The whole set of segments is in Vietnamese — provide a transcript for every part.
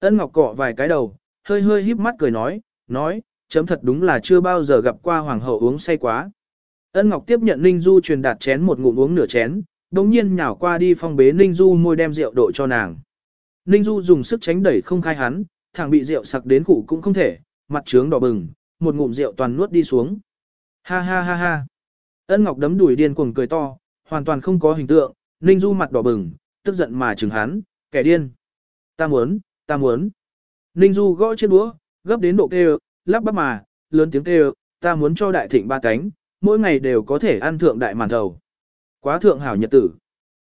Ân Ngọc cọ vài cái đầu, hơi hơi híp mắt cười nói, nói, chấm thật đúng là chưa bao giờ gặp qua hoàng hậu uống say quá. Ân Ngọc tiếp nhận Ninh Du truyền đạt chén một ngụm uống nửa chén, đồng nhiên nhào qua đi phong bế Ninh Du môi đem rượu đổ cho nàng. Ninh Du dùng sức tránh đẩy không khai hắn, thằng bị rượu sặc đến cụ cũng không thể, mặt trướng đỏ bừng, một ngụm rượu toàn nuốt đi xuống. Ha ha ha ha. Ân Ngọc đấm đuổi điên cuồng cười to, hoàn toàn không có hình tượng, Ninh Du mặt đỏ bừng, tức giận mà chừng hắn, kẻ điên. Ta muốn, ta muốn. Ninh Du gõ chiếc đũa, gấp đến độ kêu, lắp bắp mà, lớn tiếng kêu, ta muốn cho đại thịnh ba cánh, mỗi ngày đều có thể ăn thượng đại màn thầu. Quá thượng hảo nhật tử.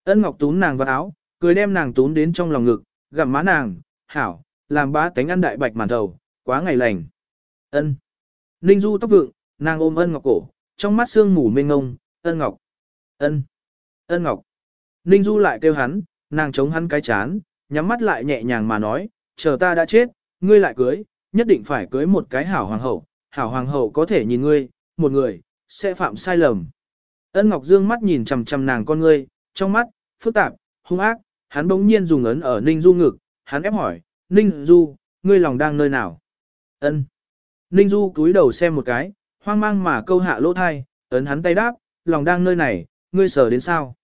Ân Ngọc tún nàng vào áo, cười đem nàng tún đến trong lòng ngực, gặm má nàng, hảo, làm ba cánh ăn đại bạch màn thầu, quá ngày lành. Ân. Ninh Du tóc vượng, nàng ôm Ân Ngọc cổ, trong mắt sương mù mênh ngông, Ân Ngọc. Ân. Ân Ngọc. Ninh Du lại kêu hắn, nàng chống hắn cái chán, nhắm mắt lại nhẹ nhàng mà nói, chờ ta đã chết, ngươi lại cưới, nhất định phải cưới một cái hảo hoàng hậu, hảo hoàng hậu có thể nhìn ngươi, một người, sẽ phạm sai lầm. Ân Ngọc Dương mắt nhìn chằm chằm nàng con ngươi, trong mắt, phức tạp, hung ác, hắn bỗng nhiên dùng ấn ở Ninh Du ngực, hắn ép hỏi, Ninh Du, ngươi lòng đang nơi nào? Ân. Ninh Du cúi đầu xem một cái, hoang mang mà câu hạ lỗ thai, ấn hắn tay đáp, lòng đang nơi này, ngươi sở đến sao?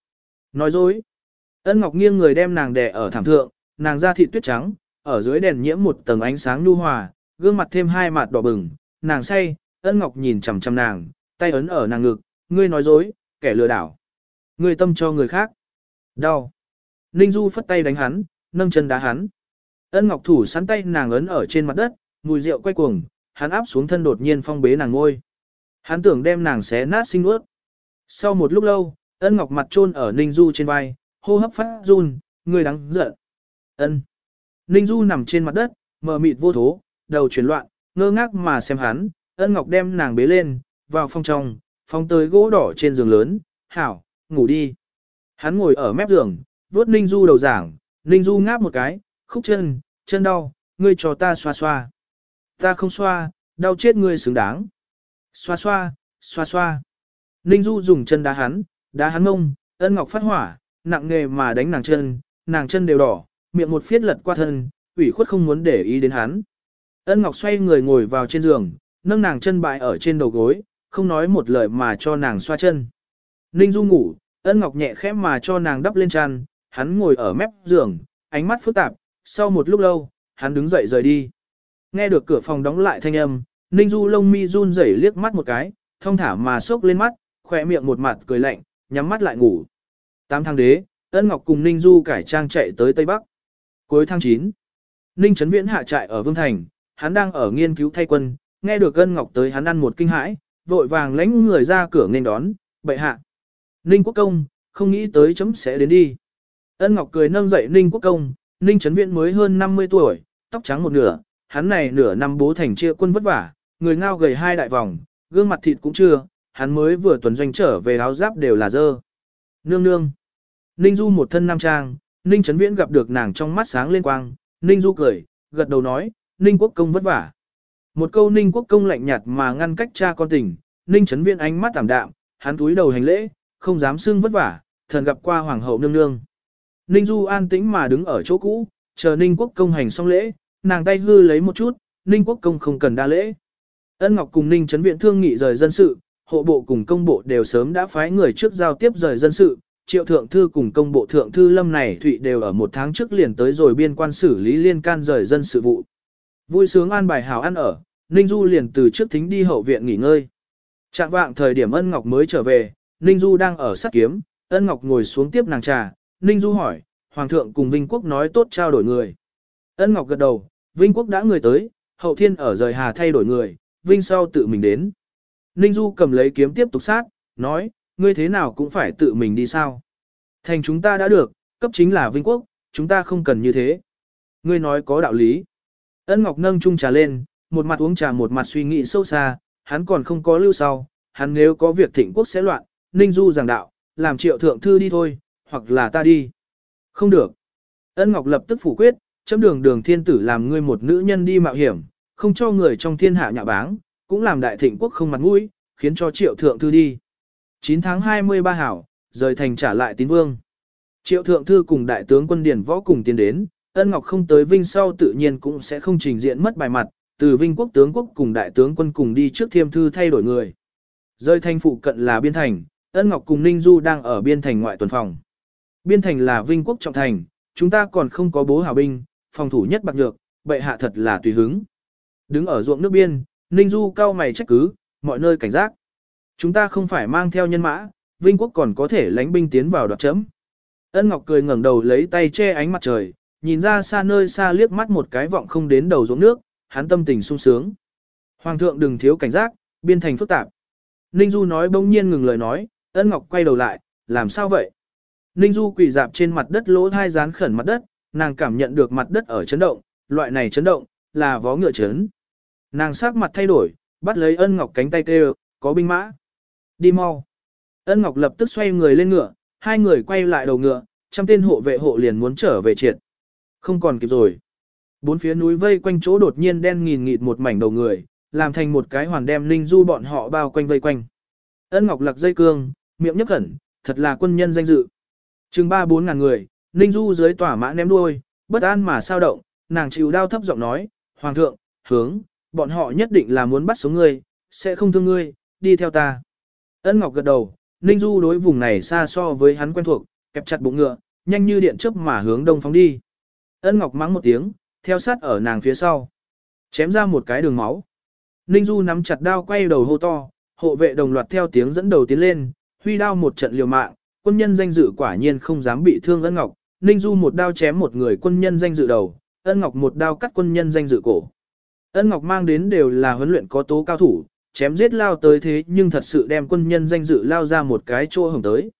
Nói dối. Ân Ngọc nghiêng người đem nàng đè ở thảm thượng, nàng da thịt tuyết trắng, ở dưới đèn nhiễm một tầng ánh sáng nhu hòa, gương mặt thêm hai mặt đỏ bừng, nàng say, Ân Ngọc nhìn chằm chằm nàng, tay ấn ở nàng ngực, ngươi nói dối, kẻ lừa đảo. Ngươi tâm cho người khác. Đau. Ninh Du phất tay đánh hắn, nâng chân đá hắn. Ân Ngọc thủ sắn tay nàng ấn ở trên mặt đất, mùi rượu quay cuồng, hắn áp xuống thân đột nhiên phong bế nàng ngôi. Hắn tưởng đem nàng xé nát sinh nuốt. Sau một lúc lâu, Ân Ngọc mặt trôn ở Ninh Du trên vai, hô hấp phát run, người đáng giận. Ân. Ninh Du nằm trên mặt đất, mờ mịt vô thố, đầu chuyển loạn, ngơ ngác mà xem hắn, Ân Ngọc đem nàng bế lên, vào phòng trong, phòng tới gỗ đỏ trên giường lớn, hảo, ngủ đi. Hắn ngồi ở mép giường, vuốt Ninh Du đầu giảng, Ninh Du ngáp một cái, khúc chân, chân đau, ngươi cho ta xoa xoa. Ta không xoa, đau chết ngươi xứng đáng. Xoa xoa, xoa xoa. Ninh Du dùng chân đá hắn, đá hắn mông, ân ngọc phát hỏa, nặng nghề mà đánh nàng chân, nàng chân đều đỏ, miệng một phiết lật qua thân, ủy khuất không muốn để ý đến hắn. Ân ngọc xoay người ngồi vào trên giường, nâng nàng chân bại ở trên đầu gối, không nói một lời mà cho nàng xoa chân. Ninh Du ngủ, ân ngọc nhẹ khẽ mà cho nàng đắp lên chăn, hắn ngồi ở mép giường, ánh mắt phức tạp, sau một lúc lâu, hắn đứng dậy rời đi. Nghe được cửa phòng đóng lại thanh âm, Ninh Du lông mi run rẩy liếc mắt một cái, thông thả mà sốc lên mắt, khỏe miệng một mặt cười lạnh, nhắm mắt lại ngủ. Tám tháng đế, Ân Ngọc cùng Ninh Du cải trang chạy tới Tây Bắc. Cuối tháng 9, Ninh Trấn Viễn hạ trại ở Vương Thành, hắn đang ở nghiên cứu thay quân, nghe được Ân Ngọc tới hắn ăn một kinh hãi, vội vàng lãnh người ra cửa nên đón, bệ hạ. Ninh Quốc Công, không nghĩ tới chấm sẽ đến đi. Ân Ngọc cười nâng dậy Ninh Quốc Công, Ninh Trấn Viễn mới hơn 50 tuổi, tóc trắng một nửa, hắn này nửa năm bố thành chia quân vất vả, người ngao gầy hai đại vòng, gương mặt thịt cũng chưa, hắn mới vừa tuần doanh trở về áo giáp đều là dơ. Nương nương. Ninh Du một thân nam trang, Ninh Trấn Viễn gặp được nàng trong mắt sáng lên quang, Ninh Du cười, gật đầu nói, Ninh Quốc Công vất vả. Một câu Ninh Quốc Công lạnh nhạt mà ngăn cách cha con tình, Ninh Trấn Viễn ánh mắt tảm đạm, hắn túi đầu hành lễ, không dám xưng vất vả, thần gặp qua Hoàng hậu nương nương. Ninh Du an tĩnh mà đứng ở chỗ cũ, chờ Ninh Quốc Công hành xong lễ, nàng tay hư lấy một chút, Ninh Quốc Công không cần đa lễ. Ân Ngọc cùng Ninh Trấn Viễn thương nghị rời dân sự, hộ bộ cùng công bộ đều sớm đã phái người trước giao tiếp rời dân sự, triệu thượng thư cùng công bộ thượng thư lâm này thụy đều ở một tháng trước liền tới rồi biên quan xử lý liên can rời dân sự vụ. Vui sướng an bài hào ăn ở, Ninh Du liền từ trước thính đi hậu viện nghỉ ngơi. Trạng vạng thời điểm ân ngọc mới trở về, Ninh Du đang ở sát kiếm, ân ngọc ngồi xuống tiếp nàng trà, Ninh Du hỏi, Hoàng thượng cùng Vinh Quốc nói tốt trao đổi người. Ân ngọc gật đầu, Vinh Quốc đã người tới, hậu thiên ở rời hà thay đổi người, Vinh sau tự mình đến. Ninh Du cầm lấy kiếm tiếp tục sát, nói, ngươi thế nào cũng phải tự mình đi sao. Thành chúng ta đã được, cấp chính là Vinh Quốc, chúng ta không cần như thế. Ngươi nói có đạo lý. Ân Ngọc nâng chung trà lên, một mặt uống trà một mặt suy nghĩ sâu xa, hắn còn không có lưu sau, hắn nếu có việc thịnh quốc sẽ loạn, Ninh Du giảng đạo, làm triệu thượng thư đi thôi, hoặc là ta đi. Không được. Ân Ngọc lập tức phủ quyết, chấm đường đường thiên tử làm ngươi một nữ nhân đi mạo hiểm, không cho người trong thiên hạ nhạ báng, cũng làm đại thịnh quốc không mặt mũi, khiến cho triệu thượng thư đi. 9 tháng 23 hảo, rời thành trả lại tín vương. Triệu thượng thư cùng đại tướng quân điển võ cùng tiến đến, ân ngọc không tới Vinh sau tự nhiên cũng sẽ không trình diện mất bài mặt, từ Vinh quốc tướng quốc cùng đại tướng quân cùng đi trước thiêm thư thay đổi người. Rơi thành phụ cận là biên thành, ân ngọc cùng Ninh Du đang ở biên thành ngoại tuần phòng. Biên thành là Vinh quốc trọng thành, chúng ta còn không có bố hảo binh, phòng thủ nhất bạc nhược, bệ hạ thật là tùy hứng. Đứng ở ruộng nước biên, Ninh Du cao mày trách cứ, mọi nơi cảnh giác. Chúng ta không phải mang theo nhân mã, Vinh quốc còn có thể lánh binh tiến vào đoạt chấm. Ân Ngọc cười ngẩng đầu lấy tay che ánh mặt trời, nhìn ra xa nơi xa liếc mắt một cái vọng không đến đầu ruộng nước, hắn tâm tình sung sướng. Hoàng thượng đừng thiếu cảnh giác, biên thành phức tạp. Ninh Du nói bỗng nhiên ngừng lời nói, Ân Ngọc quay đầu lại, làm sao vậy? Ninh Du quỳ dạp trên mặt đất lỗ thai dán khẩn mặt đất, nàng cảm nhận được mặt đất ở chấn động, loại này chấn động, là vó ngựa chấn. Nàng sắc mặt thay đổi, bắt lấy ân ngọc cánh tay kêu, có binh mã. Đi mau. Ân ngọc lập tức xoay người lên ngựa, hai người quay lại đầu ngựa, trăm tên hộ vệ hộ liền muốn trở về triệt. Không còn kịp rồi. Bốn phía núi vây quanh chỗ đột nhiên đen nghìn nghịt một mảnh đầu người, làm thành một cái hoàn đem linh du bọn họ bao quanh vây quanh. Ân ngọc lặc dây cương, miệng nhấp khẩn, thật là quân nhân danh dự. Chừng ba bốn ngàn người, Linh Du dưới tỏa mã ném đuôi, bất an mà sao động, nàng chịu đau thấp giọng nói, Hoàng thượng, hướng, bọn họ nhất định là muốn bắt sống ngươi, sẽ không thương ngươi, đi theo ta. Ân Ngọc gật đầu, Ninh Du đối vùng này xa so với hắn quen thuộc, kẹp chặt bụng ngựa, nhanh như điện chớp mà hướng đông phóng đi. Ân Ngọc mắng một tiếng, theo sát ở nàng phía sau. Chém ra một cái đường máu. Ninh Du nắm chặt đao quay đầu hô to, hộ vệ đồng loạt theo tiếng dẫn đầu tiến lên, huy đao một trận liều mạng, quân nhân danh dự quả nhiên không dám bị thương Ân Ngọc, Ninh Du một đao chém một người quân nhân danh dự đầu, Ân Ngọc một đao cắt quân nhân danh dự cổ. Ân Ngọc mang đến đều là huấn luyện có tố cao thủ, chém giết lao tới thế nhưng thật sự đem quân nhân danh dự lao ra một cái chỗ hồng tới.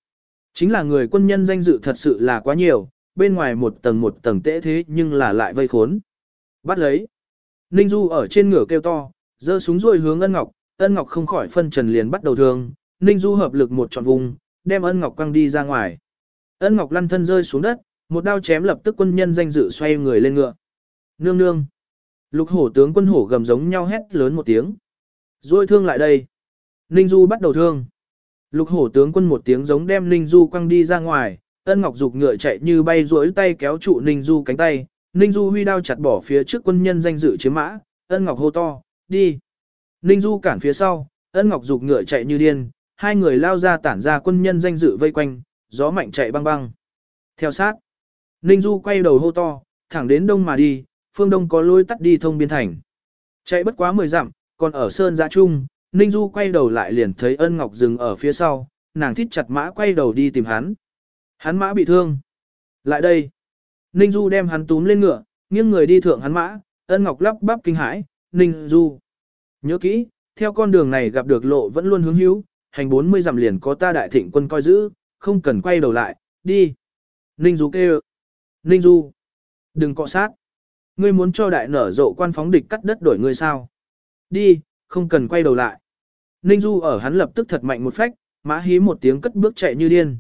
Chính là người quân nhân danh dự thật sự là quá nhiều, bên ngoài một tầng một tầng tễ thế nhưng là lại vây khốn. Bắt lấy. Ninh Du ở trên ngửa kêu to, giơ súng rồi hướng Ân Ngọc, Ân Ngọc không khỏi phân trần liền bắt đầu thương, Ninh Du hợp lực một trọn vùng, đem Ân Ngọc quăng đi ra ngoài. Ân Ngọc lăn thân rơi xuống đất, một đao chém lập tức quân nhân danh dự xoay người lên ngựa. Nương nương. Lục hổ tướng quân hổ gầm giống nhau hét lớn một tiếng. Rồi thương lại đây. Ninh Du bắt đầu thương. Lục hổ tướng quân một tiếng giống đem Ninh Du quăng đi ra ngoài, ân ngọc dục ngựa chạy như bay duỗi tay kéo trụ Ninh Du cánh tay. Ninh Du huy đao chặt bỏ phía trước quân nhân danh dự chiếm mã, ân ngọc hô to, đi. Ninh Du cản phía sau, ân ngọc dục ngựa chạy như điên, hai người lao ra tản ra quân nhân danh dự vây quanh, gió mạnh chạy băng băng. Theo sát, Ninh Du quay đầu hô to, thẳng đến đông mà đi, phương đông có lối tắt đi thông biên thành. Chạy bất quá 10 dặm, còn ở sơn giã trung, Ninh Du quay đầu lại liền thấy ân ngọc dừng ở phía sau, nàng thít chặt mã quay đầu đi tìm hắn. Hắn mã bị thương. Lại đây. Ninh Du đem hắn túm lên ngựa, nghiêng người đi thượng hắn mã, ân ngọc lắp bắp kinh hãi, Ninh Du. Nhớ kỹ, theo con đường này gặp được lộ vẫn luôn hướng hữu, hành 40 dặm liền có ta đại thịnh quân coi giữ, không cần quay đầu lại, đi. Ninh Du kêu. Ninh Du. Đừng cọ sát. Ngươi muốn cho đại nở rộ quan phóng địch cắt đất đổi ngươi sao? Đi, không cần quay đầu lại. Ninh Du ở hắn lập tức thật mạnh một phách, mã hí một tiếng cất bước chạy như điên.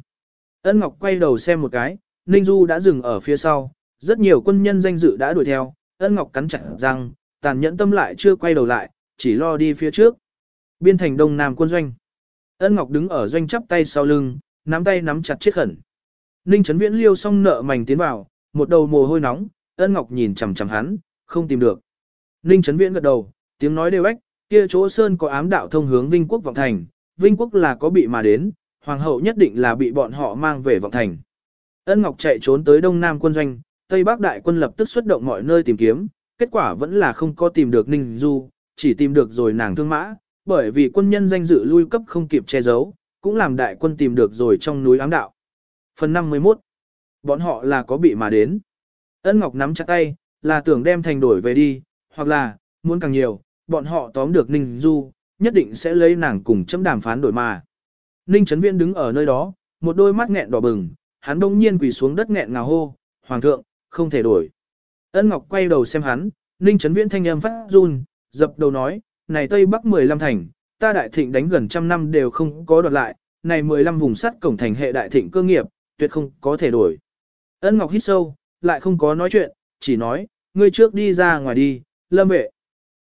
Ân Ngọc quay đầu xem một cái, Ninh Du đã dừng ở phía sau, rất nhiều quân nhân danh dự đã đuổi theo, Ân Ngọc cắn chặt răng, tàn nhẫn tâm lại chưa quay đầu lại, chỉ lo đi phía trước. Biên thành đông nam quân doanh. Ân Ngọc đứng ở doanh chắp tay sau lưng, nắm tay nắm chặt chiếc khẩn. Ninh Trấn Viễn liêu xong nợ mảnh tiến vào, một đầu mồ hôi nóng, Ân Ngọc nhìn chằm chằm hắn, không tìm được. Ninh Trấn Viễn gật đầu, tiếng nói đều ếch, kia chỗ sơn có ám đạo thông hướng Vinh Quốc vọng thành, Vinh Quốc là có bị mà đến, hoàng hậu nhất định là bị bọn họ mang về vọng thành. Ân Ngọc chạy trốn tới Đông Nam quân doanh, Tây Bắc đại quân lập tức xuất động mọi nơi tìm kiếm, kết quả vẫn là không có tìm được Ninh Du, chỉ tìm được rồi nàng thương mã, bởi vì quân nhân danh dự lui cấp không kịp che giấu, cũng làm đại quân tìm được rồi trong núi ám đạo. Phần 51 Bọn họ là có bị mà đến. Ân Ngọc nắm chặt tay, là tưởng đem thành đổi về đi, hoặc là, muốn càng nhiều, bọn họ tóm được Ninh Du, nhất định sẽ lấy nàng cùng chấm đàm phán đổi mà. Ninh Trấn Viễn đứng ở nơi đó, một đôi mắt nghẹn đỏ bừng, hắn đông nhiên quỳ xuống đất nghẹn ngào hô, Hoàng thượng, không thể đổi. Ân Ngọc quay đầu xem hắn, Ninh Trấn Viễn thanh âm phát run, dập đầu nói, này Tây Bắc 15 thành, ta đại thịnh đánh gần trăm năm đều không có đoạt lại, này 15 vùng sắt cổng thành hệ đại thịnh cơ nghiệp, tuyệt không có thể đổi. Ân Ngọc hít sâu, lại không có nói chuyện, chỉ nói, ngươi trước đi ra ngoài đi, lâm vệ.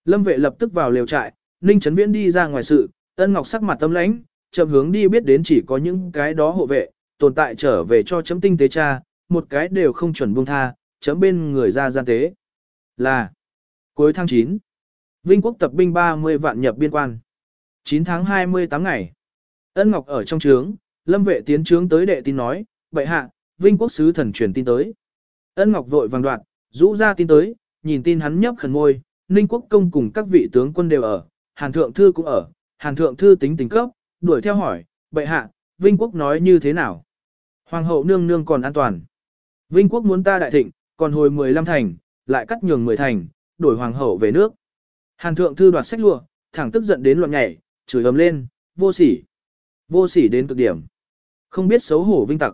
Lâm vệ lập tức vào lều trại, Ninh Trấn Viễn đi ra ngoài sự, ân ngọc sắc mặt tâm lãnh, chậm hướng đi biết đến chỉ có những cái đó hộ vệ, tồn tại trở về cho chấm tinh tế cha, một cái đều không chuẩn buông tha, chấm bên người ra gian tế. Là cuối tháng 9. Vinh quốc tập binh 30 vạn nhập biên quan. 9 tháng 28 ngày. Ân Ngọc ở trong trướng, lâm vệ tiến trướng tới đệ tin nói, bệ hạ, Vinh quốc sứ thần truyền tin tới. Ân Ngọc vội vàng đoạn, rũ ra tin tới, nhìn tin hắn nhấp khẩn ngôi, Ninh quốc công cùng các vị tướng quân đều ở, Hàn Thượng Thư cũng ở, Hàn Thượng Thư tính tình cấp, đuổi theo hỏi, bệ hạ, Vinh quốc nói như thế nào? Hoàng hậu nương nương còn an toàn. Vinh quốc muốn ta đại thịnh, còn hồi 15 thành, lại cắt nhường 10 thành, đổi hoàng hậu về nước. Hàn Thượng Thư đoạt sách lụa, thẳng tức giận đến loạn nhảy, chửi ầm lên, vô sỉ. Vô sỉ đến cực điểm. Không biết xấu hổ vinh tặc.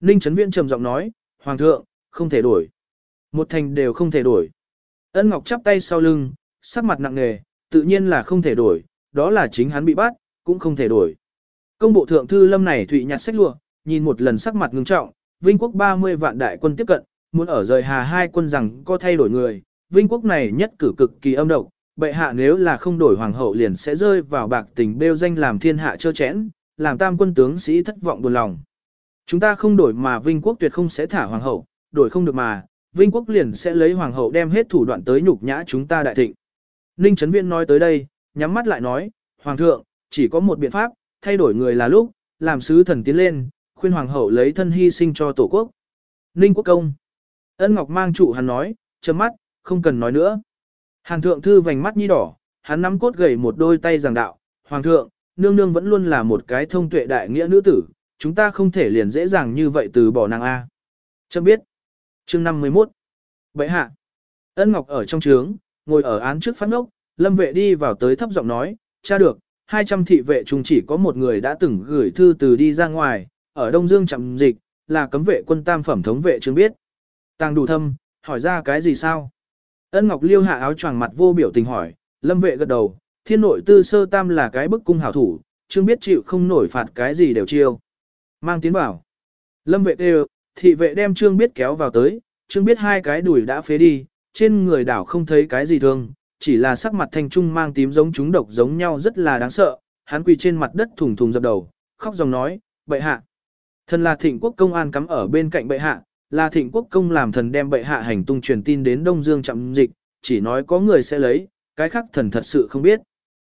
Ninh Trấn Viễn trầm giọng nói, Hoàng thượng, không thể đổi. Một thành đều không thể đổi. Ân Ngọc chắp tay sau lưng, sắc mặt nặng nề, tự nhiên là không thể đổi, đó là chính hắn bị bắt, cũng không thể đổi. Công bộ thượng thư lâm này thụy nhặt sách lụa, nhìn một lần sắc mặt ngưng trọng, Vinh quốc 30 vạn đại quân tiếp cận, muốn ở rời hà hai quân rằng có thay đổi người, Vinh quốc này nhất cử cực kỳ âm độc, bệ hạ nếu là không đổi hoàng hậu liền sẽ rơi vào bạc tình bêu danh làm thiên hạ chơ chẽn, làm tam quân tướng sĩ thất vọng buồn lòng. Chúng ta không đổi mà Vinh quốc tuyệt không sẽ thả hoàng hậu, đổi không được mà, Vinh quốc liền sẽ lấy hoàng hậu đem hết thủ đoạn tới nhục nhã chúng ta đại thịnh. Ninh Trấn Viên nói tới đây, nhắm mắt lại nói, Hoàng thượng, chỉ có một biện pháp, thay đổi người là lúc, làm sứ thần tiến lên, khuyên hoàng hậu lấy thân hy sinh cho tổ quốc. Ninh Quốc Công. Ân Ngọc mang trụ hắn nói, chấm mắt, không cần nói nữa. Hàn thượng thư vành mắt nhi đỏ, hắn nắm cốt gầy một đôi tay giảng đạo, Hoàng thượng, nương nương vẫn luôn là một cái thông tuệ đại nghĩa nữ tử, chúng ta không thể liền dễ dàng như vậy từ bỏ nàng A. Chấm biết. Chương 51. Bậy hạ. Ân Ngọc ở trong trướng, ngồi ở án trước phát ngốc, lâm vệ đi vào tới thấp giọng nói, cha được, 200 thị vệ chung chỉ có một người đã từng gửi thư từ đi ra ngoài, ở Đông Dương chậm dịch, là cấm vệ quân tam phẩm thống vệ chứng biết. Tàng đủ thâm, hỏi ra cái gì sao? Ân Ngọc Liêu hạ áo choàng mặt vô biểu tình hỏi, lâm vệ gật đầu, thiên nội tư sơ tam là cái bức cung hảo thủ, chương biết chịu không nổi phạt cái gì đều chiêu. Mang tiến bảo, Lâm vệ đều, thị vệ đem trương biết kéo vào tới, trương biết hai cái đùi đã phế đi, trên người đảo không thấy cái gì thương, chỉ là sắc mặt thanh trung mang tím giống chúng độc giống nhau rất là đáng sợ, hắn quỳ trên mặt đất thùng thùng dập đầu, khóc dòng nói, bệ hạ. Thần là thịnh quốc công an cắm ở bên cạnh bệ hạ, là thịnh quốc công làm thần đem bệ hạ hành tung truyền tin đến Đông Dương chậm dịch, chỉ nói có người sẽ lấy, cái khác thần thật sự không biết.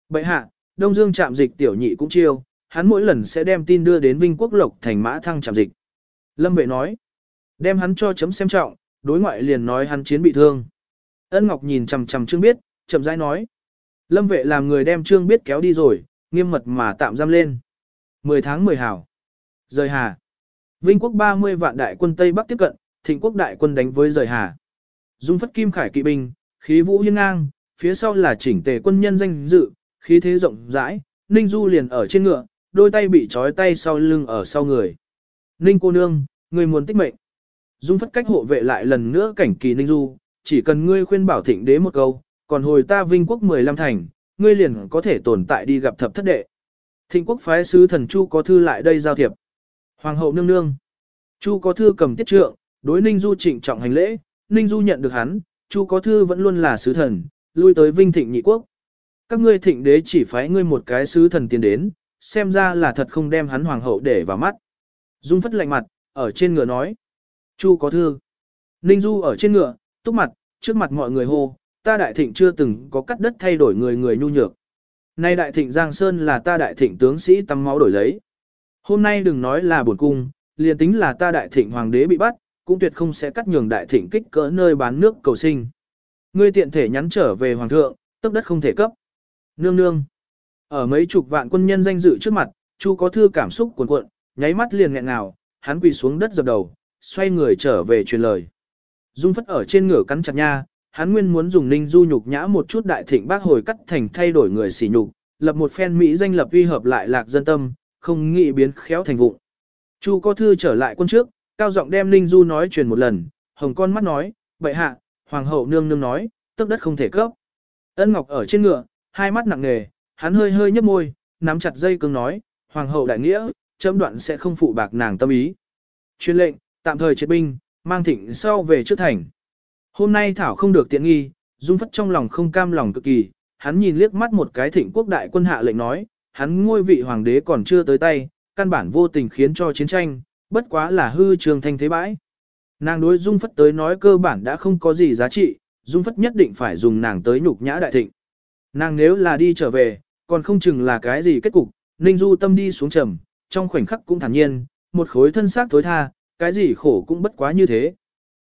Bệ hạ, Đông Dương chạm dịch tiểu nhị cũng chiêu, hắn mỗi lần sẽ đem tin đưa đến Vinh Quốc Lộc thành mã thăng chạm dịch. Lâm vệ nói, đem hắn cho chấm xem trọng, đối ngoại liền nói hắn chiến bị thương. Ân Ngọc nhìn chằm chằm Trương Biết, chậm rãi nói. Lâm vệ làm người đem Trương Biết kéo đi rồi, nghiêm mật mà tạm giam lên. 10 tháng 10 hảo. Rời Hà. Vinh quốc 30 vạn đại quân Tây Bắc tiếp cận, thịnh quốc đại quân đánh với rời Hà. Dung phất kim khải kỵ binh, khí vũ hiên ngang, phía sau là chỉnh tề quân nhân danh dự, khí thế rộng rãi, Ninh Du liền ở trên ngựa, đôi tay bị trói tay sau lưng ở sau người. Ninh cô nương, người muốn tích mệnh. Dung phất cách hộ vệ lại lần nữa cảnh kỳ Ninh Du, chỉ cần ngươi khuyên bảo thịnh đế một câu, còn hồi ta vinh quốc 15 thành, ngươi liền có thể tồn tại đi gặp thập thất đệ. Thịnh quốc phái sứ thần Chu có thư lại đây giao thiệp. Hoàng hậu nương nương. Chu có thư cầm tiết trượng, đối Ninh Du trịnh trọng hành lễ, Ninh Du nhận được hắn, Chu có thư vẫn luôn là sứ thần, lui tới vinh thịnh nhị quốc. Các ngươi thịnh đế chỉ phái ngươi một cái sứ thần tiến đến, xem ra là thật không đem hắn hoàng hậu để vào mắt. Dung phất lạnh mặt, ở trên ngựa nói. Chu có thư. Ninh Du ở trên ngựa, túc mặt, trước mặt mọi người hô, ta đại thịnh chưa từng có cắt đất thay đổi người người nhu nhược. Nay đại thịnh Giang Sơn là ta đại thịnh tướng sĩ tắm máu đổi lấy. Hôm nay đừng nói là buồn cung, liền tính là ta đại thịnh hoàng đế bị bắt, cũng tuyệt không sẽ cắt nhường đại thịnh kích cỡ nơi bán nước cầu sinh. Ngươi tiện thể nhắn trở về hoàng thượng, tức đất không thể cấp. Nương nương. Ở mấy chục vạn quân nhân danh dự trước mặt, Chu có thư cảm xúc cuồn cuộn, nháy mắt liền nghẹn ngào, hắn quỳ xuống đất dập đầu, xoay người trở về truyền lời. Dung phất ở trên ngửa cắn chặt nha, hắn nguyên muốn dùng ninh du nhục nhã một chút đại thịnh bác hồi cắt thành thay đổi người xỉ nhục, lập một phen Mỹ danh lập uy hợp lại lạc dân tâm, không nghĩ biến khéo thành vụ. Chu có thư trở lại quân trước, cao giọng đem ninh du nói truyền một lần, hồng con mắt nói, bệ hạ, hoàng hậu nương nương nói, tức đất không thể cấp. Ân Ngọc ở trên ngựa, hai mắt nặng nề, hắn hơi hơi nhấp môi, nắm chặt dây cứng nói, hoàng hậu đại nghĩa, chấm đoạn sẽ không phụ bạc nàng tâm ý. Chuyên lệnh, tạm thời triệt binh, mang thịnh sau về trước thành. Hôm nay Thảo không được tiện nghi, Dung Phất trong lòng không cam lòng cực kỳ, hắn nhìn liếc mắt một cái thịnh quốc đại quân hạ lệnh nói, hắn ngôi vị hoàng đế còn chưa tới tay, căn bản vô tình khiến cho chiến tranh, bất quá là hư trường thanh thế bãi. Nàng đối Dung Phất tới nói cơ bản đã không có gì giá trị, Dung Phất nhất định phải dùng nàng tới nhục nhã đại thịnh. Nàng nếu là đi trở về, còn không chừng là cái gì kết cục, Ninh Du tâm đi xuống trầm, trong khoảnh khắc cũng thản nhiên, một khối thân xác tối tha, cái gì khổ cũng bất quá như thế.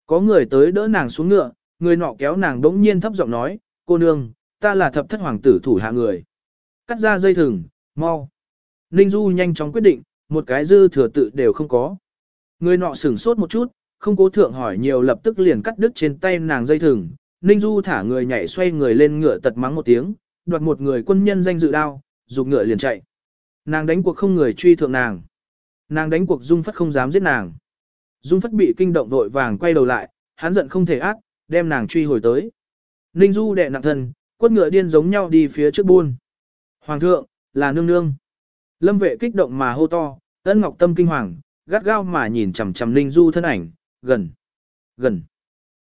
Có người tới đỡ nàng xuống ngựa, người nọ kéo nàng đống nhiên thấp giọng nói, cô nương, ta là thập thất hoàng tử thủ hạ người. Cắt ra dây thừng, mau. Ninh Du nhanh chóng quyết định, một cái dư thừa tự đều không có. Người nọ sửng sốt một chút, không cố thượng hỏi nhiều lập tức liền cắt đứt trên tay nàng dây thừng. Ninh Du thả người nhảy xoay người lên ngựa tật mắng một tiếng, đoạt một người quân nhân danh dự đao, dục ngựa liền chạy. Nàng đánh cuộc không người truy thượng nàng. Nàng đánh cuộc Dung Phất không dám giết nàng. Dung Phất bị kinh động vội vàng quay đầu lại, hắn giận không thể ác, đem nàng truy hồi tới. Ninh Du đệ nặng thân, quất ngựa điên giống nhau đi phía trước buôn. Hoàng thượng, là nương nương. Lâm vệ kích động mà hô to, ân ngọc tâm kinh hoàng, gắt gao mà nhìn chằm chằm Ninh Du thân ảnh, gần, gần.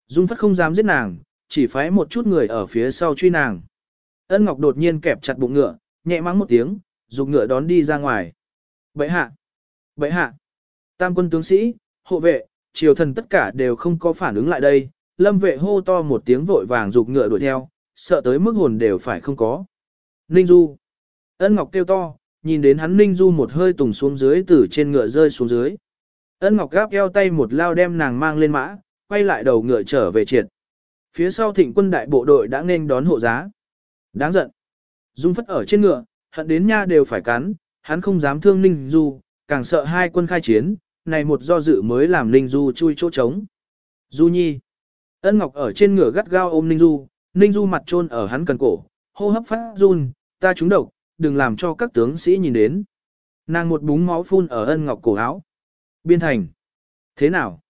Dung Phất không dám giết nàng, chỉ phái một chút người ở phía sau truy nàng. Ân Ngọc đột nhiên kẹp chặt bụng ngựa, nhẹ mắng một tiếng, dùng ngựa đón đi ra ngoài. Bậy hạ! Bậy hạ! Tam quân tướng sĩ, hộ vệ, triều thần tất cả đều không có phản ứng lại đây. Lâm vệ hô to một tiếng vội vàng dục ngựa đuổi theo, sợ tới mức hồn đều phải không có. Ninh Du! Ân Ngọc kêu to, nhìn đến hắn Ninh Du một hơi tùng xuống dưới từ trên ngựa rơi xuống dưới. Ân Ngọc gáp eo tay một lao đem nàng mang lên mã, quay lại đầu ngựa trở về triệt. Phía sau thịnh quân đại bộ đội đã nên đón hộ giá. Đáng giận. Dung phất ở trên ngựa, hận đến nha đều phải cắn, hắn không dám thương Ninh Du, càng sợ hai quân khai chiến, này một do dự mới làm Ninh Du chui chỗ trống. Du Nhi. Ân Ngọc ở trên ngựa gắt gao ôm Ninh Du, Ninh Du mặt trôn ở hắn cần cổ, hô hấp phát run, ta trúng độc, đừng làm cho các tướng sĩ nhìn đến. Nàng một búng máu phun ở Ân Ngọc cổ áo. Biên thành. Thế nào?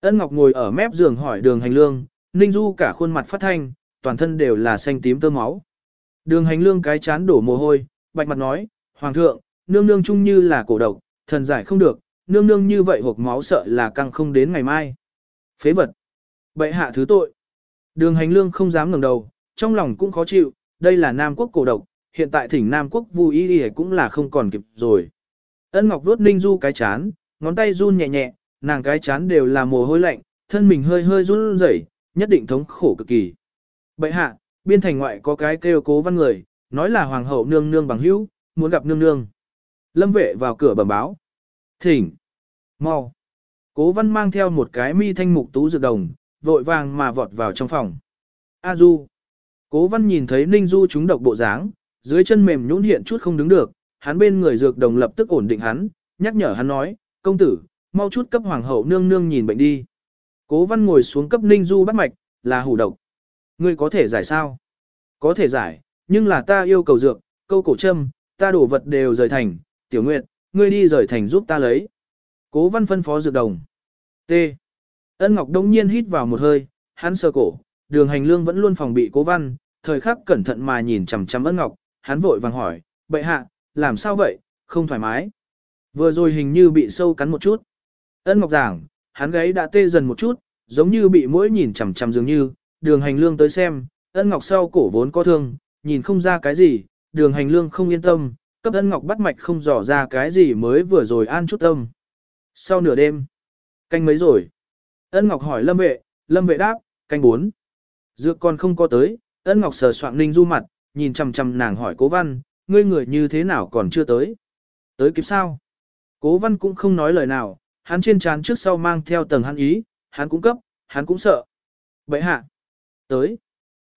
Ân Ngọc ngồi ở mép giường hỏi đường hành lương, Ninh Du cả khuôn mặt phát thanh, toàn thân đều là xanh tím tơ máu. Đường hành lương cái chán đổ mồ hôi, bạch mặt nói, Hoàng thượng, nương nương chung như là cổ độc, thần giải không được, nương nương như vậy hộp máu sợ là căng không đến ngày mai. Phế vật. Bệ hạ thứ tội. Đường hành lương không dám ngẩng đầu, trong lòng cũng khó chịu, đây là Nam quốc cổ độc, hiện tại thỉnh Nam quốc vui y đi cũng là không còn kịp rồi. Ân Ngọc vuốt Ninh Du cái chán, ngón tay run nhẹ nhẹ, nàng cái chán đều là mồ hôi lạnh, thân mình hơi hơi run rẩy, nhất định thống khổ cực kỳ. Bệ hạ, biên thành ngoại có cái kêu cố văn người, nói là hoàng hậu nương nương bằng hữu, muốn gặp nương nương. Lâm vệ vào cửa bẩm báo. Thỉnh. mau. Cố văn mang theo một cái mi thanh mục tú dược đồng, vội vàng mà vọt vào trong phòng. A Du. Cố văn nhìn thấy Ninh Du trúng độc bộ dáng, dưới chân mềm nhũn hiện chút không đứng được, hắn bên người dược đồng lập tức ổn định hắn, nhắc nhở hắn nói, công tử, mau chút cấp hoàng hậu nương nương nhìn bệnh đi. Cố văn ngồi xuống cấp Ninh Du bắt mạch, là hủ độc. Ngươi có thể giải sao? Có thể giải, nhưng là ta yêu cầu dược, câu cổ châm, ta đổ vật đều rời thành, tiểu nguyệt, ngươi đi rời thành giúp ta lấy. Cố văn phân phó dược đồng. T. Ân Ngọc đông nhiên hít vào một hơi, hắn sơ cổ, đường hành lương vẫn luôn phòng bị cố văn, thời khắc cẩn thận mà nhìn chằm chằm Ân Ngọc, hắn vội vàng hỏi, bệ hạ, làm sao vậy, không thoải mái. Vừa rồi hình như bị sâu cắn một chút. Ân Ngọc giảng, hắn gáy đã tê dần một chút, giống như bị mũi nhìn chằm chằm dường như, đường hành lương tới xem, ân ngọc sau cổ vốn có thương, nhìn không ra cái gì, đường hành lương không yên tâm, cấp ân ngọc bắt mạch không dò ra cái gì mới vừa rồi an chút tâm. Sau nửa đêm, canh mấy rồi? Ân ngọc hỏi lâm vệ, lâm vệ đáp, canh bốn. Dược còn không có tới, ân ngọc sờ soạn ninh du mặt, nhìn chằm chằm nàng hỏi cố văn, ngươi người như thế nào còn chưa tới? Tới kịp sao? Cố văn cũng không nói lời nào, hắn trên trán trước sau mang theo tầng hắn ý, hắn cũng cấp, hắn cũng sợ. Bậy hạ, tới.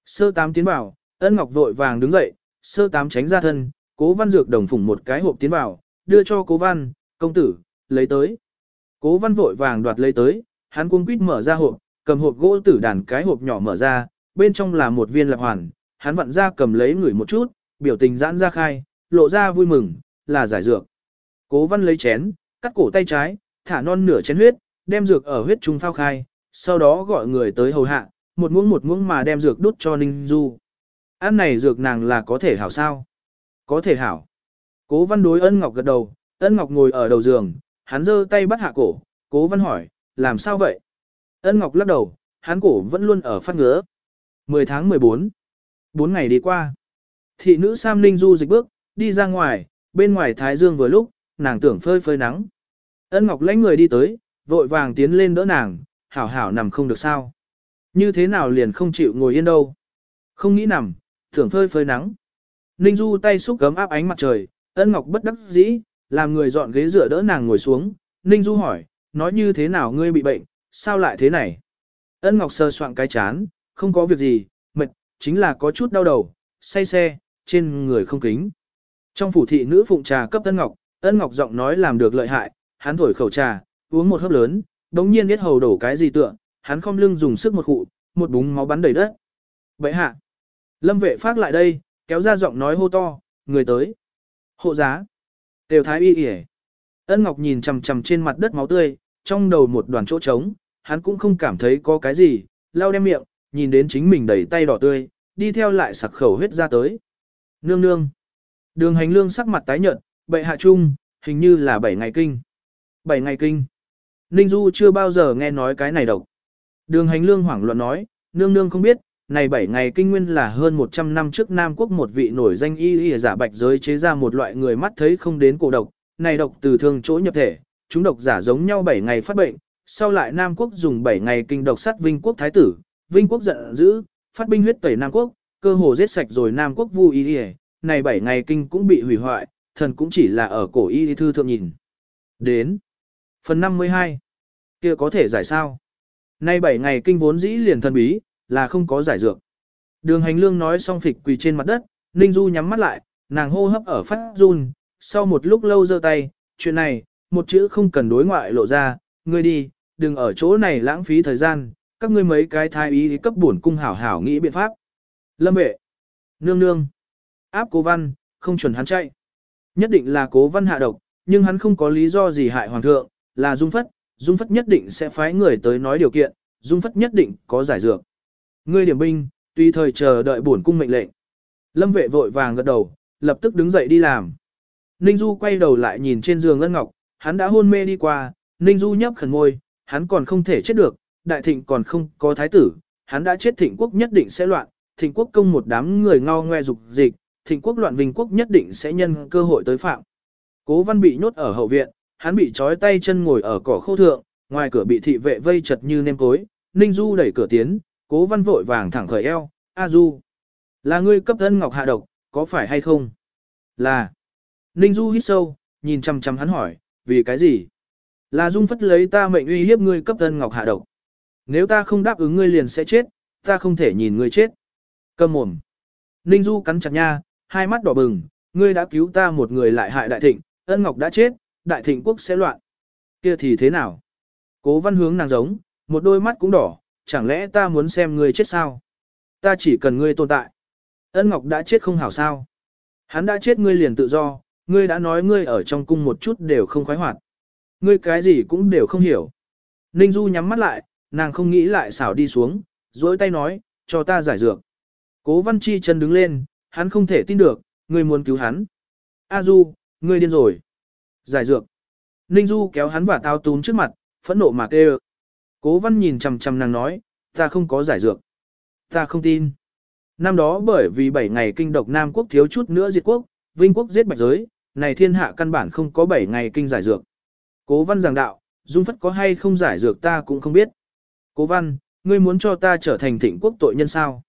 Sơ tám tiến vào, ân ngọc vội vàng đứng dậy, sơ tám tránh ra thân, cố văn dược đồng phủng một cái hộp tiến vào, đưa cho cố văn, công tử, lấy tới. Cố văn vội vàng đoạt lấy tới, hắn cuống quýt mở ra hộp, cầm hộp gỗ tử đàn cái hộp nhỏ mở ra, bên trong là một viên lạc hoàn, hắn vặn ra cầm lấy người một chút, biểu tình giãn ra khai, lộ ra vui mừng, là giải dược. Cố văn lấy chén, cắt cổ tay trái, thả non nửa chén huyết, đem dược ở huyết trung phao khai, sau đó gọi người tới hầu hạ, một muỗng một muỗng mà đem dược đút cho Ninh Du. Ăn này dược nàng là có thể hảo sao? Có thể hảo. Cố văn đối ân ngọc gật đầu, ân ngọc ngồi ở đầu giường, hắn giơ tay bắt hạ cổ, cố văn hỏi, làm sao vậy? Ân ngọc lắc đầu, hắn cổ vẫn luôn ở phát ngứa. 10 tháng 14. 4 ngày đi qua. Thị nữ Sam Ninh Du dịch bước, đi ra ngoài, bên ngoài thái dương vừa lúc, nàng tưởng phơi phơi nắng. Ân ngọc lãnh người đi tới, vội vàng tiến lên đỡ nàng, hảo hảo nằm không được sao. Như thế nào liền không chịu ngồi yên đâu. Không nghĩ nằm, thưởng phơi phơi nắng. Ninh Du tay xúc gấm áp ánh mặt trời, ân ngọc bất đắc dĩ, làm người dọn ghế dựa đỡ nàng ngồi xuống. Ninh Du hỏi, nói như thế nào ngươi bị bệnh, sao lại thế này? Ân ngọc sơ soạn cái chán, không có việc gì, mệt, chính là có chút đau đầu, say xe, trên người không kính. Trong phủ thị nữ phụng trà cấp ân ngọc, ân ngọc giọng nói làm được lợi hại, hắn thổi khẩu trà, uống một hớp lớn, đống nhiên biết hầu đổ cái gì tựa, hắn không lưng dùng sức một khụ, một búng máu bắn đầy đất. Vậy hạ, lâm vệ phát lại đây, kéo ra giọng nói hô to, người tới. Hộ giá. Tiểu thái y yể. Ân Ngọc nhìn chằm chằm trên mặt đất máu tươi, trong đầu một đoàn chỗ trống, hắn cũng không cảm thấy có cái gì, lau đem miệng, nhìn đến chính mình đầy tay đỏ tươi, đi theo lại sặc khẩu huyết ra tới. Nương nương. Đường hành lương sắc mặt tái nhợt, bệ hạ trung, hình như là 7 ngày kinh. 7 ngày kinh. Ninh Du chưa bao giờ nghe nói cái này độc. Đường hành lương hoảng loạn nói, nương nương không biết, này 7 ngày kinh nguyên là hơn 100 năm trước Nam Quốc một vị nổi danh y y giả bạch giới chế ra một loại người mắt thấy không đến cổ độc, này độc từ thường chỗ nhập thể, chúng độc giả giống nhau 7 ngày phát bệnh, sau lại Nam Quốc dùng 7 ngày kinh độc sát Vinh Quốc Thái tử, Vinh Quốc giận dữ, phát binh huyết tẩy Nam Quốc, cơ hồ giết sạch rồi Nam Quốc vu y y, này 7 ngày kinh cũng bị hủy hoại, thần cũng chỉ là ở cổ y thư thượng nhìn. Đến. Phần 52. kia có thể giải sao? Nay 7 ngày kinh vốn dĩ liền thần bí, là không có giải dược. Đường hành lương nói xong phịch quỳ trên mặt đất, Ninh Du nhắm mắt lại, nàng hô hấp ở phát run, sau một lúc lâu giơ tay, chuyện này, một chữ không cần đối ngoại lộ ra, ngươi đi, đừng ở chỗ này lãng phí thời gian, các ngươi mấy cái thái ý cấp bổn cung hảo hảo nghĩ biện pháp. Lâm vệ, nương nương, áp cố văn, không chuẩn hắn chạy. Nhất định là cố văn hạ độc, nhưng hắn không có lý do gì hại hoàng thượng, là dung phất, dung phất nhất định sẽ phái người tới nói điều kiện, dung phất nhất định có giải dược. Ngươi điểm binh, tùy thời chờ đợi bổn cung mệnh lệnh. Lâm vệ vội vàng gật đầu, lập tức đứng dậy đi làm. Ninh Du quay đầu lại nhìn trên giường Ân Ngọc, hắn đã hôn mê đi qua, Ninh Du nhấp khẩn ngôi, hắn còn không thể chết được, đại thịnh còn không có thái tử, hắn đã chết thịnh quốc nhất định sẽ loạn, thịnh quốc công một đám người ngao ngoe dục dịch, thịnh quốc loạn vinh quốc nhất định sẽ nhân cơ hội tới phạm. Cố văn bị nhốt ở hậu viện, hắn bị trói tay chân ngồi ở cỏ khô thượng, ngoài cửa bị thị vệ vây chật như nêm cối, Ninh Du đẩy cửa tiến, cố văn vội vàng thẳng khởi eo, A Du. Là ngươi cấp ân ngọc hạ độc, có phải hay không? Là. Ninh Du hít sâu, nhìn chăm chăm hắn hỏi, vì cái gì? Là Dung phất lấy ta mệnh uy hiếp ngươi cấp ân ngọc hạ độc. Nếu ta không đáp ứng ngươi liền sẽ chết, ta không thể nhìn ngươi chết. Cầm mồm. Ninh Du cắn chặt nha, hai mắt đỏ bừng, ngươi đã cứu ta một người lại hại đại thịnh, ân ngọc đã chết, đại thịnh quốc sẽ loạn. Kia thì thế nào? Cố văn hướng nàng giống, một đôi mắt cũng đỏ, chẳng lẽ ta muốn xem ngươi chết sao? Ta chỉ cần ngươi tồn tại. Ân Ngọc đã chết không hảo sao? Hắn đã chết ngươi liền tự do, ngươi đã nói ngươi ở trong cung một chút đều không khoái hoạt. Ngươi cái gì cũng đều không hiểu. Ninh Du nhắm mắt lại, nàng không nghĩ lại xảo đi xuống, dối tay nói, cho ta giải dược. Cố Văn Chi chân đứng lên, hắn không thể tin được, ngươi muốn cứu hắn. A Du, ngươi điên rồi. Giải dược. Ninh Du kéo hắn và tao túm trước mặt, phẫn nộ mà kêu. Cố văn nhìn chằm chằm nàng nói, ta không có giải dược. Ta không tin. Năm đó bởi vì 7 ngày kinh độc Nam quốc thiếu chút nữa diệt quốc, Vinh quốc giết bạch giới, này thiên hạ căn bản không có 7 ngày kinh giải dược. Cố văn giảng đạo, Dung Phất có hay không giải dược ta cũng không biết. Cố văn, ngươi muốn cho ta trở thành thịnh quốc tội nhân sao?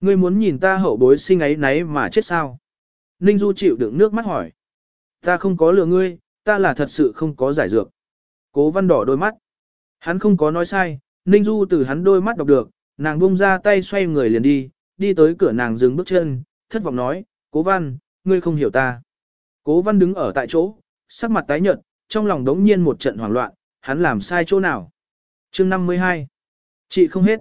Ngươi muốn nhìn ta hậu bối sinh ấy nấy mà chết sao? Ninh Du chịu đựng nước mắt hỏi. Ta không có lừa ngươi, ta là thật sự không có giải dược. Cố văn đỏ đôi mắt. Hắn không có nói sai, Ninh Du từ hắn đôi mắt đọc được, nàng buông ra tay xoay người liền đi, đi tới cửa nàng dừng bước chân, thất vọng nói, cố văn, ngươi không hiểu ta. Cố văn đứng ở tại chỗ, sắc mặt tái nhợt, trong lòng đống nhiên một trận hoảng loạn, hắn làm sai chỗ nào. chương 52. Chị không hết.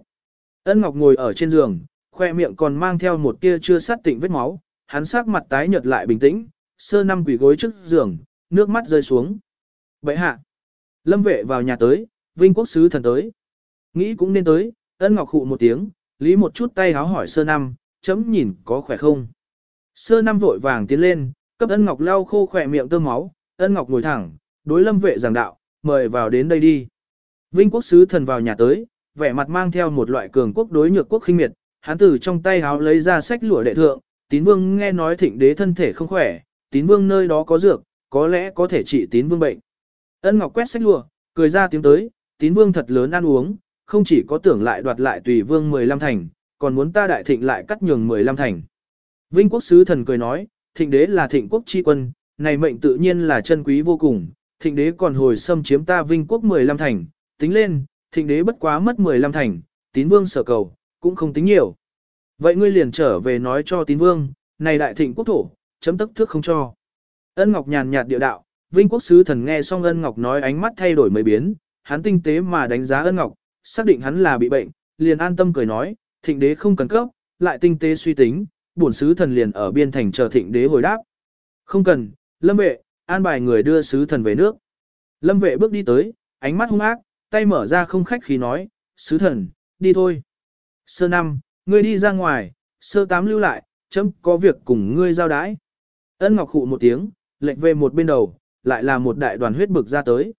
Ân Ngọc ngồi ở trên giường, khoe miệng còn mang theo một tia chưa sát tịnh vết máu, hắn sắc mặt tái nhợt lại bình tĩnh, sơ năm quỷ gối trước giường, nước mắt rơi xuống. Bậy hạ. Lâm vệ vào nhà tới, vinh quốc sứ thần tới. Nghĩ cũng nên tới, ân ngọc khụ một tiếng, lý một chút tay háo hỏi sơ năm, chấm nhìn có khỏe không. Sơ năm vội vàng tiến lên, cấp ân ngọc lau khô khỏe miệng tơ máu, ân ngọc ngồi thẳng, đối lâm vệ giảng đạo, mời vào đến đây đi. Vinh quốc sứ thần vào nhà tới, vẻ mặt mang theo một loại cường quốc đối nhược quốc khinh miệt, hắn từ trong tay háo lấy ra sách lụa đệ thượng, tín vương nghe nói thịnh đế thân thể không khỏe, tín vương nơi đó có dược, có lẽ có thể trị tín vương bệnh. Ân ngọc quét sách lụa, cười ra tiếng tới, tín vương thật lớn ăn uống, không chỉ có tưởng lại đoạt lại tùy vương 15 thành, còn muốn ta đại thịnh lại cắt nhường 15 thành. Vinh quốc sứ thần cười nói, thịnh đế là thịnh quốc chi quân, này mệnh tự nhiên là chân quý vô cùng, thịnh đế còn hồi xâm chiếm ta vinh quốc 15 thành, tính lên, thịnh đế bất quá mất 15 thành, tín vương sở cầu, cũng không tính nhiều. Vậy ngươi liền trở về nói cho tín vương, này đại thịnh quốc thổ, chấm tức thước không cho. Ân Ngọc nhàn nhạt địa đạo, Vinh quốc sứ thần nghe xong Ân Ngọc nói ánh mắt thay đổi mấy biến, hắn tinh tế mà đánh giá Ân Ngọc, xác định hắn là bị bệnh, liền an tâm cười nói, thịnh đế không cần cấp, lại tinh tế suy tính, bổn sứ thần liền ở biên thành chờ thịnh đế hồi đáp. Không cần, lâm vệ, an bài người đưa sứ thần về nước. Lâm vệ bước đi tới, ánh mắt hung ác, tay mở ra không khách khí nói, sứ thần, đi thôi. Sơ năm, ngươi đi ra ngoài, sơ tám lưu lại, chấm có việc cùng ngươi giao đái. Ân Ngọc khụ một tiếng, lệnh về một bên đầu, lại là một đại đoàn huyết bực ra tới.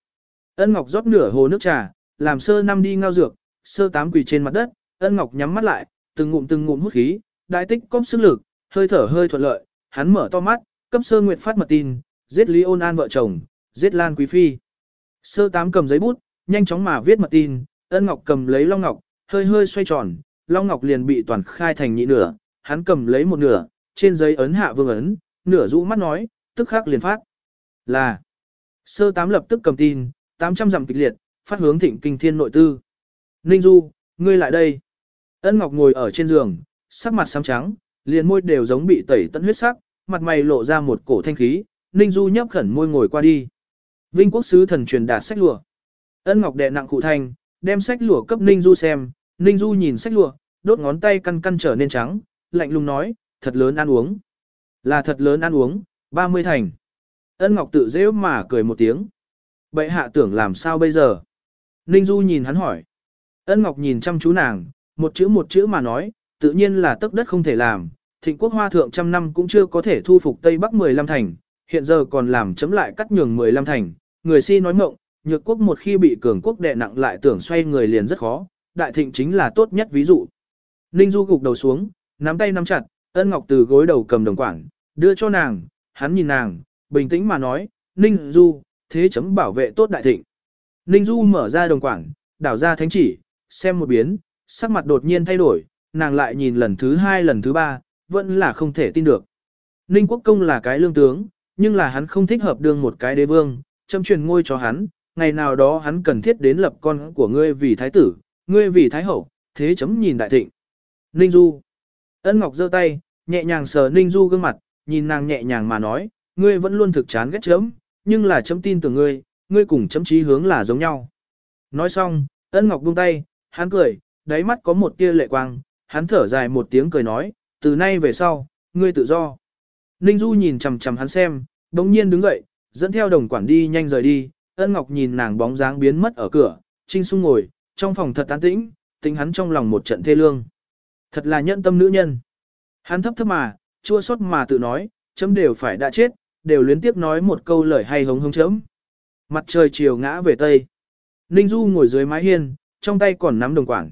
Ân Ngọc rót nửa hồ nước trà, làm sơ năm đi ngao dược, sơ tám quỳ trên mặt đất, Ân Ngọc nhắm mắt lại, từng ngụm từng ngụm hút khí, đại tích cóp sức lực, hơi thở hơi thuận lợi, hắn mở to mắt, cấp sơ nguyệt phát mật tin, giết Lý Ôn An vợ chồng, giết Lan Quý Phi. Sơ tám cầm giấy bút, nhanh chóng mà viết mật tin, Ân Ngọc cầm lấy long ngọc, hơi hơi xoay tròn, long ngọc liền bị toàn khai thành nhị nửa, hắn cầm lấy một nửa, trên giấy ấn hạ vương ấn, nửa rũ mắt nói, tức khắc liền phát. Là, sơ tám lập tức cầm tin, 800 dặm kịch liệt, phát hướng thịnh kinh thiên nội tư. Ninh Du, ngươi lại đây. Ân Ngọc ngồi ở trên giường, sắc mặt xám trắng, liền môi đều giống bị tẩy tận huyết sắc, mặt mày lộ ra một cổ thanh khí, Ninh Du nhấp khẩn môi ngồi qua đi. Vinh quốc sứ thần truyền đạt sách lụa. Ân Ngọc đệ nặng cụ thanh, đem sách lụa cấp Ninh Du xem, Ninh Du nhìn sách lụa, đốt ngón tay căn căn trở nên trắng, lạnh lùng nói, thật lớn ăn uống. Là thật lớn ăn uống, 30 thành. Ân Ngọc tự dễ mà cười một tiếng. Bệ hạ tưởng làm sao bây giờ? Ninh Du nhìn hắn hỏi. Ân Ngọc nhìn chăm chú nàng, một chữ một chữ mà nói, tự nhiên là tức đất không thể làm. Thịnh quốc hoa thượng trăm năm cũng chưa có thể thu phục Tây Bắc 15 thành, hiện giờ còn làm chấm lại cắt nhường 15 thành. Người si nói mộng, nhược quốc một khi bị cường quốc đè nặng lại tưởng xoay người liền rất khó, đại thịnh chính là tốt nhất ví dụ. Ninh Du gục đầu xuống, nắm tay nắm chặt, ân ngọc từ gối đầu cầm đồng quảng, đưa cho nàng, hắn nhìn nàng, bình tĩnh mà nói, Ninh Du, thế chấm bảo vệ tốt đại thịnh. Ninh Du mở ra đồng quảng, đảo ra thánh chỉ, xem một biến, sắc mặt đột nhiên thay đổi, nàng lại nhìn lần thứ hai lần thứ ba, vẫn là không thể tin được. Ninh Quốc Công là cái lương tướng, nhưng là hắn không thích hợp đương một cái đế vương, châm truyền ngôi cho hắn, ngày nào đó hắn cần thiết đến lập con của ngươi vì thái tử, ngươi vì thái hậu, thế chấm nhìn đại thịnh. Ninh Du. Ân Ngọc giơ tay, nhẹ nhàng sờ Ninh Du gương mặt, nhìn nàng nhẹ nhàng mà nói, ngươi vẫn luôn thực chán ghét chấm, nhưng là chấm tin tưởng ngươi, ngươi cùng chấm chí hướng là giống nhau. Nói xong, Ân Ngọc buông tay, hắn cười, đáy mắt có một tia lệ quang, hắn thở dài một tiếng cười nói, từ nay về sau, ngươi tự do. Ninh Du nhìn chằm chằm hắn xem, bỗng nhiên đứng dậy, dẫn theo đồng quản đi nhanh rời đi, Ân Ngọc nhìn nàng bóng dáng biến mất ở cửa, Trinh Sung ngồi, trong phòng thật an tĩnh, tính hắn trong lòng một trận thê lương. Thật là nhẫn tâm nữ nhân. Hắn thấp thấp mà, chua xót mà tự nói, chấm đều phải đã chết, đều luyến tiếp nói một câu lời hay hống hống chấm. Mặt trời chiều ngã về tây. Ninh Du ngồi dưới mái hiên, trong tay còn nắm đồng quản.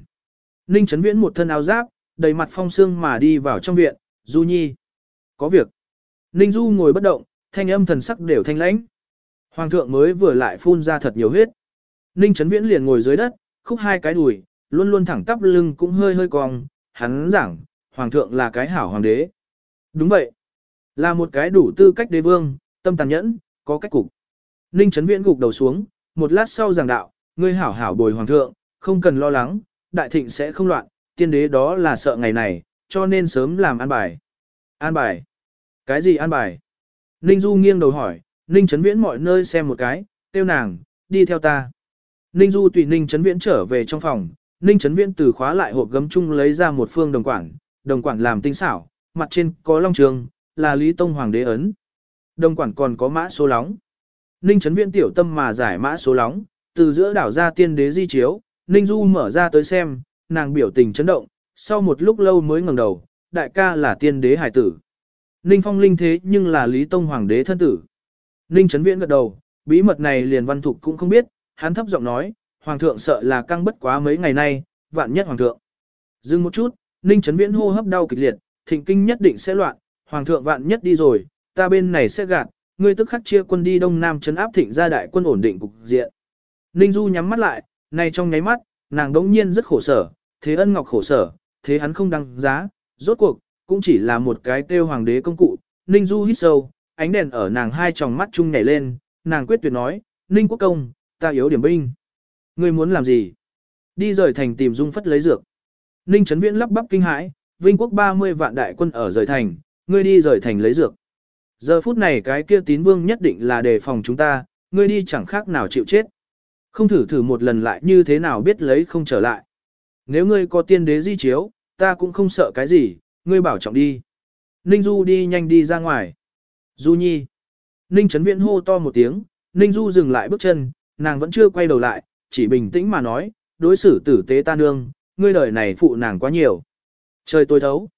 Ninh Trấn Viễn một thân áo giáp, đầy mặt phong sương mà đi vào trong viện, Du Nhi. Có việc. Ninh Du ngồi bất động, thanh âm thần sắc đều thanh lãnh. Hoàng thượng mới vừa lại phun ra thật nhiều huyết. Ninh Trấn Viễn liền ngồi dưới đất, khúc hai cái đùi, luôn luôn thẳng tắp lưng cũng hơi hơi cong, hắn giảng, hoàng thượng là cái hảo hoàng đế. Đúng vậy, là một cái đủ tư cách đế vương, tâm tàn nhẫn, có cách cục. Ninh Trấn Viễn gục đầu xuống, một lát sau giảng đạo, ngươi hảo hảo bồi hoàng thượng, không cần lo lắng, đại thịnh sẽ không loạn, tiên đế đó là sợ ngày này, cho nên sớm làm an bài. An bài? Cái gì an bài? Ninh Du nghiêng đầu hỏi, Ninh Trấn Viễn mọi nơi xem một cái, tiêu nàng, đi theo ta. Ninh Du tùy Ninh Trấn Viễn trở về trong phòng, Ninh Trấn Viễn từ khóa lại hộp gấm chung lấy ra một phương đồng quản, đồng quản làm tinh xảo, mặt trên có long trường, là Lý Tông Hoàng đế ấn. Đồng quản còn có mã số lóng. Ninh Trấn Viễn tiểu tâm mà giải mã số lóng, từ giữa đảo ra tiên đế di chiếu, Ninh Du mở ra tới xem, nàng biểu tình chấn động, sau một lúc lâu mới ngẩng đầu, đại ca là tiên đế hải tử. Ninh Phong linh thế nhưng là Lý Tông Hoàng đế thân tử. Ninh Trấn Viễn gật đầu, bí mật này liền văn thục cũng không biết, hắn thấp giọng nói, Hoàng thượng sợ là căng bất quá mấy ngày nay, vạn nhất Hoàng thượng. Dừng một chút, Ninh Trấn Viễn hô hấp đau kịch liệt, thịnh kinh nhất định sẽ loạn, Hoàng thượng vạn nhất đi rồi, ta bên này sẽ gạt, ngươi tức khắc chia quân đi Đông Nam trấn áp thịnh gia đại quân ổn định cục diện. Ninh Du nhắm mắt lại, nay trong nháy mắt, nàng đống nhiên rất khổ sở, thế ân ngọc khổ sở, thế hắn không đăng giá, rốt cuộc, cũng chỉ là một cái kêu hoàng đế công cụ. Ninh Du hít sâu, ánh đèn ở nàng hai tròng mắt chung nhảy lên, nàng quyết tuyệt nói, Ninh Quốc Công, ta yếu điểm binh. Ngươi muốn làm gì? Đi rời thành tìm Dung Phất lấy dược. Ninh Trấn Viễn lắp bắp kinh hãi, Vinh Quốc 30 vạn đại quân ở rời thành, ngươi đi rời thành lấy dược. Giờ phút này cái kia tín vương nhất định là đề phòng chúng ta, ngươi đi chẳng khác nào chịu chết. Không thử thử một lần lại như thế nào biết lấy không trở lại. Nếu ngươi có tiên đế di chiếu, ta cũng không sợ cái gì, ngươi bảo trọng đi. Ninh Du đi nhanh đi ra ngoài. Du Nhi. Ninh Trấn Viễn hô to một tiếng, Ninh Du dừng lại bước chân, nàng vẫn chưa quay đầu lại, chỉ bình tĩnh mà nói, đối xử tử tế ta nương, ngươi đời này phụ nàng quá nhiều. Trời tối thấu.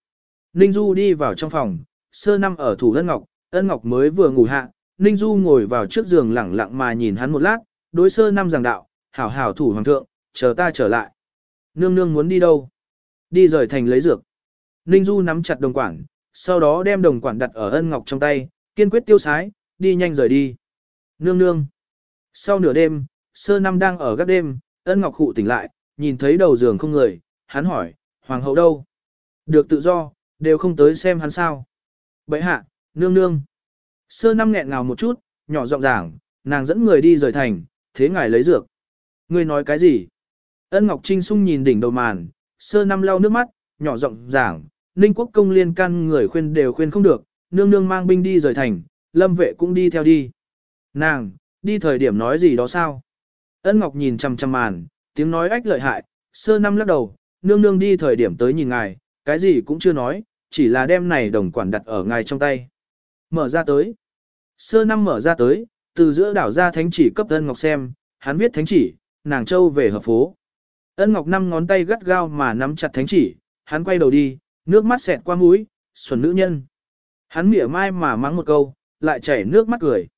Ninh Du đi vào trong phòng, sơ năm ở thủ ân ngọc, ân ngọc mới vừa ngủ hạ, Ninh Du ngồi vào trước giường lẳng lặng mà nhìn hắn một lát, đối sơ năm giảng đạo, hảo hảo thủ hoàng thượng, chờ ta trở lại. Nương nương muốn đi đâu? Đi rời thành lấy dược. Ninh Du nắm chặt đồng quản, sau đó đem đồng quản đặt ở ân ngọc trong tay, kiên quyết tiêu sái, đi nhanh rời đi. Nương nương. Sau nửa đêm, sơ năm đang ở gác đêm, ân ngọc Hụ tỉnh lại, nhìn thấy đầu giường không người, hắn hỏi, hoàng hậu đâu? Được tự do, đều không tới xem hắn sao. Bậy hạ, nương nương. Sơ năm nghẹn ngào một chút, nhỏ giọng giảng, nàng dẫn người đi rời thành, thế ngài lấy dược. Ngươi nói cái gì? Ân Ngọc Trinh sung nhìn đỉnh đầu màn, sơ năm lau nước mắt, nhỏ giọng giảng, Ninh quốc công liên can người khuyên đều khuyên không được, nương nương mang binh đi rời thành, lâm vệ cũng đi theo đi. Nàng, đi thời điểm nói gì đó sao? Ân Ngọc nhìn chằm chằm màn, tiếng nói ách lợi hại, sơ năm lắc đầu, nương nương đi thời điểm tới nhìn ngài, cái gì cũng chưa nói, chỉ là đem này đồng quản đặt ở ngài trong tay. Mở ra tới. Sơ năm mở ra tới, từ giữa đảo ra thánh chỉ cấp Ân Ngọc xem, hắn viết thánh chỉ, nàng châu về hợp phố. Ân Ngọc năm ngón tay gắt gao mà nắm chặt thánh chỉ, hắn quay đầu đi, nước mắt xẹt qua mũi, xuẩn nữ nhân. Hắn mỉa mai mà mắng một câu, lại chảy nước mắt cười.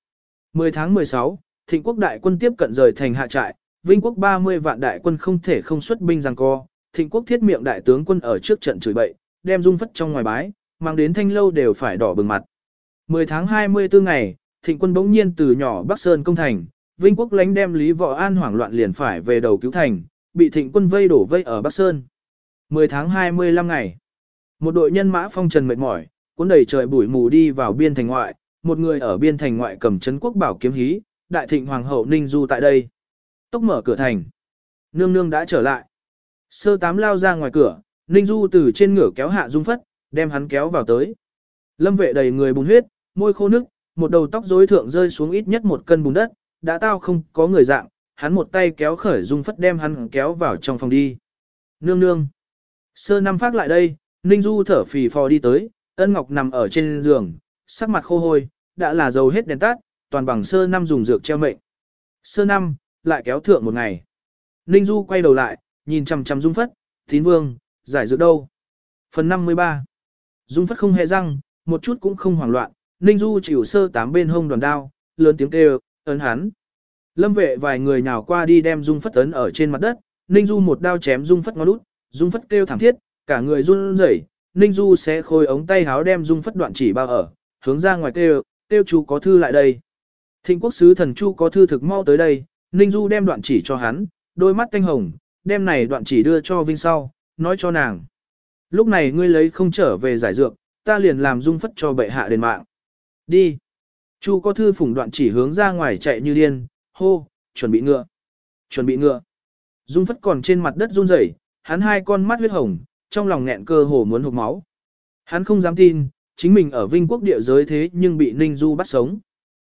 10 tháng 16, thịnh quốc đại quân tiếp cận rời thành hạ trại, vinh quốc 30 vạn đại quân không thể không xuất binh giằng co, thịnh quốc thiết miệng đại tướng quân ở trước trận chửi bậy, đem dung phất trong ngoài bái, mang đến thanh lâu đều phải đỏ bừng mặt. 10 tháng 24 ngày, thịnh quân bỗng nhiên từ nhỏ Bắc Sơn công thành, vinh quốc lánh đem Lý Võ An hoảng loạn liền phải về đầu cứu thành, bị thịnh quân vây đổ vây ở Bắc Sơn. 10 tháng 25 ngày, một đội nhân mã phong trần mệt mỏi, cuốn đầy trời bụi mù đi vào biên thành ngoại, một người ở biên thành ngoại cầm chấn quốc bảo kiếm hí, đại thịnh hoàng hậu Ninh Du tại đây. Tốc mở cửa thành. Nương nương đã trở lại. Sơ tám lao ra ngoài cửa, Ninh Du từ trên ngửa kéo hạ dung phất, đem hắn kéo vào tới. Lâm vệ đầy người bùn huyết, môi khô nước, một đầu tóc rối thượng rơi xuống ít nhất một cân bùn đất, đã tao không có người dạng, hắn một tay kéo khởi dung phất đem hắn kéo vào trong phòng đi. Nương nương. Sơ năm phát lại đây, Ninh Du thở phì phò đi tới, ân ngọc nằm ở trên giường, sắc mặt khô hôi, đã là dầu hết đèn tắt, toàn bằng sơ năm dùng dược treo mệnh. Sơ năm, lại kéo thượng một ngày. Ninh Du quay đầu lại, nhìn chằm chằm Dung Phất, Tín Vương, giải dược đâu? Phần 53 Dung Phất không hề răng, một chút cũng không hoảng loạn, Ninh Du chịu sơ tám bên hông đoàn đao, lớn tiếng kêu, ấn hắn. Lâm vệ vài người nhào qua đi đem Dung Phất ấn ở trên mặt đất, Ninh Du một đao chém Dung Phất ngón út, Dung Phất kêu thảm thiết, cả người run rẩy, Ninh Du sẽ khôi ống tay háo đem Dung Phất đoạn chỉ bao ở, hướng ra ngoài kêu, kêu chú có thư lại đây. Thịnh quốc sứ thần chu có thư thực mau tới đây, Ninh Du đem đoạn chỉ cho hắn, đôi mắt thanh hồng, đem này đoạn chỉ đưa cho Vinh sau, nói cho nàng. Lúc này ngươi lấy không trở về giải dược, ta liền làm dung phất cho bệ hạ đền mạng. Đi. Chu có thư phủng đoạn chỉ hướng ra ngoài chạy như điên, hô, chuẩn bị ngựa. Chuẩn bị ngựa. Dung phất còn trên mặt đất run rẩy, hắn hai con mắt huyết hồng, trong lòng nghẹn cơ hồ muốn hụt máu. Hắn không dám tin, chính mình ở vinh quốc địa giới thế nhưng bị Ninh Du bắt sống.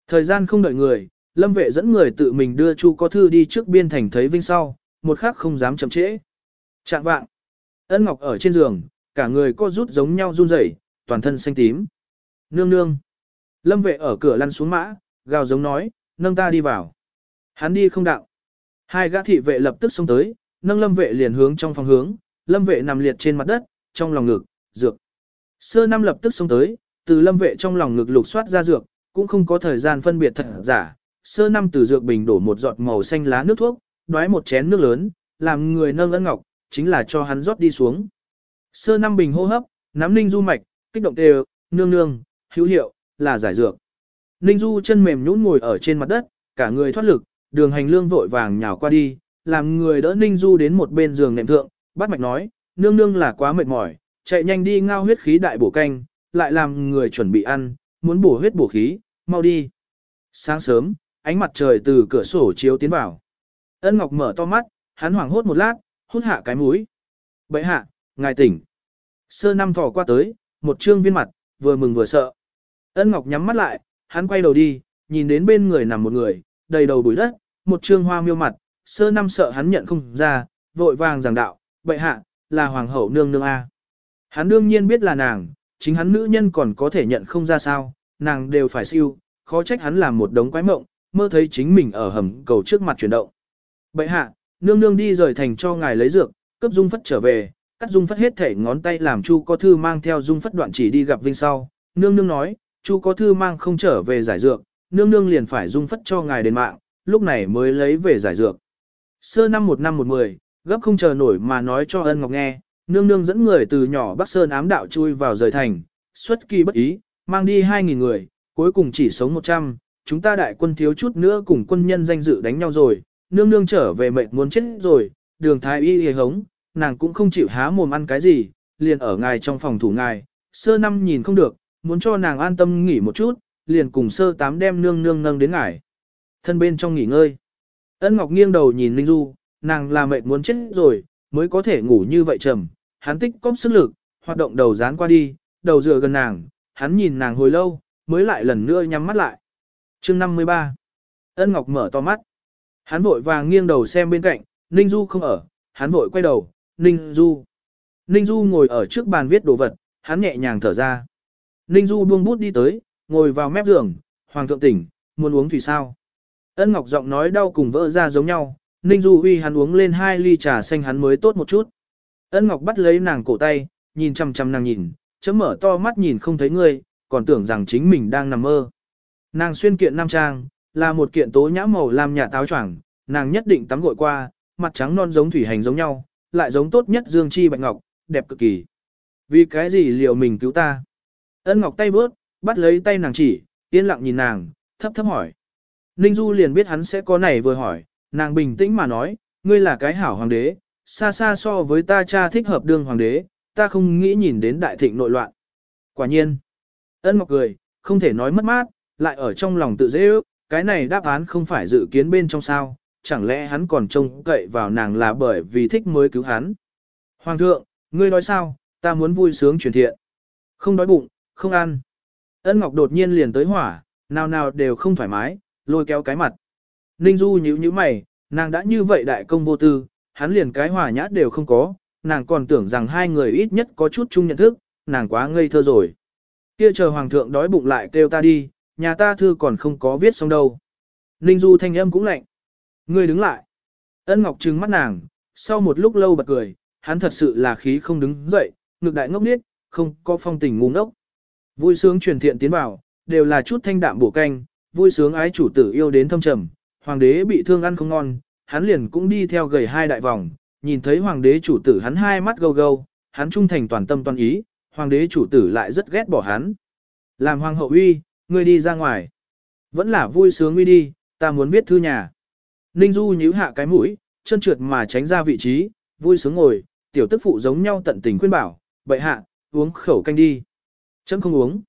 Thời gian không đợi người, lâm vệ dẫn người tự mình đưa Chu có thư đi trước biên thành thấy vinh sau, một khắc không dám chậm trễ. Trạng vạng, ân ngọc ở trên giường, cả người co rút giống nhau run rẩy, toàn thân xanh tím. Nương nương. Lâm vệ ở cửa lăn xuống mã, gào giống nói, nâng ta đi vào. Hắn đi không đạo. Hai gã thị vệ lập tức xông tới, nâng lâm vệ liền hướng trong phòng hướng, lâm vệ nằm liệt trên mặt đất, trong lòng ngực, dược. Sơ năm lập tức xông tới, từ lâm vệ trong lòng ngực lục soát ra dược, cũng không có thời gian phân biệt thật giả. Sơ năm từ dược bình đổ một giọt màu xanh lá nước thuốc, đoái một chén nước lớn, làm người nâng ân ngọc, chính là cho hắn rót đi xuống. Sơ năm bình hô hấp, nắm ninh du mạch, kích động đều, nương nương, hữu hiệu, là giải dược. Ninh du chân mềm nhũn ngồi ở trên mặt đất, cả người thoát lực, đường hành lương vội vàng nhào qua đi, làm người đỡ Ninh Du đến một bên giường nệm thượng, bắt mạch nói, nương nương là quá mệt mỏi, chạy nhanh đi ngao huyết khí đại bổ canh, lại làm người chuẩn bị ăn, muốn bổ huyết bổ khí, mau đi. Sáng sớm, ánh mặt trời từ cửa sổ chiếu tiến vào. Ân Ngọc mở to mắt, hắn hoảng hốt một lát, hút hạ cái mũi. Bậy hạ, ngài tỉnh. Sơ năm thỏ qua tới, một trương viên mặt, vừa mừng vừa sợ. Ân Ngọc nhắm mắt lại, hắn quay đầu đi, nhìn đến bên người nằm một người, đầy đầu bụi đất, một trương hoa miêu mặt, sơ năm sợ hắn nhận không ra, vội vàng giảng đạo, bậy hạ, là hoàng hậu nương nương A. Hắn đương nhiên biết là nàng, chính hắn nữ nhân còn có thể nhận không ra sao, nàng đều phải siêu, khó trách hắn làm một đống quái mộng, mơ thấy chính mình ở hầm cầu trước mặt chuyển động. Bậy hạ, nương nương đi rời thành cho ngài lấy dược, cấp dung phất trở về, cắt dung phất hết thể ngón tay làm chu có thư mang theo dung phất đoạn chỉ đi gặp vinh sau. Nương nương nói, chu có thư mang không trở về giải dược, nương nương liền phải dung phất cho ngài đến mạng, lúc này mới lấy về giải dược. Sơ năm một năm một mười, gấp không chờ nổi mà nói cho ân ngọc nghe, nương nương dẫn người từ nhỏ Bắc Sơn ám đạo chui vào rời thành, xuất kỳ bất ý, mang đi 2.000 người, cuối cùng chỉ sống 100, chúng ta đại quân thiếu chút nữa cùng quân nhân danh dự đánh nhau rồi, nương nương trở về mệt muốn chết rồi, đường thái y hề hống, nàng cũng không chịu há mồm ăn cái gì, liền ở ngài trong phòng thủ ngài, sơ năm nhìn không được, muốn cho nàng an tâm nghỉ một chút, liền cùng sơ tám đem nương nương nâng đến ngài. Thân bên trong nghỉ ngơi. Ân Ngọc nghiêng đầu nhìn Linh Du, nàng là mệt muốn chết rồi, mới có thể ngủ như vậy trầm. Hắn tích cóp sức lực, hoạt động đầu dán qua đi, đầu dựa gần nàng, hắn nhìn nàng hồi lâu, mới lại lần nữa nhắm mắt lại. chương 53. Ân Ngọc mở to mắt. Hắn vội vàng nghiêng đầu xem bên cạnh, Ninh Du không ở, hắn vội quay đầu, Ninh Du. Ninh Du ngồi ở trước bàn viết đồ vật, hắn nhẹ nhàng thở ra. Ninh Du buông bút đi tới, ngồi vào mép giường, Hoàng thượng tỉnh, muốn uống thủy sao. Ân Ngọc giọng nói đau cùng vỡ ra giống nhau, Ninh Du uy hắn uống lên hai ly trà xanh hắn mới tốt một chút. Ân Ngọc bắt lấy nàng cổ tay, nhìn chăm chăm nàng nhìn, chấm mở to mắt nhìn không thấy ngươi, còn tưởng rằng chính mình đang nằm mơ. Nàng xuyên kiện nam trang, là một kiện tố nhã màu làm nhà táo choàng, nàng nhất định tắm gội qua, mặt trắng non giống thủy hành giống nhau, lại giống tốt nhất dương chi bạch ngọc, đẹp cực kỳ. Vì cái gì liệu mình cứu ta? Ân Ngọc tay vớt, bắt lấy tay nàng chỉ, yên lặng nhìn nàng, thấp thấp hỏi. Ninh Du liền biết hắn sẽ có này vừa hỏi, nàng bình tĩnh mà nói, ngươi là cái hảo hoàng đế, xa xa so với ta cha thích hợp đương hoàng đế, ta không nghĩ nhìn đến đại thịnh nội loạn. Quả nhiên, ân ngọc cười, không thể nói mất mát, lại ở trong lòng tự dễ ước, cái này đáp án không phải dự kiến bên trong sao, chẳng lẽ hắn còn trông cậy vào nàng là bởi vì thích mới cứu hắn. Hoàng thượng, ngươi nói sao, ta muốn vui sướng truyền thiện. Không đói bụng, không ăn. Ân Ngọc đột nhiên liền tới hỏa, nào nào đều không thoải mái, lôi kéo cái mặt. Ninh Du nhíu nhíu mày, nàng đã như vậy đại công vô tư, hắn liền cái hòa nhã đều không có, nàng còn tưởng rằng hai người ít nhất có chút chung nhận thức, nàng quá ngây thơ rồi. Kia chờ hoàng thượng đói bụng lại kêu ta đi, nhà ta thư còn không có viết xong đâu. Ninh Du thanh âm cũng lạnh. Ngươi đứng lại. Ân Ngọc trừng mắt nàng, sau một lúc lâu bật cười, hắn thật sự là khí không đứng dậy, ngực đại ngốc niết, không có phong tình ngu ngốc. Vui sướng truyền thiện tiến vào, đều là chút thanh đạm bổ canh, vui sướng ái chủ tử yêu đến thâm trầm, hoàng đế bị thương ăn không ngon, hắn liền cũng đi theo gầy hai đại vòng, nhìn thấy hoàng đế chủ tử hắn hai mắt gâu gâu, hắn trung thành toàn tâm toàn ý, hoàng đế chủ tử lại rất ghét bỏ hắn. Làm hoàng hậu uy, ngươi đi ra ngoài. Vẫn là vui sướng uy đi, ta muốn viết thư nhà. Ninh Du nhíu hạ cái mũi, chân trượt mà tránh ra vị trí, vui sướng ngồi, tiểu tức phụ giống nhau tận tình khuyên bảo, bậy hạ, uống khẩu canh đi. Chấm không uống.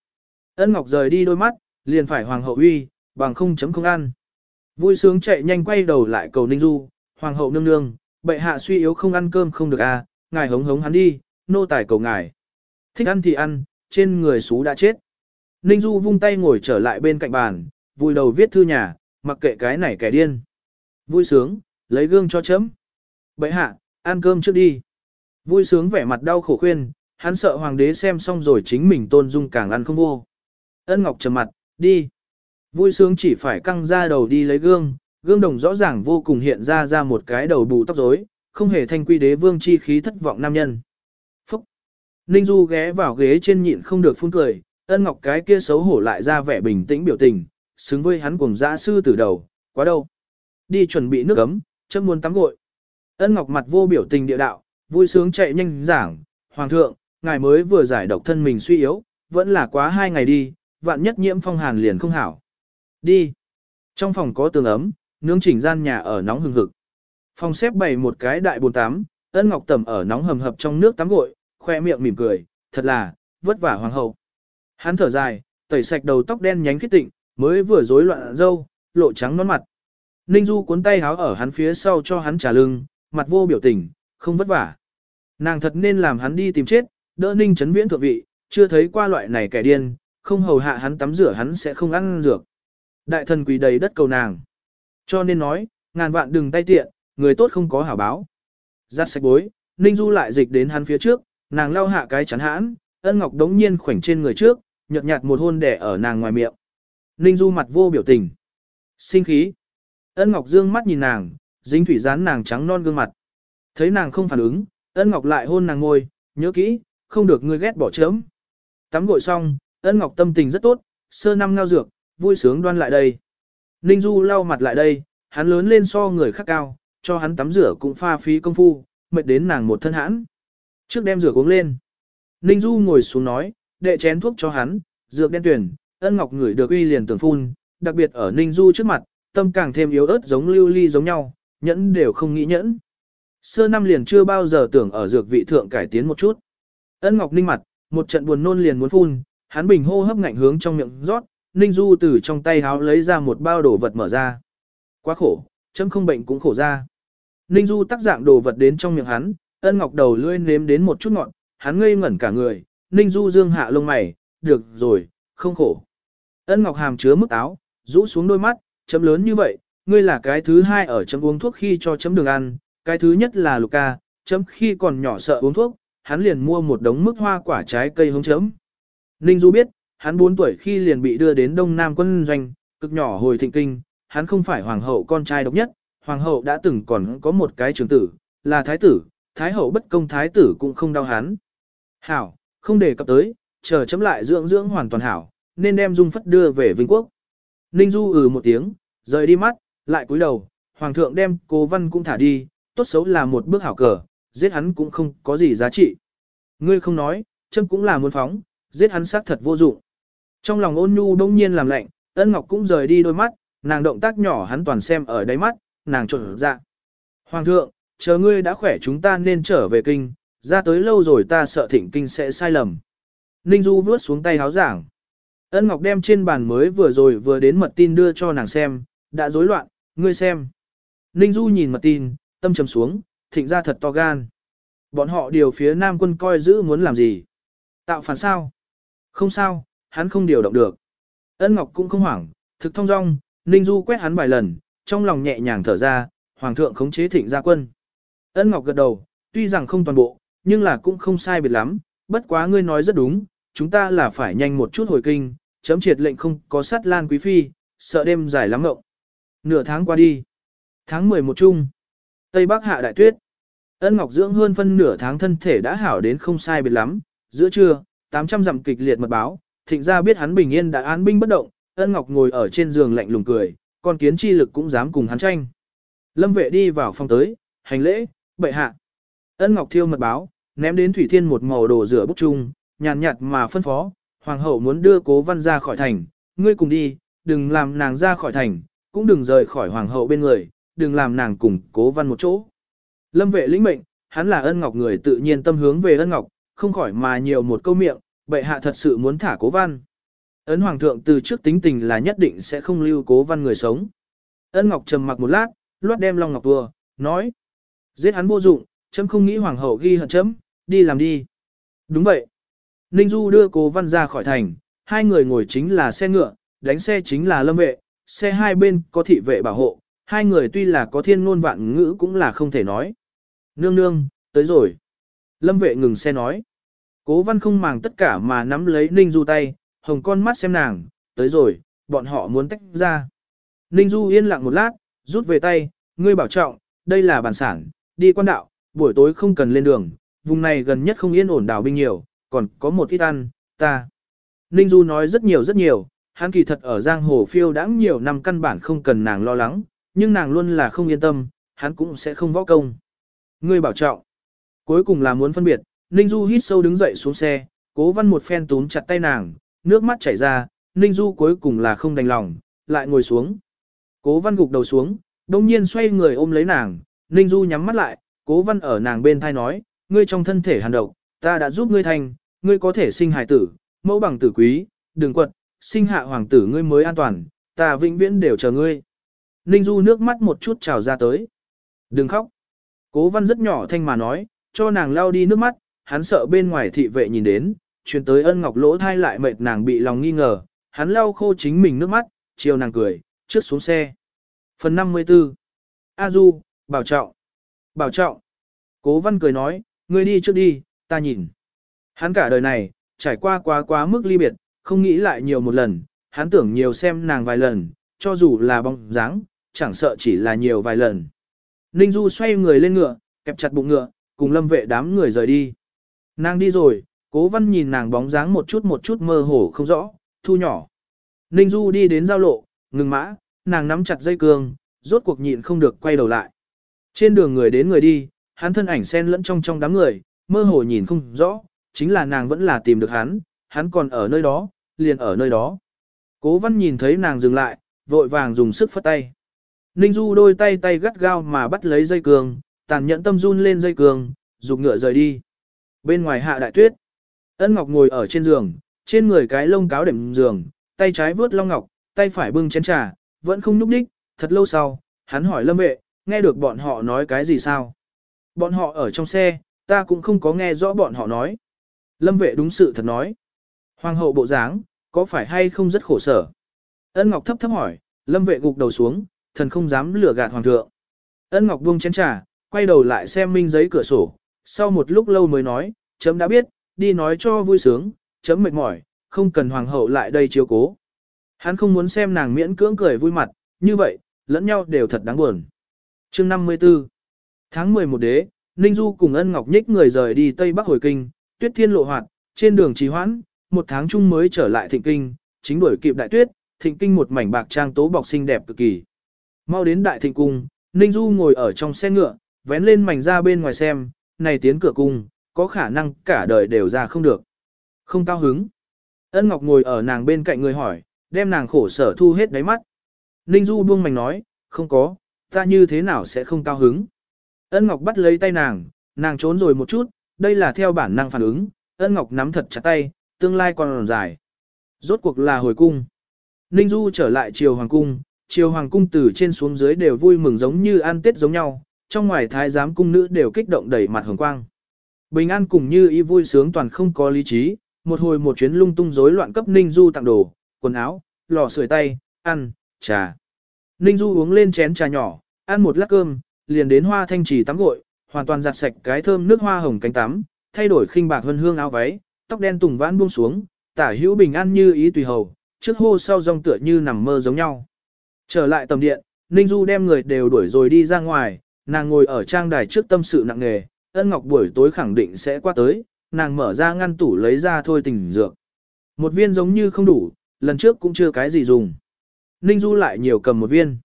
Ân Ngọc rời đi đôi mắt, liền phải hoàng hậu uy, bằng không chấm không ăn. Vui sướng chạy nhanh quay đầu lại cầu Ninh Du, hoàng hậu nương nương, bệ hạ suy yếu không ăn cơm không được à, ngài hống hống hắn đi, nô tài cầu ngài. Thích ăn thì ăn, trên người xú đã chết. Ninh Du vung tay ngồi trở lại bên cạnh bàn, vui đầu viết thư nhà, mặc kệ cái này kẻ điên. Vui sướng, lấy gương cho chấm. Bệ hạ, ăn cơm trước đi. Vui sướng vẻ mặt đau khổ khuyên, hắn sợ hoàng đế xem xong rồi chính mình tôn dung càng ăn không vô. Ân Ngọc trầm mặt, đi. Vui sướng chỉ phải căng ra đầu đi lấy gương, gương đồng rõ ràng vô cùng hiện ra ra một cái đầu bù tóc rối, không hề thanh quy đế vương chi khí thất vọng nam nhân. Phúc! Ninh Du ghé vào ghế trên nhịn không được phun cười, ân ngọc cái kia xấu hổ lại ra vẻ bình tĩnh biểu tình, xứng với hắn cùng dã sư từ đầu, quá đâu. Đi chuẩn bị nước ấm, chấm muốn tắm gội. Ân ngọc mặt vô biểu tình địa đạo, vui sướng chạy nhanh giảng, Hoàng thượng, ngài mới vừa giải độc thân mình suy yếu, vẫn là quá hai ngày đi, vạn nhất nhiễm phong hàn liền không hảo. Đi. Trong phòng có tường ấm, nướng chỉnh gian nhà ở nóng hừng hực. Phòng xếp bày một cái đại bồn tắm, ân ngọc tẩm ở nóng hầm hập trong nước tắm gội, khoe miệng mỉm cười, thật là, vất vả hoàng hậu. Hắn thở dài, tẩy sạch đầu tóc đen nhánh khít tịnh, mới vừa rối loạn râu, lộ trắng nón mặt. Ninh Du cuốn tay háo ở hắn phía sau cho hắn trả lưng, mặt vô biểu tình, không vất vả. Nàng thật nên làm hắn đi tìm chết, đỡ Ninh Trấn viễn thượng vị, chưa thấy qua loại này kẻ điên, không hầu hạ hắn tắm rửa hắn sẽ không ăn dược. Đại thần quỳ đầy đất cầu nàng. Cho nên nói, ngàn vạn đừng tay tiện, người tốt không có hảo báo. Giặt sạch bối, Ninh Du lại dịch đến hắn phía trước, nàng lau hạ cái chắn hãn, ân ngọc đống nhiên khoảnh trên người trước, nhợt nhạt một hôn đẻ ở nàng ngoài miệng. Ninh Du mặt vô biểu tình. Sinh khí. Ân ngọc dương mắt nhìn nàng, dính thủy dán nàng trắng non gương mặt. Thấy nàng không phản ứng, ân ngọc lại hôn nàng ngôi, nhớ kỹ, không được ngươi ghét bỏ chớm. Tắm gội xong, ân ngọc tâm tình rất tốt, sơ năm ngao dược, vui sướng đoan lại đây. Ninh Du lau mặt lại đây, hắn lớn lên so người khác cao, cho hắn tắm rửa cũng pha phí công phu, mệt đến nàng một thân hãn. Trước đem rửa uống lên. Ninh Du ngồi xuống nói, đệ chén thuốc cho hắn, dược đen tuyển, ân ngọc ngửi được uy liền tưởng phun, đặc biệt ở Ninh Du trước mặt, tâm càng thêm yếu ớt giống lưu ly giống nhau, nhẫn đều không nghĩ nhẫn. Sơ năm liền chưa bao giờ tưởng ở dược vị thượng cải tiến một chút. Ân ngọc ninh mặt, một trận buồn nôn liền muốn phun, hắn bình hô hấp ngạnh hướng trong miệng rót, Ninh Du từ trong tay háo lấy ra một bao đồ vật mở ra. Quá khổ, chấm không bệnh cũng khổ ra. Ninh Du tác dạng đồ vật đến trong miệng hắn, ân ngọc đầu lưỡi nếm đến một chút ngọn, hắn ngây ngẩn cả người, Ninh Du dương hạ lông mày, được rồi, không khổ. Ân ngọc hàm chứa mức áo, rũ xuống đôi mắt, chấm lớn như vậy, ngươi là cái thứ hai ở chấm uống thuốc khi cho chấm đường ăn, cái thứ nhất là Luca, chấm khi còn nhỏ sợ uống thuốc, hắn liền mua một đống mức hoa quả trái cây hống chấm. Ninh Du biết, hắn 4 tuổi khi liền bị đưa đến Đông Nam quân doanh, cực nhỏ hồi thịnh kinh, hắn không phải hoàng hậu con trai độc nhất, hoàng hậu đã từng còn có một cái trưởng tử, là thái tử, thái hậu bất công thái tử cũng không đau hắn. Hảo, không để cập tới, chờ chấm lại dưỡng dưỡng hoàn toàn hảo, nên đem dung phất đưa về Vinh Quốc. Ninh Du ừ một tiếng, rời đi mắt, lại cúi đầu, hoàng thượng đem cô văn cũng thả đi, tốt xấu là một bước hảo cờ, giết hắn cũng không có gì giá trị. Ngươi không nói, chấm cũng là muốn phóng, giết hắn xác thật vô dụng. Trong lòng ôn nhu đông nhiên làm lạnh, ân ngọc cũng rời đi đôi mắt, nàng động tác nhỏ hắn toàn xem ở đáy mắt, nàng trộn dạ. Hoàng thượng, chờ ngươi đã khỏe chúng ta nên trở về kinh, ra tới lâu rồi ta sợ thịnh kinh sẽ sai lầm. Ninh Du vuốt xuống tay háo giảng. Ân Ngọc đem trên bàn mới vừa rồi vừa đến mật tin đưa cho nàng xem, đã rối loạn, ngươi xem. Ninh Du nhìn mật tin, tâm trầm xuống, thịnh ra thật to gan. Bọn họ điều phía Nam quân coi giữ muốn làm gì? Tạo phản sao? Không sao, hắn không điều động được. Ân Ngọc cũng không hoảng, thực thông dong, Ninh Du quét hắn vài lần, trong lòng nhẹ nhàng thở ra, Hoàng thượng khống chế thịnh gia quân. Ân Ngọc gật đầu, tuy rằng không toàn bộ, nhưng là cũng không sai biệt lắm, bất quá ngươi nói rất đúng, chúng ta là phải nhanh một chút hồi kinh, chấm triệt lệnh không có sát lan quý phi, sợ đêm dài lắm ngộng. Nửa tháng qua đi. Tháng 11 chung. Tây Bắc hạ đại tuyết. Ân Ngọc dưỡng hơn phân nửa tháng thân thể đã hảo đến không sai biệt lắm, giữa trưa, 800 dặm kịch liệt mật báo, thịnh gia biết hắn bình yên đã án binh bất động, Ân Ngọc ngồi ở trên giường lạnh lùng cười, con kiến chi lực cũng dám cùng hắn tranh. Lâm vệ đi vào phòng tới, hành lễ, bệ hạ. Ân Ngọc thiêu mật báo, ném đến Thủy Thiên một màu đồ rửa bút chung, nhàn nhạt mà phân phó, hoàng hậu muốn đưa cố văn ra khỏi thành, ngươi cùng đi, đừng làm nàng ra khỏi thành, cũng đừng rời khỏi hoàng hậu bên người, đừng làm nàng cùng cố văn một chỗ. Lâm vệ lĩnh mệnh, hắn là ân ngọc người tự nhiên tâm hướng về ân ngọc, không khỏi mà nhiều một câu miệng, bệ hạ thật sự muốn thả cố văn. Ấn hoàng thượng từ trước tính tình là nhất định sẽ không lưu cố văn người sống. Ân ngọc trầm mặc một lát, loát đem long ngọc vừa, nói. Giết hắn vô dụng, chấm không nghĩ hoàng hậu ghi hận chấm, đi làm đi. Đúng vậy. Ninh Du đưa cố văn ra khỏi thành, hai người ngồi chính là xe ngựa, đánh xe chính là lâm vệ, xe hai bên có thị vệ bảo hộ, hai người tuy là có thiên ngôn vạn ngữ cũng là không thể nói. Nương nương, tới rồi. Lâm vệ ngừng xe nói. Cố văn không màng tất cả mà nắm lấy Ninh Du tay, hồng con mắt xem nàng, tới rồi, bọn họ muốn tách ra. Ninh Du yên lặng một lát, rút về tay, ngươi bảo trọng, đây là bản sản, đi quan đạo, buổi tối không cần lên đường, vùng này gần nhất không yên ổn đảo binh nhiều, còn có một ít ăn, ta. Ninh Du nói rất nhiều rất nhiều, hắn kỳ thật ở giang hồ phiêu đã nhiều năm căn bản không cần nàng lo lắng, nhưng nàng luôn là không yên tâm, hắn cũng sẽ không võ công. Ngươi bảo trọng. Cuối cùng là muốn phân biệt, Ninh Du hít sâu đứng dậy xuống xe, cố văn một phen túm chặt tay nàng, nước mắt chảy ra, Ninh Du cuối cùng là không đành lòng, lại ngồi xuống. Cố văn gục đầu xuống, đông nhiên xoay người ôm lấy nàng, Ninh Du nhắm mắt lại, cố văn ở nàng bên thai nói, ngươi trong thân thể hàn độc, ta đã giúp ngươi thành, ngươi có thể sinh hài tử, mẫu bằng tử quý, đừng quật, sinh hạ hoàng tử ngươi mới an toàn, ta vĩnh viễn đều chờ ngươi. Ninh Du nước mắt một chút trào ra tới. Đừng khóc. Cố văn rất nhỏ thanh mà nói, cho nàng lau đi nước mắt, hắn sợ bên ngoài thị vệ nhìn đến, chuyển tới ân ngọc lỗ thai lại mệt nàng bị lòng nghi ngờ, hắn lau khô chính mình nước mắt, chiều nàng cười, trước xuống xe. Phần 54 A Du, bảo trọng. Bảo trọng. Cố văn cười nói, ngươi đi trước đi, ta nhìn. Hắn cả đời này, trải qua quá quá mức ly biệt, không nghĩ lại nhiều một lần, hắn tưởng nhiều xem nàng vài lần, cho dù là bóng dáng, chẳng sợ chỉ là nhiều vài lần. Ninh Du xoay người lên ngựa, kẹp chặt bụng ngựa, cùng lâm vệ đám người rời đi. Nàng đi rồi, cố văn nhìn nàng bóng dáng một chút một chút mơ hồ không rõ, thu nhỏ. Ninh Du đi đến giao lộ, ngừng mã, nàng nắm chặt dây cương, rốt cuộc nhịn không được quay đầu lại. Trên đường người đến người đi, hắn thân ảnh xen lẫn trong trong đám người, mơ hồ nhìn không rõ, chính là nàng vẫn là tìm được hắn, hắn còn ở nơi đó, liền ở nơi đó. Cố văn nhìn thấy nàng dừng lại, vội vàng dùng sức phất tay. Ninh Du đôi tay tay gắt gao mà bắt lấy dây cường, tàn nhẫn tâm run lên dây cường, dục ngựa rời đi. Bên ngoài hạ đại tuyết, ân ngọc ngồi ở trên giường, trên người cái lông cáo đệm giường, tay trái vướt long ngọc, tay phải bưng chén trà, vẫn không nhúc đích, thật lâu sau, hắn hỏi lâm vệ, nghe được bọn họ nói cái gì sao? Bọn họ ở trong xe, ta cũng không có nghe rõ bọn họ nói. Lâm vệ đúng sự thật nói. Hoàng hậu bộ dáng, có phải hay không rất khổ sở? Ân Ngọc thấp thấp hỏi, lâm vệ gục đầu xuống, thần không dám lừa gạt hoàng thượng. Ân Ngọc buông chén trà, quay đầu lại xem minh giấy cửa sổ, sau một lúc lâu mới nói, chấm đã biết, đi nói cho vui sướng, chấm mệt mỏi, không cần hoàng hậu lại đây chiếu cố. Hắn không muốn xem nàng miễn cưỡng cười vui mặt, như vậy, lẫn nhau đều thật đáng buồn. Chương 54 Tháng 11 đế, Ninh Du cùng ân ngọc nhích người rời đi Tây Bắc hồi kinh, tuyết thiên lộ hoạt, trên đường trì hoãn, một tháng chung mới trở lại thịnh kinh, chính đuổi kịp đại tuyết, thịnh kinh một mảnh bạc trang tố bọc xinh đẹp cực kỳ. Mau đến đại thịnh cung, Ninh Du ngồi ở trong xe ngựa, vén lên mảnh ra bên ngoài xem, này tiến cửa cung, có khả năng cả đời đều ra không được. Không cao hứng. Ân Ngọc ngồi ở nàng bên cạnh người hỏi, đem nàng khổ sở thu hết đáy mắt. Ninh Du buông mảnh nói, không có, ta như thế nào sẽ không cao hứng. Ân Ngọc bắt lấy tay nàng, nàng trốn rồi một chút, đây là theo bản năng phản ứng, Ân Ngọc nắm thật chặt tay, tương lai còn dài. Rốt cuộc là hồi cung. Ninh Du trở lại triều hoàng cung, triều hoàng cung từ trên xuống dưới đều vui mừng giống như ăn tết giống nhau, trong ngoài thái giám cung nữ đều kích động đẩy mặt hồng quang. Bình an cùng như ý vui sướng toàn không có lý trí, một hồi một chuyến lung tung rối loạn cấp Ninh Du tặng đồ, quần áo, lò sưởi tay, ăn, trà. Ninh Du uống lên chén trà nhỏ, ăn một lát cơm, liền đến hoa thanh trì tắm gội, hoàn toàn giặt sạch cái thơm nước hoa hồng cánh tắm, thay đổi khinh bạc hương hương áo váy, tóc đen tùng vãn buông xuống, tả hữu bình an như ý tùy hầu, trước hô sau rong tựa như nằm mơ giống nhau. Trở lại tầm điện, Ninh Du đem người đều đuổi rồi đi ra ngoài, nàng ngồi ở trang đài trước tâm sự nặng nề, ân ngọc buổi tối khẳng định sẽ qua tới, nàng mở ra ngăn tủ lấy ra thôi tình dược. Một viên giống như không đủ, lần trước cũng chưa cái gì dùng. Ninh Du lại nhiều cầm một viên.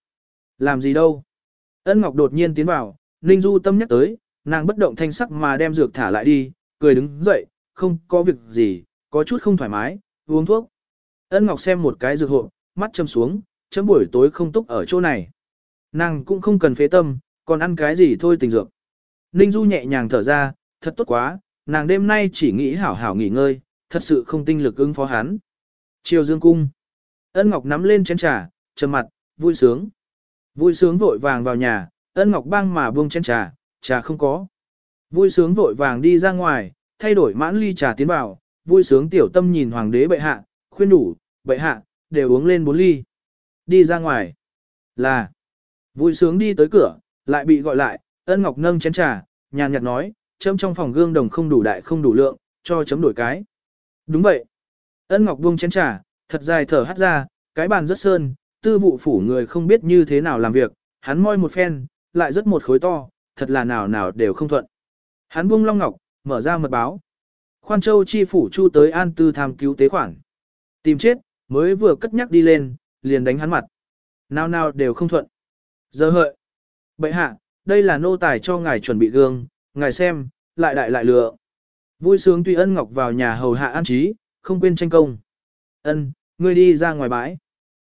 Làm gì đâu? Ân Ngọc đột nhiên tiến vào, Ninh Du tâm nhắc tới, nàng bất động thanh sắc mà đem dược thả lại đi, cười đứng dậy, không có việc gì, có chút không thoải mái, uống thuốc. Ân Ngọc xem một cái dược hộ, mắt châm xuống, chấm buổi tối không túc ở chỗ này. Nàng cũng không cần phế tâm, còn ăn cái gì thôi tình dược. Ninh Du nhẹ nhàng thở ra, thật tốt quá, nàng đêm nay chỉ nghĩ hảo hảo nghỉ ngơi, thật sự không tinh lực ứng phó hắn. Triều Dương Cung. Ân Ngọc nắm lên chén trà, trầm mặt, vui sướng. Vui sướng vội vàng vào nhà, ân Ngọc băng mà buông chén trà, trà không có. Vui sướng vội vàng đi ra ngoài, thay đổi mãn ly trà tiến vào, vui sướng tiểu tâm nhìn hoàng đế bệ hạ, khuyên đủ, bệ hạ, đều uống lên bốn ly. Đi ra ngoài. Là. Vui sướng đi tới cửa, lại bị gọi lại, ân Ngọc nâng chén trà, nhàn nhạt nói, chấm trong phòng gương đồng không đủ đại không đủ lượng, cho chấm đổi cái. Đúng vậy. Ân Ngọc buông chén trà, thật dài thở hắt ra, cái bàn rất sơn, tư vụ phủ người không biết như thế nào làm việc, hắn moi một phen, lại rất một khối to, thật là nào nào đều không thuận. Hắn buông long ngọc, mở ra mật báo. Khoan Châu chi phủ chu tới an tư tham cứu tế khoản. Tìm chết, mới vừa cất nhắc đi lên, liền đánh hắn mặt. Nào nào đều không thuận. Giờ hợi. Bậy hạ, đây là nô tài cho ngài chuẩn bị gương, ngài xem, lại đại lại lựa. Vui sướng tùy ân ngọc vào nhà hầu hạ an trí, không quên tranh công. Ân, ngươi đi ra ngoài bãi.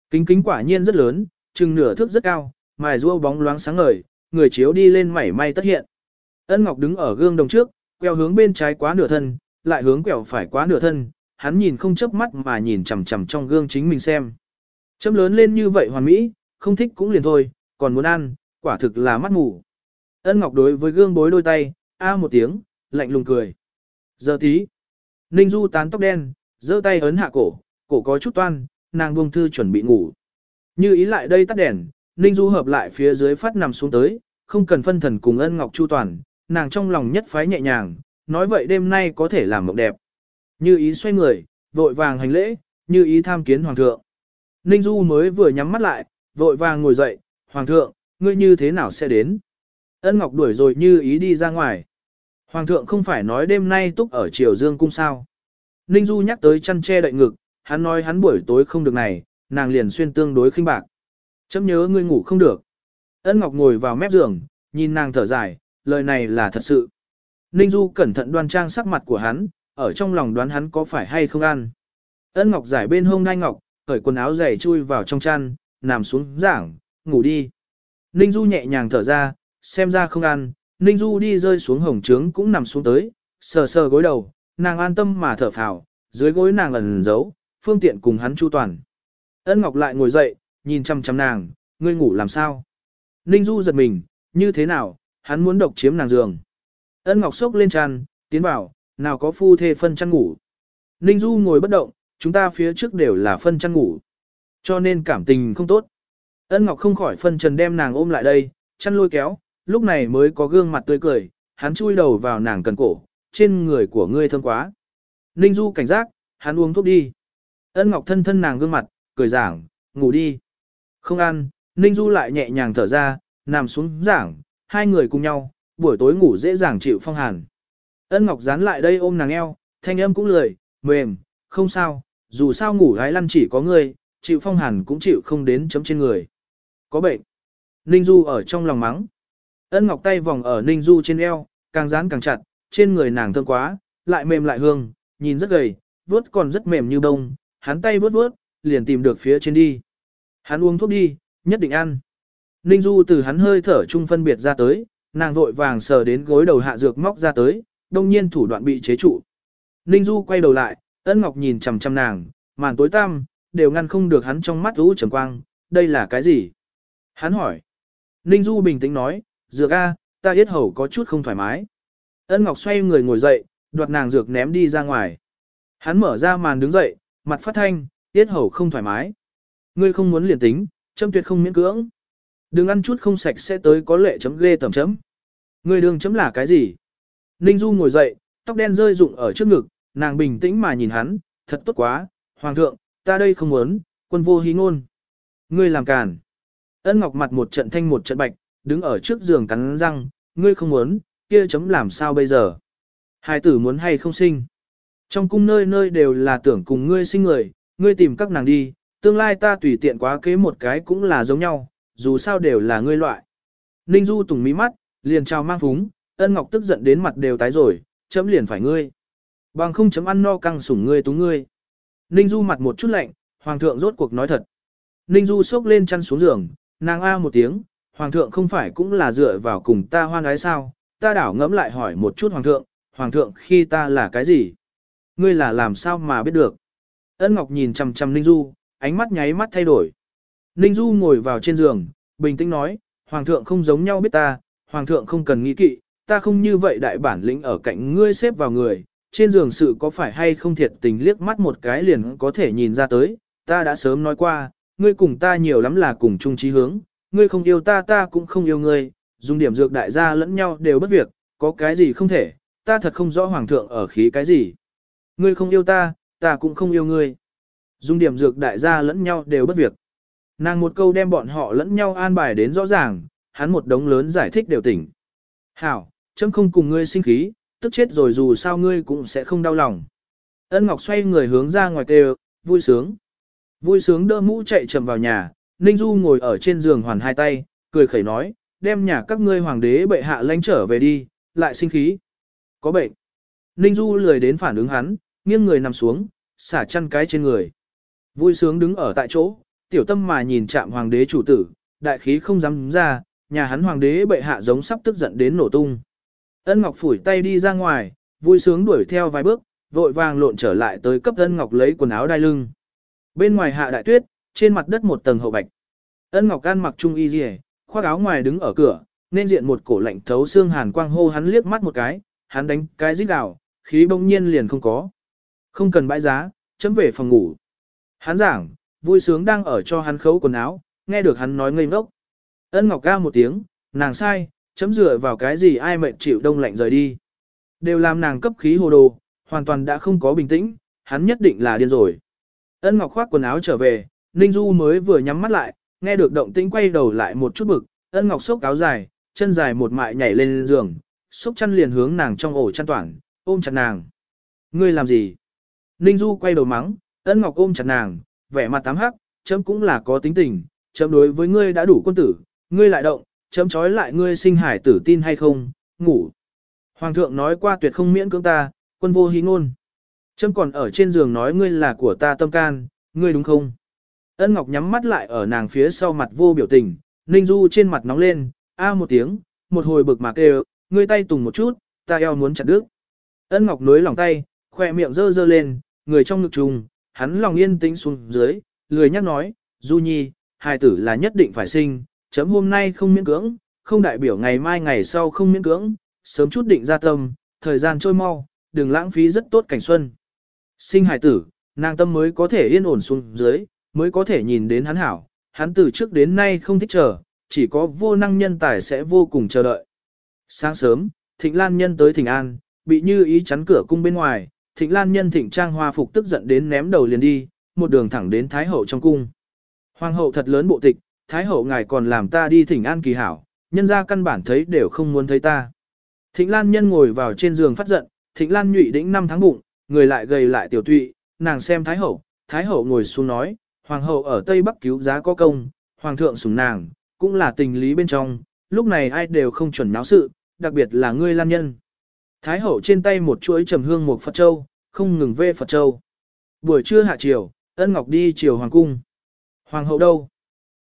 Kính kính quả nhiên rất lớn, chừng nửa thước rất cao, mài rua bóng loáng sáng ngời, người chiếu đi lên mảy may tất hiện. Ân Ngọc đứng ở gương đồng trước, quẹo hướng bên trái quá nửa thân, lại hướng quẹo phải quá nửa thân, hắn nhìn không chớp mắt mà nhìn chằm chằm trong gương chính mình xem. Chấm lớn lên như vậy hoàn mỹ, không thích cũng liền thôi, còn muốn ăn, quả thực là mắt ngủ. Ân Ngọc đối với gương bối đôi tay, a một tiếng, lạnh lùng cười. Giờ tí, Ninh Du tán tóc đen, giơ tay ấn hạ cổ, cổ có chút toan, nàng buông thư chuẩn bị ngủ. Như ý lại đây tắt đèn, Ninh Du hợp lại phía dưới phát nằm xuống tới, không cần phân thần cùng ân ngọc chu toàn, nàng trong lòng nhất phái nhẹ nhàng, nói vậy đêm nay có thể làm mộng đẹp. Như ý xoay người, vội vàng hành lễ, như ý tham kiến hoàng thượng. Ninh Du mới vừa nhắm mắt lại, vội vàng ngồi dậy, hoàng thượng, ngươi như thế nào sẽ đến? Ân Ngọc đuổi rồi như ý đi ra ngoài. Hoàng thượng không phải nói đêm nay túc ở triều dương cung sao. Ninh Du nhắc tới chăn che đậy ngực, hắn nói hắn buổi tối không được này, nàng liền xuyên tương đối khinh bạc. Chấm nhớ ngươi ngủ không được. Ân Ngọc ngồi vào mép giường, nhìn nàng thở dài, lời này là thật sự. Ninh Du cẩn thận đoan trang sắc mặt của hắn, ở trong lòng đoán hắn có phải hay không ăn. Ân Ngọc giải bên hông ngai ngọc, cởi quần áo dày chui vào trong chăn, nằm xuống giảng, ngủ đi. Ninh Du nhẹ nhàng thở ra, xem ra không ăn, Ninh Du đi rơi xuống hồng trướng cũng nằm xuống tới, sờ sờ gối đầu, nàng an tâm mà thở phào, dưới gối nàng ẩn giấu, phương tiện cùng hắn chu toàn. Ân Ngọc lại ngồi dậy, nhìn chăm chăm nàng, ngươi ngủ làm sao? Ninh Du giật mình, như thế nào, hắn muốn độc chiếm nàng giường. Ân Ngọc sốc lên chăn, tiến vào, nào có phu thê phân chăn ngủ. Ninh Du ngồi bất động, chúng ta phía trước đều là phân chăn ngủ. Cho nên cảm tình không tốt. Ân Ngọc không khỏi phân trần đem nàng ôm lại đây, chăn lôi kéo, lúc này mới có gương mặt tươi cười, hắn chui đầu vào nàng cần cổ, trên người của ngươi thơm quá. Ninh Du cảnh giác, hắn uống thuốc đi. Ân Ngọc thân thân nàng gương mặt, cười giảng, ngủ đi. Không ăn, Ninh Du lại nhẹ nhàng thở ra, nằm xuống giảng, hai người cùng nhau, buổi tối ngủ dễ dàng chịu phong hàn. Ân Ngọc dán lại đây ôm nàng eo, thanh âm cũng lười, mềm, không sao, dù sao ngủ gái lăn chỉ có người, chịu phong hàn cũng chịu không đến chấm trên người. Có bệnh. Ninh Du ở trong lòng mắng. Ân Ngọc tay vòng ở Ninh Du trên eo, càng dán càng chặt, trên người nàng thơm quá, lại mềm lại hương, nhìn rất gầy, vuốt còn rất mềm như bông, hắn tay vuốt vuốt, liền tìm được phía trên đi. Hắn uống thuốc đi, nhất định ăn. Ninh Du từ hắn hơi thở chung phân biệt ra tới, nàng vội vàng sờ đến gối đầu hạ dược móc ra tới, đông nhiên thủ đoạn bị chế trụ. Ninh Du quay đầu lại, ân ngọc nhìn chằm chằm nàng, màn tối tăm, đều ngăn không được hắn trong mắt lũ trầm quang, đây là cái gì? Hắn hỏi. Ninh Du bình tĩnh nói, dược a, ta yết hầu có chút không thoải mái. Ân ngọc xoay người ngồi dậy, đoạt nàng dược ném đi ra ngoài. Hắn mở ra màn đứng dậy, mặt phát thanh, tiết hầu không thoải mái. Ngươi không muốn liền tính, châm tuyệt không miễn cưỡng. Đừng ăn chút không sạch sẽ tới có lệ chấm ghê tầm chấm. Ngươi đường chấm là cái gì? Ninh Du ngồi dậy, tóc đen rơi rụng ở trước ngực, nàng bình tĩnh mà nhìn hắn, thật tốt quá, hoàng thượng, ta đây không muốn, quân vô hí ngôn. Ngươi làm càn. Ân Ngọc mặt một trận thanh một trận bạch, đứng ở trước giường cắn răng, ngươi không muốn, kia chấm làm sao bây giờ? Hai tử muốn hay không sinh? Trong cung nơi nơi đều là tưởng cùng ngươi sinh người, ngươi tìm các nàng đi, tương lai ta tùy tiện quá kế một cái cũng là giống nhau, dù sao đều là ngươi loại. Ninh Du tùng mí mắt, liền trao mang phúng, ân ngọc tức giận đến mặt đều tái rồi, chấm liền phải ngươi. Bằng không chấm ăn no căng sủng ngươi tú ngươi. Ninh Du mặt một chút lạnh, hoàng thượng rốt cuộc nói thật. Ninh Du sốc lên chăn xuống giường, nàng a một tiếng, hoàng thượng không phải cũng là dựa vào cùng ta hoan ái sao, ta đảo ngẫm lại hỏi một chút hoàng thượng, hoàng thượng khi ta là cái gì? Ngươi là làm sao mà biết được? Ân Ngọc nhìn chằm chằm Ninh Du, ánh mắt nháy mắt thay đổi. Ninh Du ngồi vào trên giường, bình tĩnh nói, Hoàng thượng không giống nhau biết ta, Hoàng thượng không cần nghĩ kỵ, ta không như vậy đại bản lĩnh ở cạnh ngươi xếp vào người, trên giường sự có phải hay không thiệt tình liếc mắt một cái liền có thể nhìn ra tới, ta đã sớm nói qua, ngươi cùng ta nhiều lắm là cùng chung chí hướng, ngươi không yêu ta ta cũng không yêu ngươi, dùng điểm dược đại gia lẫn nhau đều bất việc, có cái gì không thể, ta thật không rõ Hoàng thượng ở khí cái gì. Ngươi không yêu ta, ta cũng không yêu ngươi. Dùng điểm dược đại gia lẫn nhau đều bất việc. Nàng một câu đem bọn họ lẫn nhau an bài đến rõ ràng, hắn một đống lớn giải thích đều tỉnh. Hảo, chấm không cùng ngươi sinh khí, tức chết rồi dù sao ngươi cũng sẽ không đau lòng. Ân Ngọc xoay người hướng ra ngoài kêu, vui sướng. Vui sướng đỡ mũ chạy chậm vào nhà, Ninh Du ngồi ở trên giường hoàn hai tay, cười khẩy nói, đem nhà các ngươi hoàng đế bệ hạ lánh trở về đi, lại sinh khí. Có bệnh. Ninh Du lười đến phản ứng hắn, nghiêng người nằm xuống, xả chăn cái trên người. Vui sướng đứng ở tại chỗ, tiểu tâm mà nhìn chạm hoàng đế chủ tử, đại khí không dám ra, nhà hắn hoàng đế bệ hạ giống sắp tức giận đến nổ tung. Ân Ngọc phủi tay đi ra ngoài, vui sướng đuổi theo vài bước, vội vàng lộn trở lại tới cấp Ân Ngọc lấy quần áo đai lưng. Bên ngoài hạ đại tuyết, trên mặt đất một tầng hậu bạch. Ân Ngọc ăn mặc trung y liề, khoác áo ngoài đứng ở cửa, nên diện một cổ lạnh thấu xương hàn quang hô hắn liếc mắt một cái, hắn đánh cái rít đảo, khí bỗng nhiên liền không có. Không cần bãi giá, chấm về phòng ngủ. Hắn giảng, vui sướng đang ở cho hắn khấu quần áo, nghe được hắn nói ngây ngốc. Ân Ngọc ca một tiếng, nàng sai, chấm dựa vào cái gì ai mệt chịu đông lạnh rời đi. Đều làm nàng cấp khí hồ đồ, hoàn toàn đã không có bình tĩnh, hắn nhất định là điên rồi. Ân Ngọc khoác quần áo trở về, Ninh Du mới vừa nhắm mắt lại, nghe được động tĩnh quay đầu lại một chút bực, Ân Ngọc xốc áo dài, chân dài một mại nhảy lên giường, xúc chân liền hướng nàng trong ổ chăn toàn, ôm chặt nàng. Ngươi làm gì? Ninh Du quay đầu mắng, Ân Ngọc ôm chặt nàng, vẻ mặt tám hắc, chấm cũng là có tính tình, chấm đối với ngươi đã đủ quân tử, ngươi lại động, chấm trói lại ngươi sinh hải tử tin hay không, ngủ. Hoàng thượng nói qua tuyệt không miễn cưỡng ta, quân vô hí ngôn. Chấm còn ở trên giường nói ngươi là của ta tâm can, ngươi đúng không? Ân Ngọc nhắm mắt lại ở nàng phía sau mặt vô biểu tình, Ninh Du trên mặt nóng lên, a một tiếng, một hồi bực mà kêu, ngươi tay tùng một chút, ta eo muốn chặt đứt. Ân Ngọc nối lòng tay, khoe miệng dơ dơ lên, người trong ngực trùng, hắn lòng yên tĩnh xuống dưới, lười nhắc nói, Du Nhi, hài tử là nhất định phải sinh, chấm hôm nay không miễn cưỡng, không đại biểu ngày mai ngày sau không miễn cưỡng, sớm chút định ra tâm, thời gian trôi mau, đừng lãng phí rất tốt cảnh xuân. Sinh hài tử, nàng tâm mới có thể yên ổn xuống dưới, mới có thể nhìn đến hắn hảo, hắn từ trước đến nay không thích chờ, chỉ có vô năng nhân tài sẽ vô cùng chờ đợi. Sáng sớm, Thịnh Lan Nhân tới Thịnh An, bị như ý chắn cửa cung bên ngoài, Thịnh Lan Nhân Thịnh Trang Hoa phục tức giận đến ném đầu liền đi, một đường thẳng đến Thái Hậu trong cung. Hoàng hậu thật lớn bộ tịch, Thái Hậu ngài còn làm ta đi Thịnh An kỳ hảo, nhân ra căn bản thấy đều không muốn thấy ta. Thịnh Lan Nhân ngồi vào trên giường phát giận, Thịnh Lan nhụy đĩnh năm tháng bụng, người lại gầy lại tiểu tụy, nàng xem Thái Hậu, Thái Hậu ngồi xuống nói, Hoàng hậu ở Tây Bắc cứu giá có công, Hoàng thượng sủng nàng, cũng là tình lý bên trong, lúc này ai đều không chuẩn náo sự, đặc biệt là ngươi lan nhân. Thái hậu trên tay một chuỗi trầm hương một Phật Châu, không ngừng vê Phật Châu. Buổi trưa hạ chiều, ân ngọc đi chiều hoàng cung. Hoàng hậu đâu?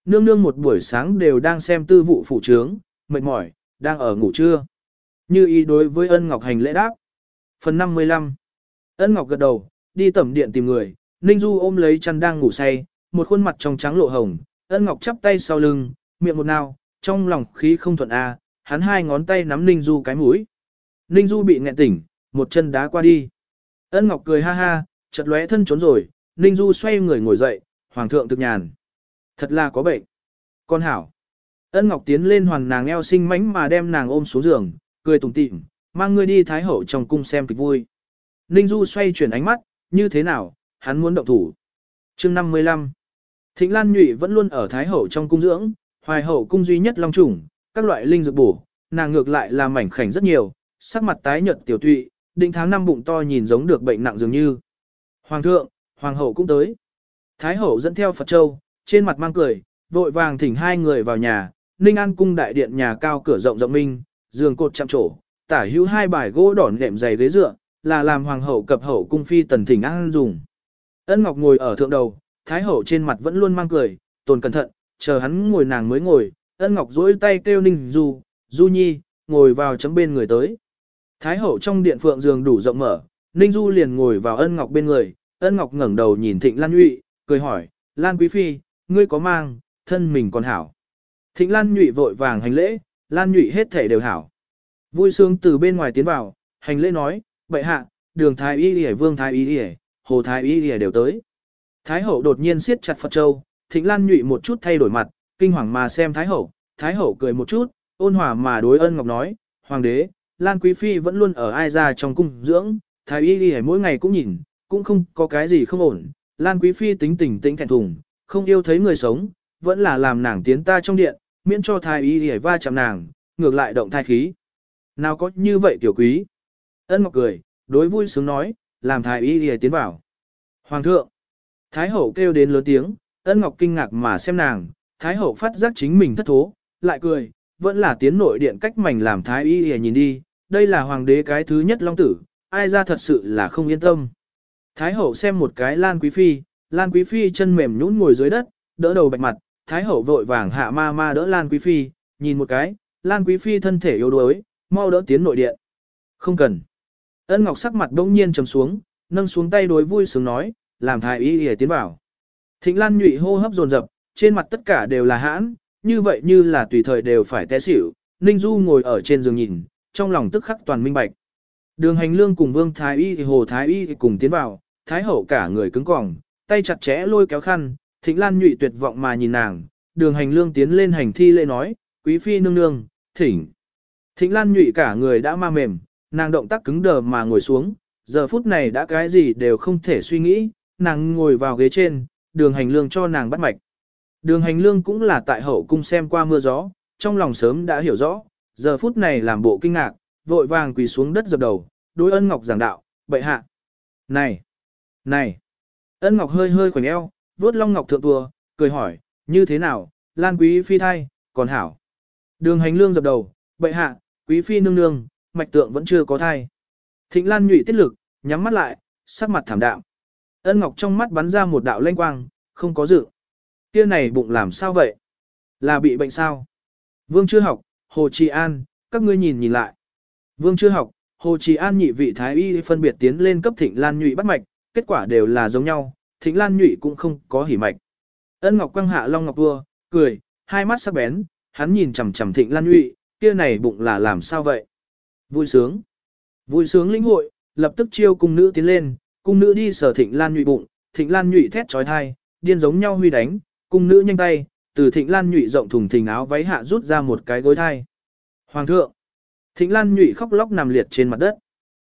Nương nương một buổi sáng đều đang xem tư vụ phụ trướng, mệt mỏi, đang ở ngủ trưa. Như ý đối với ân ngọc hành lễ đáp. Phần 55 Ân ngọc gật đầu, đi tẩm điện tìm người, Ninh Du ôm lấy chăn đang ngủ say, một khuôn mặt trong trắng lộ hồng, ân ngọc chắp tay sau lưng, miệng một nào, trong lòng khí không thuận a, hắn hai ngón tay nắm Ninh Du cái mũi. Ninh Du bị nghẹn tỉnh, một chân đá qua đi. Ân Ngọc cười ha ha, chợt lóe thân trốn rồi, Ninh Du xoay người ngồi dậy, hoàng thượng thực nhàn. Thật là có bệnh. Con hảo. Ân Ngọc tiến lên hoàn nàng eo sinh mánh mà đem nàng ôm xuống giường, cười tủm tỉm, mang ngươi đi thái hậu trong cung xem kịch vui. Ninh Du xoay chuyển ánh mắt, như thế nào, hắn muốn động thủ. Chương 55 Thịnh Lan Nhụy vẫn luôn ở thái hậu trong cung dưỡng, hoài hậu cung duy nhất long trùng, các loại linh dược bổ, nàng ngược lại là mảnh khảnh rất nhiều, sắc mặt tái nhợt tiểu tụy, định tháng năm bụng to nhìn giống được bệnh nặng dường như. Hoàng thượng, hoàng hậu cũng tới. Thái hậu dẫn theo Phật Châu, trên mặt mang cười, vội vàng thỉnh hai người vào nhà, Ninh An cung đại điện nhà cao cửa rộng rộng minh, giường cột chạm trổ, tả hữu hai bài gỗ đỏ nệm dày ghế dựa, là làm hoàng hậu cập hậu cung phi tần thỉnh an dùng. Ân Ngọc ngồi ở thượng đầu, Thái hậu trên mặt vẫn luôn mang cười, tồn cẩn thận, chờ hắn ngồi nàng mới ngồi, ân ngọc duỗi tay kêu ninh du, du nhi, ngồi vào chấm bên người tới. Thái hậu trong điện phượng giường đủ rộng mở, ninh du liền ngồi vào ân ngọc bên người, ân ngọc ngẩng đầu nhìn thịnh lan nhụy, cười hỏi, lan quý phi, ngươi có mang, thân mình còn hảo. Thịnh lan nhụy vội vàng hành lễ, lan nhụy hết thể đều hảo. Vui sướng từ bên ngoài tiến vào, hành lễ nói, bệ hạ, đường thái y lìa, vương thái y lìa, hồ thái y lìa đều tới. Thái hậu đột nhiên siết chặt Phật Châu, Thịnh Lan nhụy một chút thay đổi mặt, kinh hoàng mà xem Thái hậu, Thái hậu cười một chút, ôn hòa mà đối ân ngọc nói, Hoàng đế, Lan Quý Phi vẫn luôn ở ai ra trong cung dưỡng, Thái y đi mỗi ngày cũng nhìn, cũng không có cái gì không ổn, Lan Quý Phi tính tình tĩnh thẹn thùng, không yêu thấy người sống, vẫn là làm nàng tiến ta trong điện, miễn cho Thái y đi va chạm nàng, ngược lại động thai khí. Nào có như vậy tiểu quý? Ân Ngọc cười, đối vui sướng nói, làm Thái y đi tiến vào. Hoàng thượng, Thái hậu kêu đến lớn tiếng, ân ngọc kinh ngạc mà xem nàng, Thái hậu phát giác chính mình thất thố, lại cười, vẫn là tiến nội điện cách mảnh làm Thái y y nhìn đi, đây là hoàng đế cái thứ nhất long tử, ai ra thật sự là không yên tâm. Thái hậu xem một cái Lan Quý Phi, Lan Quý Phi chân mềm nhũn ngồi dưới đất, đỡ đầu bạch mặt, Thái hậu vội vàng hạ ma ma đỡ Lan Quý Phi, nhìn một cái, Lan Quý Phi thân thể yếu đuối, mau đỡ tiến nội điện. Không cần. Ân Ngọc sắc mặt đông nhiên trầm xuống, nâng xuống tay đối vui sướng nói, làm thái y y tiến vào. Thịnh Lan nhụy hô hấp dồn dập, trên mặt tất cả đều là hãn, như vậy như là tùy thời đều phải té xỉu. Ninh Du ngồi ở trên giường nhìn, trong lòng tức khắc toàn minh bạch. Đường hành lương cùng Vương Thái Y thì Hồ Thái Y cùng tiến vào, Thái Hậu cả người cứng cỏng, tay chặt chẽ lôi kéo khăn, Thịnh Lan nhụy tuyệt vọng mà nhìn nàng, đường hành lương tiến lên hành thi lễ nói, quý phi nương nương, thỉnh. Thịnh Lan nhụy cả người đã ma mềm, nàng động tác cứng đờ mà ngồi xuống, giờ phút này đã cái gì đều không thể suy nghĩ, nàng ngồi vào ghế trên, đường hành lương cho nàng bắt mạch. Đường hành lương cũng là tại hậu cung xem qua mưa gió, trong lòng sớm đã hiểu rõ, giờ phút này làm bộ kinh ngạc, vội vàng quỳ xuống đất dập đầu, đối ân ngọc giảng đạo, bệ hạ. Này, này, ân ngọc hơi hơi khoảnh eo, vuốt long ngọc thượng tua, cười hỏi, như thế nào, lan quý phi thai, còn hảo. Đường hành lương dập đầu, bệ hạ, quý phi nương nương, mạch tượng vẫn chưa có thai. Thịnh lan nhụy tiết lực, nhắm mắt lại, sắc mặt thảm đạm. Ân ngọc trong mắt bắn ra một đạo lanh quang, không có dự. Kia này bụng làm sao vậy? Là bị bệnh sao? Vương chưa học, Hồ Trì An, các ngươi nhìn nhìn lại. Vương chưa học, Hồ Trì An nhị vị thái y phân biệt tiến lên cấp Thịnh Lan Nhụy bắt mạch, kết quả đều là giống nhau, Thịnh Lan Nhụy cũng không có hỉ mạch. Ân Ngọc Quang hạ Long Ngọc vua, cười, hai mắt sắc bén, hắn nhìn chằm chằm Thịnh Lan Nhụy, kia này bụng là làm sao vậy? Vui sướng. Vui sướng lĩnh hội, lập tức chiêu cung nữ tiến lên, cung nữ đi sở Thịnh Lan Nhụy bụng, Thịnh Lan Nhụy thét chói tai, điên giống nhau huy đánh, cung nữ nhanh tay, từ Thịnh Lan Nhụy rộng thùng thình áo váy hạ rút ra một cái gối thai. Hoàng thượng. Thịnh Lan Nhụy khóc lóc nằm liệt trên mặt đất.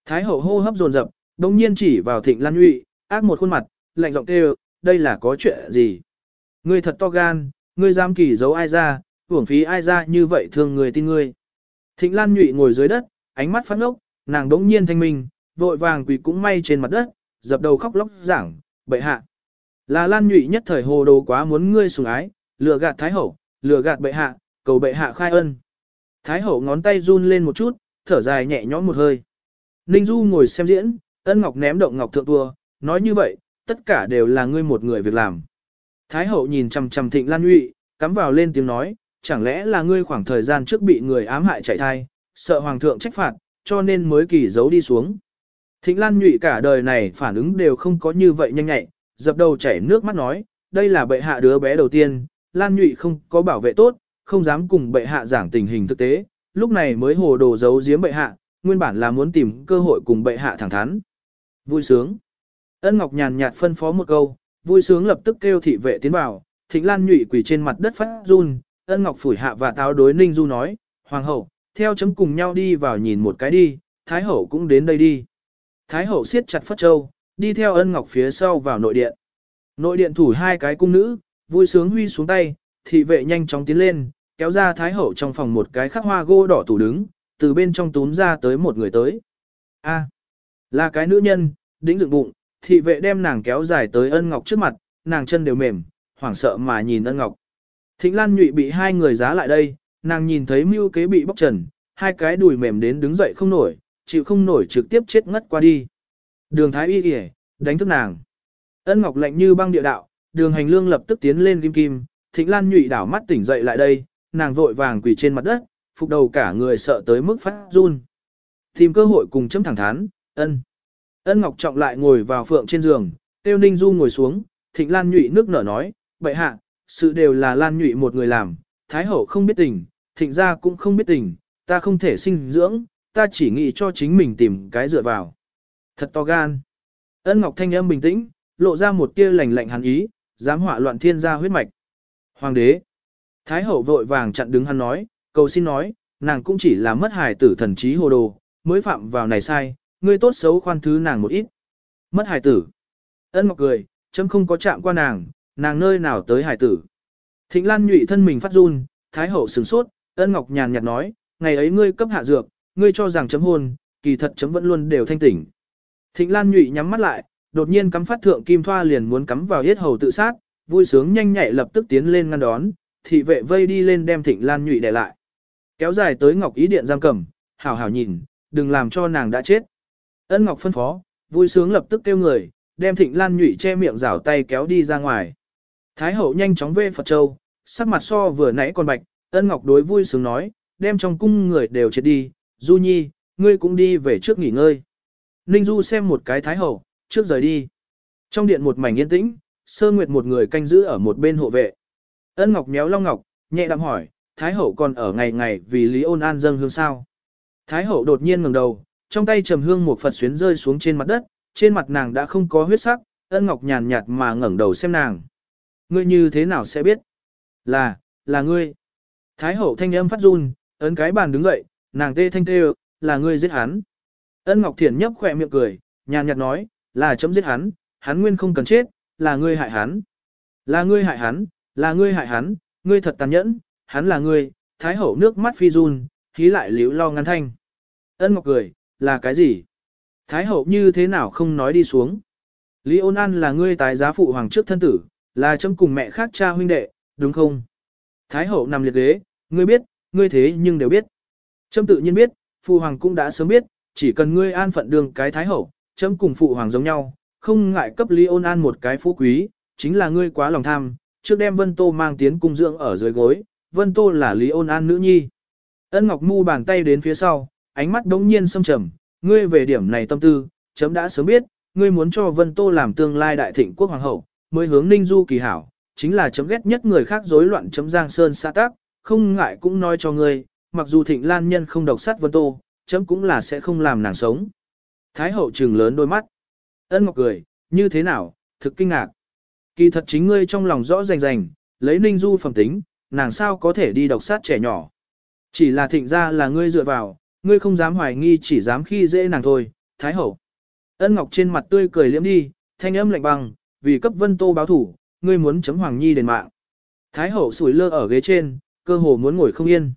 Thái hậu hô hấp dồn dập, đồng nhiên chỉ vào Thịnh Lan Nhụy, ác một khuôn mặt, lạnh giọng kêu, đây là có chuyện gì? Ngươi thật to gan, ngươi dám kỳ giấu ai ra, hưởng phí ai ra như vậy thương người tin ngươi. Thịnh Lan Nhụy ngồi dưới đất, ánh mắt phát ngốc, nàng đống nhiên thanh minh, vội vàng quỳ cũng may trên mặt đất, dập đầu khóc lóc giảng, bệ hạ. Là Lan Nhụy nhất thời hồ đồ quá muốn ngươi sủng ái, lừa gạt Thái Hậu, lừa gạt bệ hạ, cầu bệ hạ khai ân. Thái Hậu ngón tay run lên một chút, thở dài nhẹ nhõm một hơi. Ninh Du ngồi xem diễn, ân ngọc ném động ngọc thượng tua, nói như vậy, tất cả đều là ngươi một người việc làm. Thái Hậu nhìn chằm chằm Thịnh Lan Nhụy, cắm vào lên tiếng nói, chẳng lẽ là ngươi khoảng thời gian trước bị người ám hại chạy thai, sợ hoàng thượng trách phạt, cho nên mới kỳ giấu đi xuống. Thịnh Lan Nhụy cả đời này phản ứng đều không có như vậy nhanh nhạy, dập đầu chảy nước mắt nói, đây là bệ hạ đứa bé đầu tiên, Lan Nhụy không có bảo vệ tốt, không dám cùng bệ hạ giảng tình hình thực tế, lúc này mới hồ đồ giấu giếm bệ hạ, nguyên bản là muốn tìm cơ hội cùng bệ hạ thẳng thắn. Vui sướng. Ân Ngọc nhàn nhạt phân phó một câu, vui sướng lập tức kêu thị vệ tiến vào, Thịnh Lan Nhụy quỳ trên mặt đất phát run, Ân Ngọc phủi hạ và táo đối Ninh Du nói, Hoàng hậu, theo chấm cùng nhau đi vào nhìn một cái đi, Thái hậu cũng đến đây đi. Thái hậu siết chặt phất châu, đi theo ân ngọc phía sau vào nội điện. Nội điện thủ hai cái cung nữ, vui sướng huy xuống tay, thị vệ nhanh chóng tiến lên, kéo ra thái hậu trong phòng một cái khắc hoa gỗ đỏ tủ đứng, từ bên trong túm ra tới một người tới. A, là cái nữ nhân, đĩnh dựng bụng, thị vệ đem nàng kéo dài tới ân ngọc trước mặt, nàng chân đều mềm, hoảng sợ mà nhìn ân ngọc. Thịnh Lan nhụy bị hai người giá lại đây, nàng nhìn thấy mưu kế bị bóc trần, hai cái đùi mềm đến đứng dậy không nổi, chịu không nổi trực tiếp chết ngất qua đi. Đường thái y kìa, đánh thức nàng. Ân ngọc lạnh như băng địa đạo, đường hành lương lập tức tiến lên kim kim, thịnh lan nhụy đảo mắt tỉnh dậy lại đây, nàng vội vàng quỳ trên mặt đất, phục đầu cả người sợ tới mức phát run. Tìm cơ hội cùng chấm thẳng thắn, ân. Ân ngọc trọng lại ngồi vào phượng trên giường, tiêu ninh du ngồi xuống, thịnh lan nhụy nước nở nói, bệ hạ, sự đều là lan nhụy một người làm, thái hậu không biết tình, thịnh gia cũng không biết tình, ta không thể sinh dưỡng, ta chỉ nghĩ cho chính mình tìm cái dựa vào. Thật to gan. Ân Ngọc thanh âm bình tĩnh, lộ ra một tia lạnh lạnh hắn ý, dám họa loạn thiên gia huyết mạch. Hoàng đế. Thái hậu vội vàng chặn đứng hắn nói, cầu xin nói, nàng cũng chỉ là mất hài tử thần trí hồ đồ, mới phạm vào này sai, ngươi tốt xấu khoan thứ nàng một ít. Mất hài tử. Ân Ngọc cười, chấm không có chạm qua nàng, nàng nơi nào tới hài tử. Thịnh Lan nhụy thân mình phát run, Thái hậu sửng sốt, Ân Ngọc nhàn nhạt nói, ngày ấy ngươi cấp hạ dược, ngươi cho rằng chấm hôn, kỳ thật chấm vẫn luôn đều thanh tỉnh. Thịnh Lan nhụy nhắm mắt lại, đột nhiên cắm phát thượng kim thoa liền muốn cắm vào yết hầu tự sát, vui sướng nhanh nhạy lập tức tiến lên ngăn đón, thị vệ vây đi lên đem Thịnh Lan nhụy để lại. Kéo dài tới Ngọc Ý điện giam cầm, hảo hảo nhìn, đừng làm cho nàng đã chết. Ân Ngọc phân phó, vui sướng lập tức kêu người, đem Thịnh Lan nhụy che miệng rảo tay kéo đi ra ngoài. Thái hậu nhanh chóng về Phật Châu, sắc mặt so vừa nãy còn bạch, Ân Ngọc đối vui sướng nói, đem trong cung người đều chết đi, Du Nhi, ngươi cũng đi về trước nghỉ ngơi. Ninh Du xem một cái thái hậu, trước rời đi. Trong điện một mảnh yên tĩnh, Sơ Nguyệt một người canh giữ ở một bên hộ vệ. Ân Ngọc méo Long Ngọc, nhẹ đạm hỏi, Thái hậu còn ở ngày ngày vì Lý Ôn An dâng hương sao. Thái hậu đột nhiên ngẩng đầu, trong tay trầm hương một Phật xuyến rơi xuống trên mặt đất, trên mặt nàng đã không có huyết sắc, Ân Ngọc nhàn nhạt mà ngẩng đầu xem nàng. Ngươi như thế nào sẽ biết? Là, là ngươi. Thái hậu thanh âm phát run, ấn cái bàn đứng dậy, nàng tê thanh tê, là ngươi giết hắn. Ân Ngọc Thiển nhấp khỏe miệng cười, nhàn nhạt nói, là chấm giết hắn, hắn nguyên không cần chết, là ngươi hại hắn. Là ngươi hại hắn, là ngươi hại hắn, ngươi thật tàn nhẫn, hắn là ngươi, thái hậu nước mắt phi run, khí lại liễu lo ngăn thanh. Ân Ngọc cười, là cái gì? Thái hậu như thế nào không nói đi xuống? Lý ôn an là ngươi tái giá phụ hoàng trước thân tử, là chấm cùng mẹ khác cha huynh đệ, đúng không? Thái hậu nằm liệt ghế, ngươi biết, ngươi thế nhưng đều biết. Chấm tự nhiên biết, phụ hoàng cũng đã sớm biết, chỉ cần ngươi an phận đường cái thái hậu, chấm cùng phụ hoàng giống nhau, không ngại cấp Lý ôn an một cái phú quý, chính là ngươi quá lòng tham, trước đem Vân Tô mang tiến cung dưỡng ở dưới gối, Vân Tô là Lý ôn an nữ nhi. Ân Ngọc Mu bàn tay đến phía sau, ánh mắt đống nhiên sâm trầm, ngươi về điểm này tâm tư, chấm đã sớm biết, ngươi muốn cho Vân Tô làm tương lai đại thịnh quốc hoàng hậu, mới hướng Ninh Du kỳ hảo, chính là chấm ghét nhất người khác rối loạn chấm Giang Sơn xã tác, không ngại cũng nói cho ngươi, mặc dù thịnh lan nhân không độc sát Vân Tô, chấm cũng là sẽ không làm nàng sống. Thái hậu trừng lớn đôi mắt. Ân Ngọc cười, như thế nào, thực kinh ngạc. Kỳ thật chính ngươi trong lòng rõ rành rành, lấy Ninh Du phẩm tính, nàng sao có thể đi độc sát trẻ nhỏ. Chỉ là thịnh ra là ngươi dựa vào, ngươi không dám hoài nghi chỉ dám khi dễ nàng thôi, Thái hậu. Ân Ngọc trên mặt tươi cười liễm đi, thanh âm lạnh băng, vì cấp Vân Tô báo thủ, ngươi muốn chấm Hoàng Nhi đền mạng. Thái hậu sủi lơ ở ghế trên, cơ hồ muốn ngồi không yên.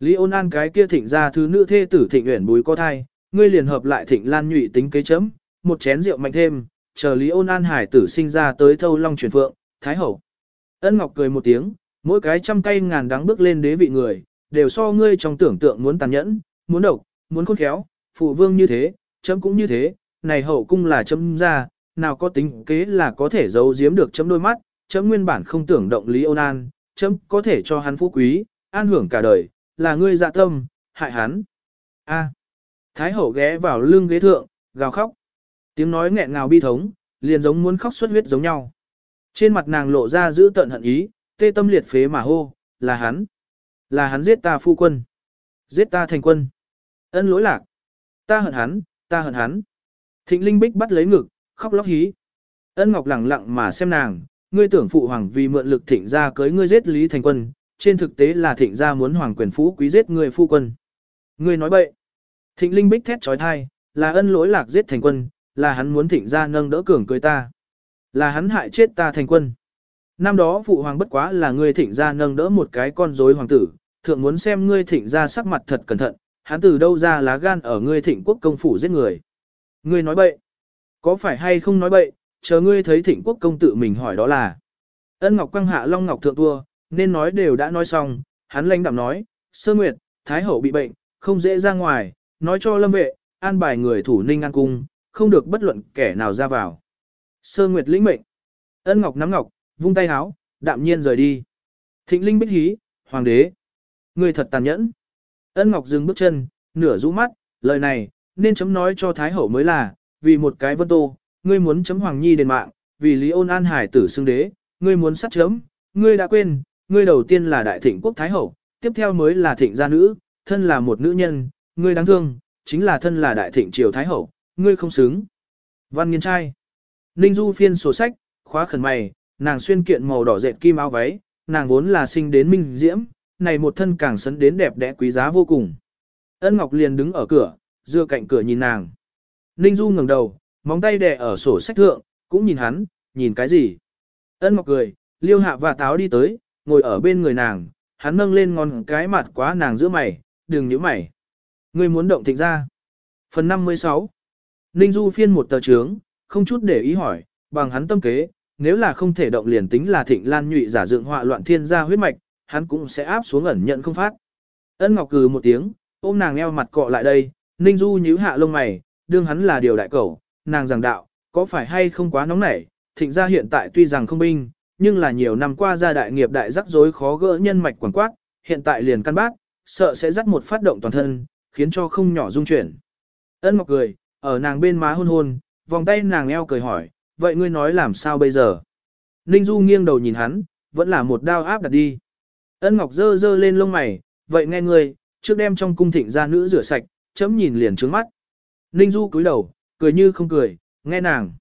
Lý ôn an cái kia thịnh ra thứ nữ thê tử thịnh uyển bùi có thai, ngươi liền hợp lại thịnh lan nhụy tính kế chấm, một chén rượu mạnh thêm, chờ Lý ôn an hải tử sinh ra tới thâu long truyền phượng, Thái hậu. Ân Ngọc cười một tiếng, mỗi cái trăm cây ngàn đắng bước lên đế vị người, đều so ngươi trong tưởng tượng muốn tàn nhẫn, muốn độc, muốn khôn khéo, phụ vương như thế, chấm cũng như thế, này hậu cung là chấm ra, nào có tính kế là có thể giấu giếm được chấm đôi mắt, chấm nguyên bản không tưởng động lý ôn an, chấm có thể cho hắn phú quý, an hưởng cả đời, là ngươi dạ tâm, hại hắn. A. Thái hậu ghé vào lưng ghế thượng, gào khóc. Tiếng nói nghẹn ngào bi thống, liền giống muốn khóc xuất huyết giống nhau. Trên mặt nàng lộ ra giữ tận hận ý, tê tâm liệt phế mà hô, là hắn. Là hắn giết ta phu quân. Giết ta thành quân. Ân lỗi lạc. Ta hận hắn, ta hận hắn. Thịnh Linh Bích bắt lấy ngực, khóc lóc hí. Ân Ngọc lặng lặng mà xem nàng, ngươi tưởng phụ hoàng vì mượn lực thịnh gia cưới ngươi giết Lý Thành Quân, trên thực tế là thịnh gia muốn hoàng quyền phú quý giết ngươi phu quân. Ngươi nói bậy. Thịnh Linh Bích thét trói thai, là ân lỗi lạc giết Thành Quân, là hắn muốn thịnh gia nâng đỡ cường cưới ta. Là hắn hại chết ta Thành Quân. Năm đó phụ hoàng bất quá là ngươi thịnh gia nâng đỡ một cái con rối hoàng tử, thượng muốn xem ngươi thịnh gia sắc mặt thật cẩn thận, hắn từ đâu ra lá gan ở ngươi thịnh quốc công phủ giết người. Ngươi nói bậy. Có phải hay không nói bậy, chờ ngươi thấy thịnh quốc công tự mình hỏi đó là. Ân Ngọc Quang hạ Long Ngọc Thượng Tua, nên nói đều đã nói xong, hắn lãnh đạm nói, Sơ Nguyệt, Thái Hậu bị bệnh, không dễ ra ngoài, nói cho lâm vệ, an bài người thủ ninh an cung, không được bất luận kẻ nào ra vào. Sơ Nguyệt lĩnh mệnh. Ân Ngọc nắm Ngọc, vung tay háo, đạm nhiên rời đi. Thịnh Linh bích hí, Hoàng đế. Người thật tàn nhẫn. Ân Ngọc dừng bước chân, nửa rũ mắt, lời này, nên chấm nói cho Thái Hậu mới là, vì một cái vân tô, ngươi muốn chấm Hoàng Nhi đền mạng, vì Lý ôn an hải tử xưng đế, ngươi muốn sát chấm, ngươi đã quên, ngươi đầu tiên là đại thịnh quốc Thái Hậu, tiếp theo mới là thịnh gia nữ, thân là một nữ nhân, ngươi đáng thương, chính là thân là đại thịnh triều Thái Hậu, ngươi không xứng. Văn nghiên trai. Ninh Du phiên sổ sách, khóa khẩn mày, nàng xuyên kiện màu đỏ dệt kim áo váy, nàng vốn là sinh đến minh diễm, này một thân càng sấn đến đẹp đẽ quý giá vô cùng. Ân Ngọc liền đứng ở cửa, dựa cạnh cửa nhìn nàng. Ninh Du ngẩng đầu, móng tay đè ở sổ sách thượng, cũng nhìn hắn, nhìn cái gì. Ân Ngọc cười, liêu hạ và táo đi tới, ngồi ở bên người nàng, hắn nâng lên ngón cái mặt quá nàng giữa mày, đừng nhíu mày. Ngươi muốn động thịnh ra. Phần 56 Ninh Du phiên một tờ trướng, không chút để ý hỏi, bằng hắn tâm kế, nếu là không thể động liền tính là thịnh lan nhụy giả dựng họa loạn thiên gia huyết mạch, hắn cũng sẽ áp xuống ẩn nhận không phát. Ân Ngọc cừ một tiếng, ôm nàng eo mặt cọ lại đây, Ninh Du nhíu hạ lông mày, đương hắn là điều đại cầu, nàng giảng đạo, có phải hay không quá nóng nảy, thịnh gia hiện tại tuy rằng không binh, nhưng là nhiều năm qua gia đại nghiệp đại rắc rối khó gỡ nhân mạch quảng quát, hiện tại liền căn bác, sợ sẽ dắt một phát động toàn thân, khiến cho không nhỏ rung chuyển. Ân Ngọc cười, ở nàng bên má hôn hôn, vòng tay nàng eo cười hỏi, vậy ngươi nói làm sao bây giờ? Ninh Du nghiêng đầu nhìn hắn, vẫn là một đao áp đặt đi. Ân Ngọc dơ dơ lên lông mày, vậy nghe ngươi, trước đem trong cung thịnh ra nữ rửa sạch, chấm nhìn liền trướng mắt. Ninh Du cúi đầu, cười như không cười, nghe nàng.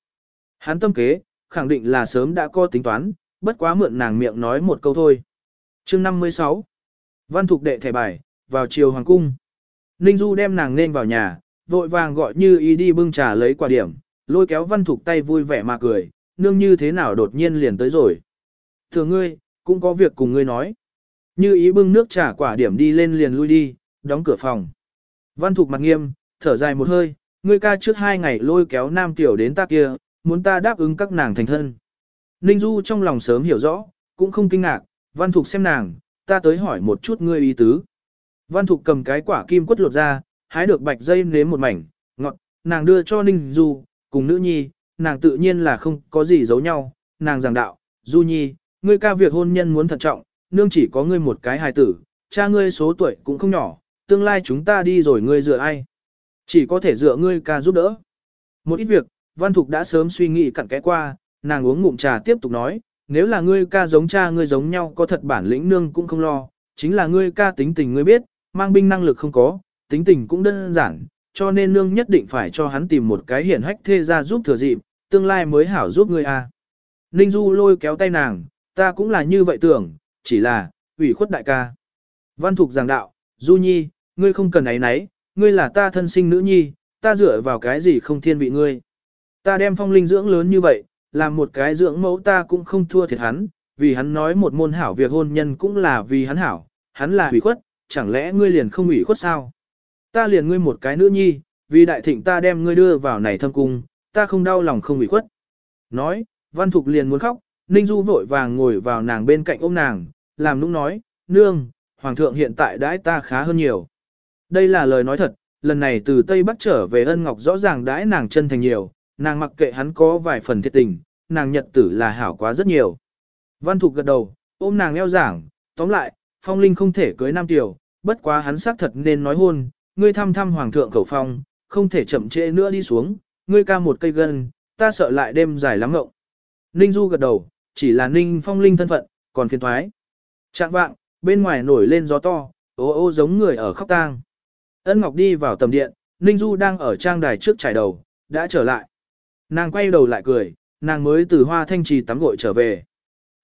Hắn tâm kế, khẳng định là sớm đã có tính toán, bất quá mượn nàng miệng nói một câu thôi. chương 56 Văn Thục đệ thẻ bài, vào chiều hoàng cung. Ninh Du đem nàng nên vào nhà, vội vàng gọi như ý đi bưng trà lấy quả điểm, lôi kéo Văn Thục tay vui vẻ mà cười, nương như thế nào đột nhiên liền tới rồi. Thưa ngươi, cũng có việc cùng ngươi nói. Như ý bưng nước trà quả điểm đi lên liền lui đi, đóng cửa phòng. Văn Thục mặt nghiêm, thở dài một hơi, ngươi ca trước hai ngày lôi kéo nam tiểu đến ta kia, muốn ta đáp ứng các nàng thành thân. Ninh Du trong lòng sớm hiểu rõ, cũng không kinh ngạc, Văn Thục xem nàng, ta tới hỏi một chút ngươi ý tứ. Văn Thục cầm cái quả kim quất lột ra, hái được bạch dây nếm một mảnh, ngọt, nàng đưa cho Ninh Du, cùng nữ nhi, nàng tự nhiên là không có gì giấu nhau, nàng giảng đạo, Du nhi, ngươi ca việc hôn nhân muốn thận trọng, nương chỉ có ngươi một cái hài tử, cha ngươi số tuổi cũng không nhỏ, tương lai chúng ta đi rồi ngươi dựa ai. Chỉ có thể dựa ngươi ca giúp đỡ. Một ít việc, Văn Thục đã sớm suy nghĩ cặn kẽ qua, nàng uống ngụm trà tiếp tục nói, nếu là ngươi ca giống cha ngươi giống nhau có thật bản lĩnh nương cũng không lo, chính là ngươi ca tính tình ngươi biết, mang binh năng lực không có, tính tình cũng đơn giản, cho nên nương nhất định phải cho hắn tìm một cái hiển hách thê ra giúp thừa dịp, tương lai mới hảo giúp ngươi a. À. Ninh Du lôi kéo tay nàng, ta cũng là như vậy tưởng, chỉ là, ủy khuất đại ca. Văn Thục giảng đạo, Du Nhi, ngươi không cần ấy nấy, ngươi là ta thân sinh nữ nhi, ta dựa vào cái gì không thiên vị ngươi. Ta đem phong linh dưỡng lớn như vậy, làm một cái dưỡng mẫu ta cũng không thua thiệt hắn, vì hắn nói một môn hảo việc hôn nhân cũng là vì hắn hảo, hắn là hủy khuất, chẳng lẽ ngươi liền không ủy khuất sao? Ta liền ngươi một cái nữ nhi, vì đại thịnh ta đem ngươi đưa vào này thâm cung, ta không đau lòng không ủy khuất. Nói, Văn Thục liền muốn khóc, Ninh Du vội vàng ngồi vào nàng bên cạnh ôm nàng, làm nũng nói, nương, Hoàng thượng hiện tại đãi ta khá hơn nhiều. Đây là lời nói thật, lần này từ Tây Bắc trở về ân ngọc rõ ràng đãi nàng chân thành nhiều, nàng mặc kệ hắn có vài phần thiệt tình, nàng nhật tử là hảo quá rất nhiều. Văn Thục gật đầu, ôm nàng eo giảng, tóm lại, Phong Linh không thể cưới Nam Tiểu, bất quá hắn xác thật nên nói hôn, ngươi thăm thăm Hoàng thượng khẩu phong, không thể chậm trễ nữa đi xuống, ngươi ca một cây gân, ta sợ lại đêm dài lắm ngộng. Ninh Du gật đầu, chỉ là Ninh Phong Linh thân phận, còn phiền thoái. Trạng vạng, bên ngoài nổi lên gió to, ô ô giống người ở khóc tang. Ân Ngọc đi vào tầm điện, Ninh Du đang ở trang đài trước trải đầu, đã trở lại. Nàng quay đầu lại cười, nàng mới từ hoa thanh trì tắm gội trở về.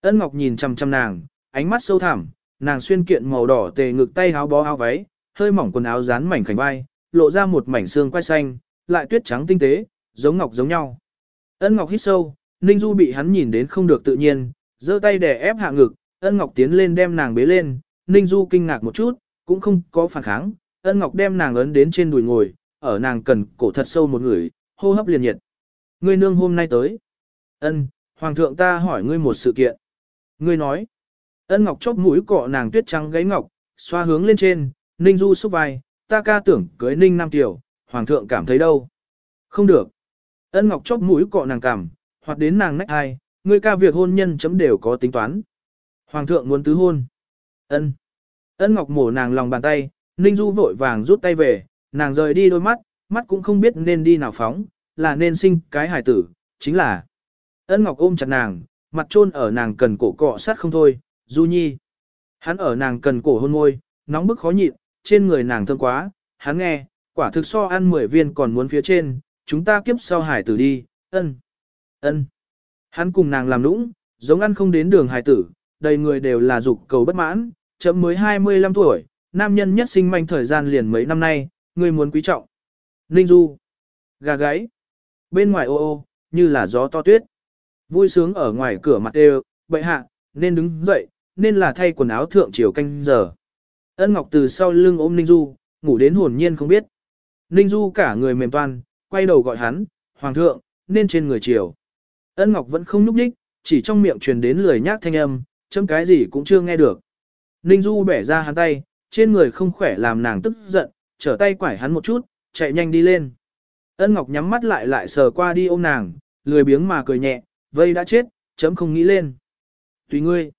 Ân Ngọc nhìn chăm chăm nàng, ánh mắt sâu thẳm, nàng xuyên kiện màu đỏ tề ngực tay áo bó áo váy, hơi mỏng quần áo dán mảnh khảnh vai, lộ ra một mảnh xương quai xanh, lại tuyết trắng tinh tế, giống ngọc giống nhau. Ân Ngọc hít sâu, Ninh Du bị hắn nhìn đến không được tự nhiên, giơ tay để ép hạ ngực, Ân Ngọc tiến lên đem nàng bế lên, Ninh Du kinh ngạc một chút, cũng không có phản kháng, Ân Ngọc đem nàng ấn đến trên đùi ngồi, ở nàng cần cổ thật sâu một người, hô hấp liền nhiệt. Ngươi nương hôm nay tới. Ân, Hoàng thượng ta hỏi ngươi một sự kiện. Ngươi nói. Ân Ngọc chóp mũi cọ nàng tuyết trắng gáy ngọc, xoa hướng lên trên, Ninh Du xúc vai, ta ca tưởng cưới Ninh Nam Tiểu, Hoàng thượng cảm thấy đâu. Không được. Ân Ngọc chóp mũi cọ nàng cảm, hoặc đến nàng nách hai, ngươi ca việc hôn nhân chấm đều có tính toán. Hoàng thượng muốn tứ hôn. Ân. Ân Ngọc mổ nàng lòng bàn tay, Ninh Du vội vàng rút tay về, nàng rời đi đôi mắt, mắt cũng không biết nên đi nào phóng, là nên sinh cái hài tử, chính là. Ân Ngọc ôm chặt nàng, mặt trôn ở nàng cần cổ cọ sát không thôi, Du Nhi. Hắn ở nàng cần cổ hôn môi, nóng bức khó nhịn, trên người nàng thơm quá, hắn nghe, quả thực so ăn 10 viên còn muốn phía trên, chúng ta kiếp sau hải tử đi, ân, ân. Hắn cùng nàng làm nũng, giống ăn không đến đường hải tử, đầy người đều là dục cầu bất mãn, chậm mới 25 tuổi, nam nhân nhất sinh manh thời gian liền mấy năm nay, người muốn quý trọng. Ninh Du, gà gáy, bên ngoài ô ô, như là gió to tuyết. Vui sướng ở ngoài cửa mặt đều, bệ hạ, nên đứng dậy, nên là thay quần áo thượng chiều canh giờ. Ân Ngọc từ sau lưng ôm Ninh Du, ngủ đến hồn nhiên không biết. Ninh Du cả người mềm toan, quay đầu gọi hắn, Hoàng thượng, nên trên người chiều. Ân Ngọc vẫn không nhúc nhích, chỉ trong miệng truyền đến lười nhác thanh âm, chấm cái gì cũng chưa nghe được. Ninh Du bẻ ra hắn tay, trên người không khỏe làm nàng tức giận, trở tay quải hắn một chút, chạy nhanh đi lên. Ân Ngọc nhắm mắt lại lại sờ qua đi ôm nàng, lười biếng mà cười nhẹ, vây đã chết, chấm không nghĩ lên. Tùy ngươi.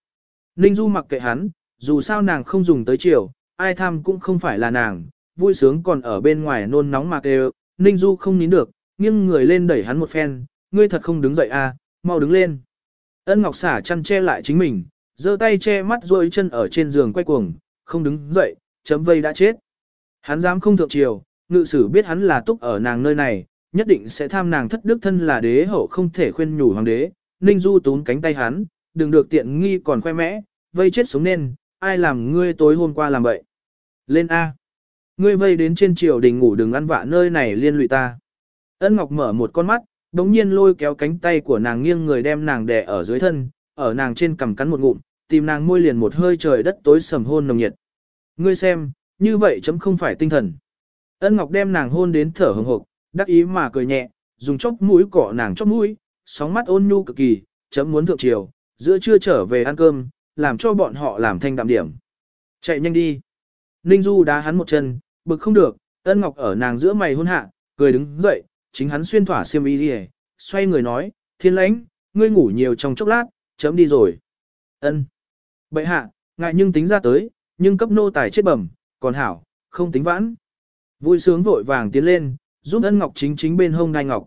Ninh Du mặc kệ hắn, Dù sao nàng không dùng tới chiều, ai tham cũng không phải là nàng, vui sướng còn ở bên ngoài nôn nóng mà kêu, Ninh Du không nín được, nghiêng người lên đẩy hắn một phen, ngươi thật không đứng dậy à, mau đứng lên. Ân Ngọc xả chăn che lại chính mình, giơ tay che mắt rồi chân ở trên giường quay cuồng, không đứng dậy, chấm vây đã chết. Hắn dám không thượng chiều, ngự sử biết hắn là túc ở nàng nơi này, nhất định sẽ tham nàng thất đức thân là đế hậu không thể khuyên nhủ hoàng đế. Ninh Du tún cánh tay hắn, đừng được tiện nghi còn khoe mẽ, vây chết sống nên, ai làm ngươi tối hôm qua làm vậy. Lên A. Ngươi vây đến trên triều đình ngủ đừng ăn vạ nơi này liên lụy ta. Ân Ngọc mở một con mắt, đống nhiên lôi kéo cánh tay của nàng nghiêng người đem nàng đè ở dưới thân, ở nàng trên cằm cắn một ngụm, tìm nàng môi liền một hơi trời đất tối sầm hôn nồng nhiệt. Ngươi xem, như vậy chấm không phải tinh thần. Ân Ngọc đem nàng hôn đến thở hừng hực, đắc ý mà cười nhẹ, dùng chóp mũi cọ nàng chóp mũi, sóng mắt ôn nhu cực kỳ, chấm muốn thượng triều, giữa trưa trở về ăn cơm, làm cho bọn họ làm thanh đạm điểm. Chạy nhanh đi. Ninh Du đá hắn một chân, bực không được, Ân Ngọc ở nàng giữa mày hôn hạ, cười đứng dậy, chính hắn xuyên thỏa xiêm y đi xoay người nói, thiên lãnh, ngươi ngủ nhiều trong chốc lát, chấm đi rồi. Ân. Bệ hạ, ngại nhưng tính ra tới, nhưng cấp nô tài chết bẩm, còn hảo, không tính vãn. Vui sướng vội vàng tiến lên, giúp ân ngọc chính chính bên hông ngai ngọc.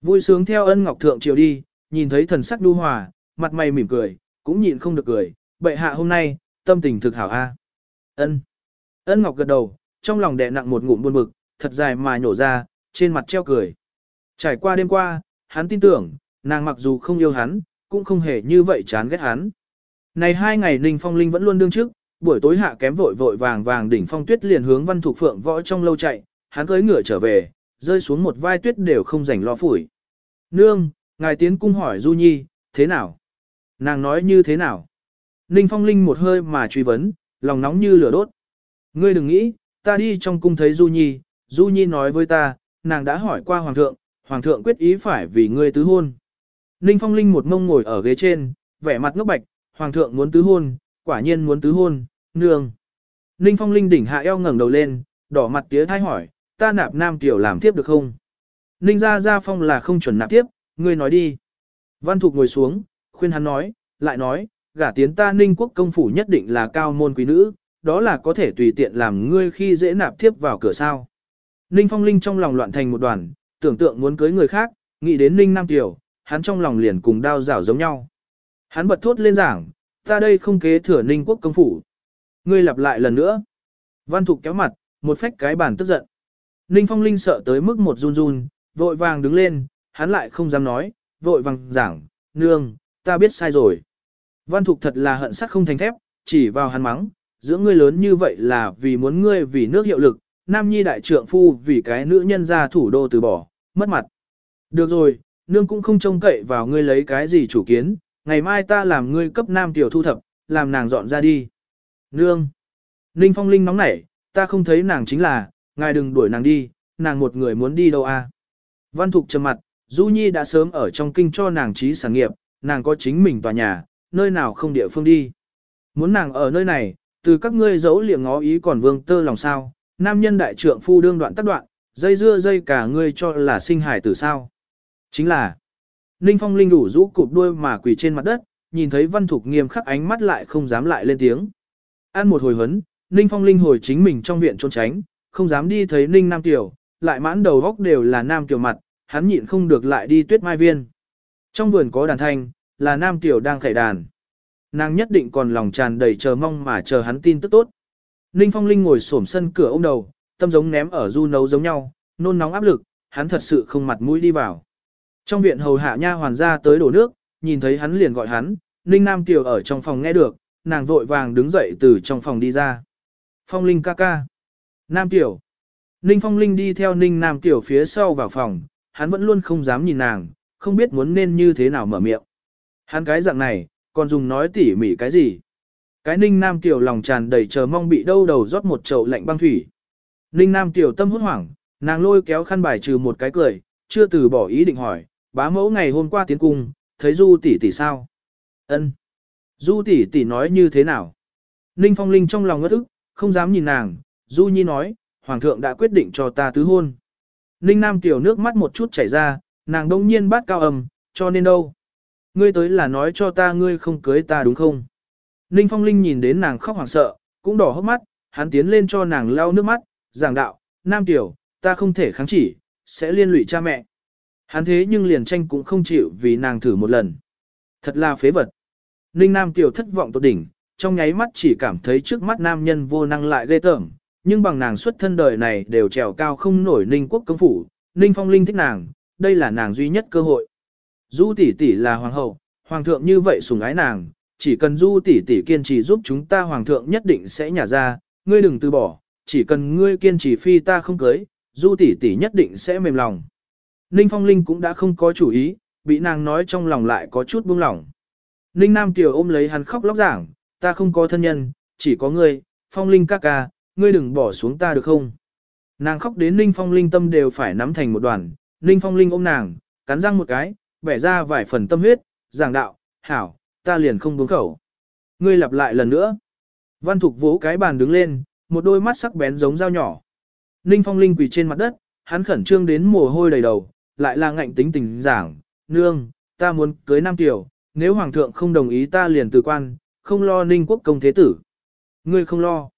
Vui sướng theo ân ngọc thượng triều đi, nhìn thấy thần sắc đu hòa, mặt mày mỉm cười, cũng nhịn không được cười, bệ hạ hôm nay, tâm tình thực hảo a. Ân. Ân ngọc gật đầu, trong lòng đè nặng một ngụm buồn bực, thật dài mà nhổ ra, trên mặt treo cười. Trải qua đêm qua, hắn tin tưởng, nàng mặc dù không yêu hắn, cũng không hề như vậy chán ghét hắn. Này hai ngày Ninh Phong Linh vẫn luôn đương trước, buổi tối hạ kém vội vội vàng vàng đỉnh phong tuyết liền hướng văn thục phượng võ trong lâu chạy, hắn cưỡi ngựa trở về, rơi xuống một vai tuyết đều không rảnh lo phủi. Nương, ngài tiến cung hỏi Du Nhi, thế nào? Nàng nói như thế nào? Ninh Phong Linh một hơi mà truy vấn, lòng nóng như lửa đốt. Ngươi đừng nghĩ, ta đi trong cung thấy Du Nhi, Du Nhi nói với ta, nàng đã hỏi qua Hoàng thượng, Hoàng thượng quyết ý phải vì ngươi tứ hôn. Ninh Phong Linh một mông ngồi ở ghế trên, vẻ mặt ngốc bạch, Hoàng thượng muốn tứ hôn, quả nhiên muốn tứ hôn, nương. Ninh Phong Linh đỉnh hạ eo ngẩng đầu lên, đỏ mặt tía thai hỏi, ta nạp nam tiểu làm tiếp được không? Ninh ra ra phong là không chuẩn nạp tiếp, ngươi nói đi. Văn Thục ngồi xuống, khuyên hắn nói, lại nói, gả tiến ta ninh quốc công phủ nhất định là cao môn quý nữ, đó là có thể tùy tiện làm ngươi khi dễ nạp tiếp vào cửa sao. Ninh Phong Linh trong lòng loạn thành một đoàn, tưởng tượng muốn cưới người khác, nghĩ đến Ninh Nam Tiểu, hắn trong lòng liền cùng đao rảo giống nhau. Hắn bật thốt lên giảng, ta đây không kế thừa Ninh quốc công phủ. Ngươi lặp lại lần nữa. Văn Thục kéo mặt, một phách cái bàn tức giận. Ninh Phong Linh sợ tới mức một run run, vội vàng đứng lên, hắn lại không dám nói, vội vàng giảng, nương, ta biết sai rồi. Văn Thục thật là hận sắc không thành thép, chỉ vào hắn mắng, giữa ngươi lớn như vậy là vì muốn ngươi vì nước hiệu lực, nam nhi đại trượng phu vì cái nữ nhân ra thủ đô từ bỏ, mất mặt. Được rồi, nương cũng không trông cậy vào ngươi lấy cái gì chủ kiến, ngày mai ta làm ngươi cấp nam tiểu thu thập, làm nàng dọn ra đi. Nương. Ninh Phong Linh nóng nảy, ta không thấy nàng chính là, ngài đừng đuổi nàng đi, nàng một người muốn đi đâu à. Văn Thục trầm mặt, Du Nhi đã sớm ở trong kinh cho nàng trí sản nghiệp, nàng có chính mình tòa nhà, nơi nào không địa phương đi. Muốn nàng ở nơi này, từ các ngươi dấu liệng ngó ý còn vương tơ lòng sao, nam nhân đại trượng phu đương đoạn tắt đoạn, dây dưa dây cả ngươi cho là sinh hải tử sao. Chính là, Ninh Phong Linh đủ rũ cụp đuôi mà quỳ trên mặt đất, nhìn thấy Văn Thục nghiêm khắc ánh mắt lại không dám lại lên tiếng. Ăn một hồi hấn, Ninh Phong Linh hồi chính mình trong viện trốn tránh, không dám đi thấy Ninh Nam Tiểu, lại mãn đầu góc đều là Nam Tiểu mặt, hắn nhịn không được lại đi tuyết mai viên. Trong vườn có đàn thanh, là Nam Tiểu đang khải đàn. Nàng nhất định còn lòng tràn đầy chờ mong mà chờ hắn tin tức tốt. Ninh Phong Linh ngồi xổm sân cửa ôm đầu, tâm giống ném ở du nấu giống nhau, nôn nóng áp lực, hắn thật sự không mặt mũi đi vào. Trong viện hầu hạ nha hoàn ra tới đổ nước, nhìn thấy hắn liền gọi hắn, Ninh Nam Tiểu ở trong phòng nghe được, nàng vội vàng đứng dậy từ trong phòng đi ra. Phong Linh ca ca. Nam Tiểu. Ninh Phong Linh đi theo Ninh Nam Tiểu phía sau vào phòng, hắn vẫn luôn không dám nhìn nàng, không biết muốn nên như thế nào mở miệng. Hắn cái dạng này, còn dùng nói tỉ mỉ cái gì. Cái Ninh Nam Tiểu lòng tràn đầy chờ mong bị đâu đầu rót một chậu lạnh băng thủy. Ninh Nam Tiểu tâm hốt hoảng, nàng lôi kéo khăn bài trừ một cái cười, chưa từ bỏ ý định hỏi, bá mẫu ngày hôm qua tiến cung, thấy Du tỷ tỷ sao? Ân. Du tỷ tỷ nói như thế nào? Ninh Phong Linh trong lòng ngất ức, không dám nhìn nàng, Du Nhi nói, Hoàng thượng đã quyết định cho ta tứ hôn. Ninh Nam tiểu nước mắt một chút chảy ra, nàng đông nhiên bát cao âm cho nên đâu? Ngươi tới là nói cho ta ngươi không cưới ta đúng không? Ninh Phong Linh nhìn đến nàng khóc hoảng sợ, cũng đỏ hốc mắt, hắn tiến lên cho nàng lau nước mắt, giảng đạo, Nam Tiểu, ta không thể kháng chỉ, sẽ liên lụy cha mẹ. Hắn thế nhưng liền tranh cũng không chịu vì nàng thử một lần. Thật là phế vật. Ninh Nam Tiểu thất vọng tột đỉnh, trong nháy mắt chỉ cảm thấy trước mắt nam nhân vô năng lại ghê tởm, nhưng bằng nàng xuất thân đời này đều trèo cao không nổi Ninh quốc công phủ, Ninh Phong Linh thích nàng, đây là nàng duy nhất cơ hội. Du tỷ tỷ là hoàng hậu, hoàng thượng như vậy sủng ái nàng, chỉ cần Du tỷ tỷ kiên trì giúp chúng ta hoàng thượng nhất định sẽ nhả ra, ngươi đừng từ bỏ, chỉ cần ngươi kiên trì phi ta không cưới, Du tỷ tỷ nhất định sẽ mềm lòng. Ninh Phong Linh cũng đã không có chủ ý, bị nàng nói trong lòng lại có chút buông lỏng. Ninh Nam Kiều ôm lấy hắn khóc lóc giảng, ta không có thân nhân, chỉ có ngươi, Phong Linh ca ca, ngươi đừng bỏ xuống ta được không? Nàng khóc đến Ninh Phong Linh tâm đều phải nắm thành một đoàn, Ninh Phong Linh ôm nàng, cắn răng một cái, bẻ ra vài phần tâm huyết, giảng đạo, hảo, ta liền không buông khẩu. Ngươi lặp lại lần nữa. Văn Thục vỗ cái bàn đứng lên, một đôi mắt sắc bén giống dao nhỏ. Ninh Phong Linh quỳ trên mặt đất, hắn khẩn trương đến mồ hôi đầy đầu, lại là ngạnh tính tình giảng, nương, ta muốn cưới Nam Tiểu, nếu Hoàng thượng không đồng ý ta liền từ quan, không lo Ninh quốc công thế tử. Ngươi không lo.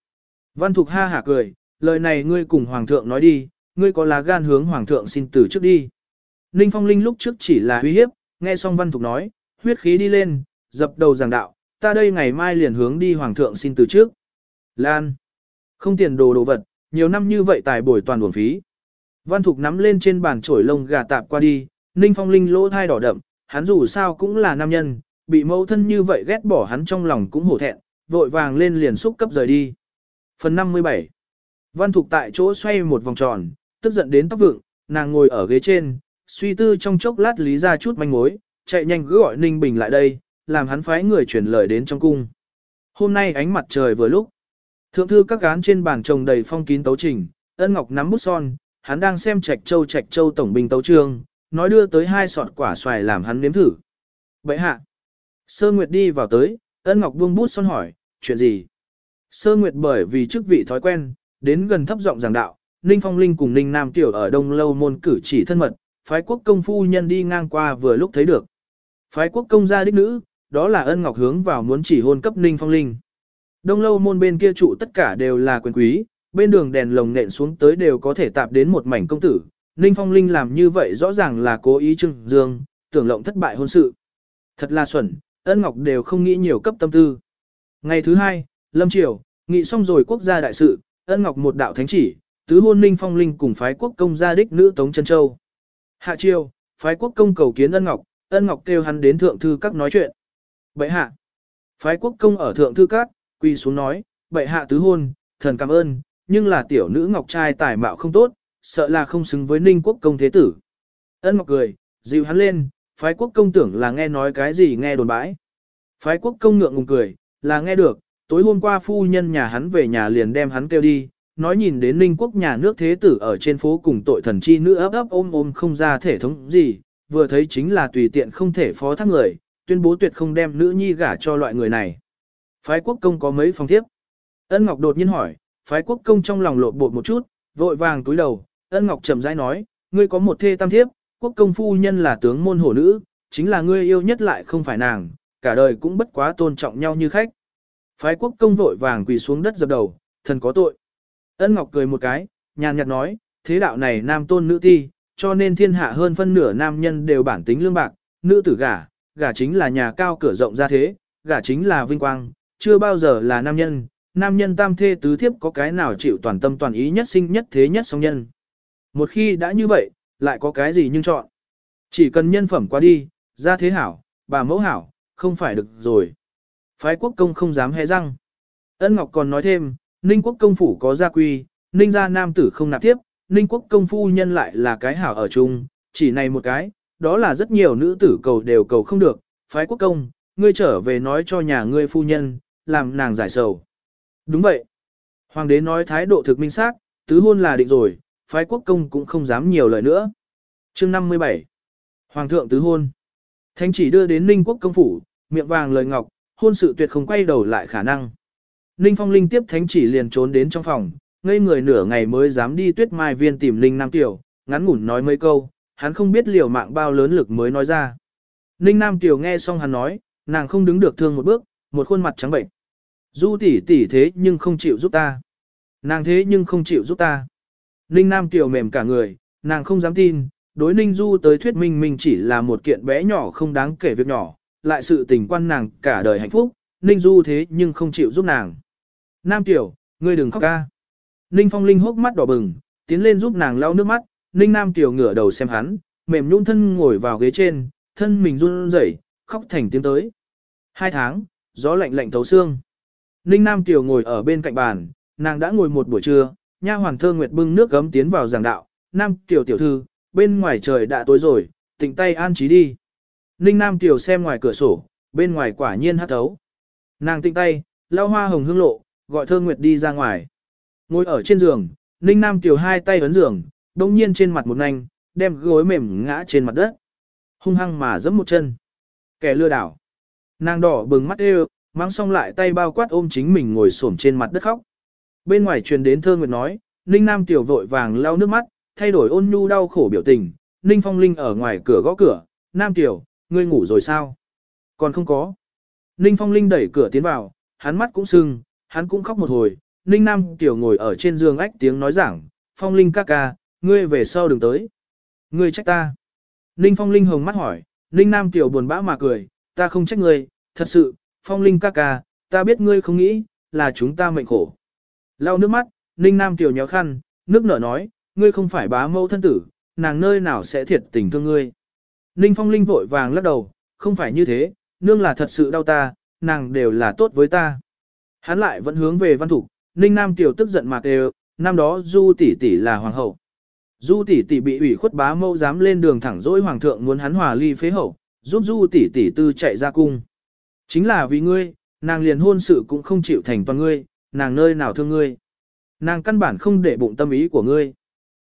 Văn Thục ha hả cười, lời này ngươi cùng Hoàng thượng nói đi, ngươi có lá gan hướng Hoàng thượng xin từ trước đi. Ninh Phong Linh lúc trước chỉ là uy hiếp, nghe xong Văn Thục nói, huyết khí đi lên, dập đầu giảng đạo, ta đây ngày mai liền hướng đi Hoàng thượng xin từ trước. Lan. Không tiền đồ đồ vật, nhiều năm như vậy tài bồi toàn uổng phí. Văn Thục nắm lên trên bàn chổi lông gà tạp qua đi, Ninh Phong Linh lỗ thai đỏ đậm, hắn dù sao cũng là nam nhân, bị mẫu thân như vậy ghét bỏ hắn trong lòng cũng hổ thẹn, vội vàng lên liền xúc cấp rời đi. Phần 57 Văn Thục tại chỗ xoay một vòng tròn, tức giận đến tóc vựng, nàng ngồi ở ghế trên, suy tư trong chốc lát lý ra chút manh mối, chạy nhanh cứ gọi Ninh Bình lại đây, làm hắn phái người chuyển lời đến trong cung. Hôm nay ánh mặt trời vừa lúc, thượng thư các gán trên bàn trồng đầy phong kín tấu trình, ân ngọc nắm bút son, hắn đang xem trạch châu trạch châu tổng binh tấu trương, nói đưa tới hai sọt quả xoài làm hắn nếm thử. Vậy hạ, Sơ Nguyệt đi vào tới, ân ngọc buông bút son hỏi, chuyện gì? Sơ Nguyệt bởi vì chức vị thói quen, đến gần thấp giọng giảng đạo, Ninh Phong Linh cùng Ninh Nam Tiểu ở Đông Lâu môn cử chỉ thân mật, phái quốc công phu nhân đi ngang qua vừa lúc thấy được. Phái quốc công gia đích nữ, đó là ân ngọc hướng vào muốn chỉ hôn cấp Ninh Phong Linh. Đông Lâu môn bên kia trụ tất cả đều là quyền quý, bên đường đèn lồng nện xuống tới đều có thể tạp đến một mảnh công tử. Ninh Phong Linh làm như vậy rõ ràng là cố ý trưng dương, tưởng lộng thất bại hôn sự. Thật là xuẩn, ân ngọc đều không nghĩ nhiều cấp tâm tư. Ngày thứ hai, Lâm Triều, nghị xong rồi quốc gia đại sự, ân ngọc một đạo thánh chỉ, tứ hôn Ninh Phong Linh cùng phái quốc công gia đích nữ Tống Trân Châu. Hạ triều, phái quốc công cầu kiến ân ngọc, ân ngọc kêu hắn đến thượng thư các nói chuyện. Bệ hạ, phái quốc công ở thượng thư các, quy xuống nói, bệ hạ tứ hôn, thần cảm ơn, nhưng là tiểu nữ ngọc trai tài mạo không tốt, sợ là không xứng với ninh quốc công thế tử. Ân ngọc cười, dịu hắn lên, phái quốc công tưởng là nghe nói cái gì nghe đồn bãi. Phái quốc công ngượng ngùng cười, là nghe được, tối hôm qua phu nhân nhà hắn về nhà liền đem hắn kêu đi, nói nhìn đến ninh quốc nhà nước thế tử ở trên phố cùng tội thần chi nữ ấp ấp ôm ôm không ra thể thống gì, vừa thấy chính là tùy tiện không thể phó thác người, tuyên bố tuyệt không đem nữ nhi gả cho loại người này. Phái quốc công có mấy phòng thiếp Ân Ngọc đột nhiên hỏi, phái quốc công trong lòng lộn bột một chút, vội vàng túi đầu, ân Ngọc chậm rãi nói, ngươi có một thê tam thiếp, quốc công phu nhân là tướng môn hổ nữ, chính là ngươi yêu nhất lại không phải nàng, cả đời cũng bất quá tôn trọng nhau như khách. Phái quốc công vội vàng quỳ xuống đất dập đầu, thần có tội. Ân Ngọc cười một cái, nhàn nhạt nói, thế đạo này nam tôn nữ ti, cho nên thiên hạ hơn phân nửa nam nhân đều bản tính lương bạc, nữ tử gả, gả chính là nhà cao cửa rộng ra thế, gả chính là vinh quang, chưa bao giờ là nam nhân, nam nhân tam thê tứ thiếp có cái nào chịu toàn tâm toàn ý nhất sinh nhất thế nhất song nhân. Một khi đã như vậy, lại có cái gì nhưng chọn. Chỉ cần nhân phẩm qua đi, ra thế hảo, bà mẫu hảo, không phải được rồi. Phái quốc công không dám hé răng. Ân Ngọc còn nói thêm, Ninh quốc công phủ có gia quy, Ninh gia nam tử không nạp tiếp, Ninh quốc công phu nhân lại là cái hảo ở chung, chỉ này một cái, đó là rất nhiều nữ tử cầu đều cầu không được, phái quốc công, ngươi trở về nói cho nhà ngươi phu nhân, làm nàng giải sầu. Đúng vậy. Hoàng đế nói thái độ thực minh xác, tứ hôn là định rồi, phái quốc công cũng không dám nhiều lời nữa. Chương 57 Hoàng thượng tứ hôn Thanh chỉ đưa đến Ninh quốc công phủ, miệng vàng lời ngọc, hôn sự tuyệt không quay đầu lại khả năng. Ninh Phong Linh tiếp thánh chỉ liền trốn đến trong phòng, ngây người nửa ngày mới dám đi tuyết mai viên tìm Ninh Nam Tiểu, ngắn ngủn nói mấy câu, hắn không biết liều mạng bao lớn lực mới nói ra. Ninh Nam Tiểu nghe xong hắn nói, nàng không đứng được thương một bước, một khuôn mặt trắng bệnh. Du tỷ tỷ thế nhưng không chịu giúp ta. Nàng thế nhưng không chịu giúp ta. Ninh Nam tiểu mềm cả người, nàng không dám tin, đối Ninh Du tới thuyết minh mình chỉ là một kiện bé nhỏ không đáng kể việc nhỏ, lại sự tình quan nàng cả đời hạnh phúc, Ninh Du thế nhưng không chịu giúp nàng. Nam tiểu, ngươi đừng khóc ca. Ninh Phong Linh hốc mắt đỏ bừng, tiến lên giúp nàng lau nước mắt, Ninh Nam tiểu ngửa đầu xem hắn, mềm nhũn thân ngồi vào ghế trên, thân mình run rẩy, khóc thành tiếng tới. Hai tháng, gió lạnh lạnh thấu xương. Ninh Nam tiểu ngồi ở bên cạnh bàn, nàng đã ngồi một buổi trưa, nha hoàn thơ nguyệt bưng nước gấm tiến vào giảng đạo, Nam tiểu tiểu thư, bên ngoài trời đã tối rồi, tỉnh tay an trí đi. Ninh Nam tiểu xem ngoài cửa sổ, bên ngoài quả nhiên hát thấu. Nàng tinh tay, lau hoa hồng hương lộ, gọi thơ nguyệt đi ra ngoài. Ngồi ở trên giường, Ninh Nam tiểu hai tay ấn giường, đông nhiên trên mặt một nanh, đem gối mềm ngã trên mặt đất. Hung hăng mà giẫm một chân. Kẻ lừa đảo. Nàng đỏ bừng mắt êu, mang xong lại tay bao quát ôm chính mình ngồi xổm trên mặt đất khóc. Bên ngoài truyền đến thơ nguyệt nói, Ninh Nam tiểu vội vàng lau nước mắt, thay đổi ôn nhu đau khổ biểu tình. Ninh Phong Linh ở ngoài cửa gõ cửa, Nam tiểu, ngươi ngủ rồi sao? Còn không có. Ninh Phong Linh đẩy cửa tiến vào, hắn mắt cũng sưng, hắn cũng khóc một hồi. Ninh Nam tiểu ngồi ở trên giường ách tiếng nói giảng, Phong Linh ca ca, ngươi về sau đừng tới. Ngươi trách ta. Ninh Phong Linh hồng mắt hỏi, Ninh Nam tiểu buồn bã mà cười, ta không trách ngươi, thật sự, Phong Linh ca ca, ta biết ngươi không nghĩ, là chúng ta mệnh khổ. Lau nước mắt, Ninh Nam tiểu nhéo khăn, nước nở nói, ngươi không phải bá mẫu thân tử, nàng nơi nào sẽ thiệt tình thương ngươi. Ninh Phong Linh vội vàng lắc đầu, không phải như thế, nương là thật sự đau ta, nàng đều là tốt với ta. Hắn lại vẫn hướng về văn thủ, Ninh Nam Kiều tức giận mà kêu, năm đó Du tỷ tỷ là hoàng hậu. Du tỷ tỷ bị ủy khuất bá mâu dám lên đường thẳng dỗi hoàng thượng muốn hắn hòa ly phế hậu, giúp Du tỷ tỷ tư chạy ra cung. Chính là vì ngươi, nàng liền hôn sự cũng không chịu thành toàn ngươi, nàng nơi nào thương ngươi. Nàng căn bản không để bụng tâm ý của ngươi.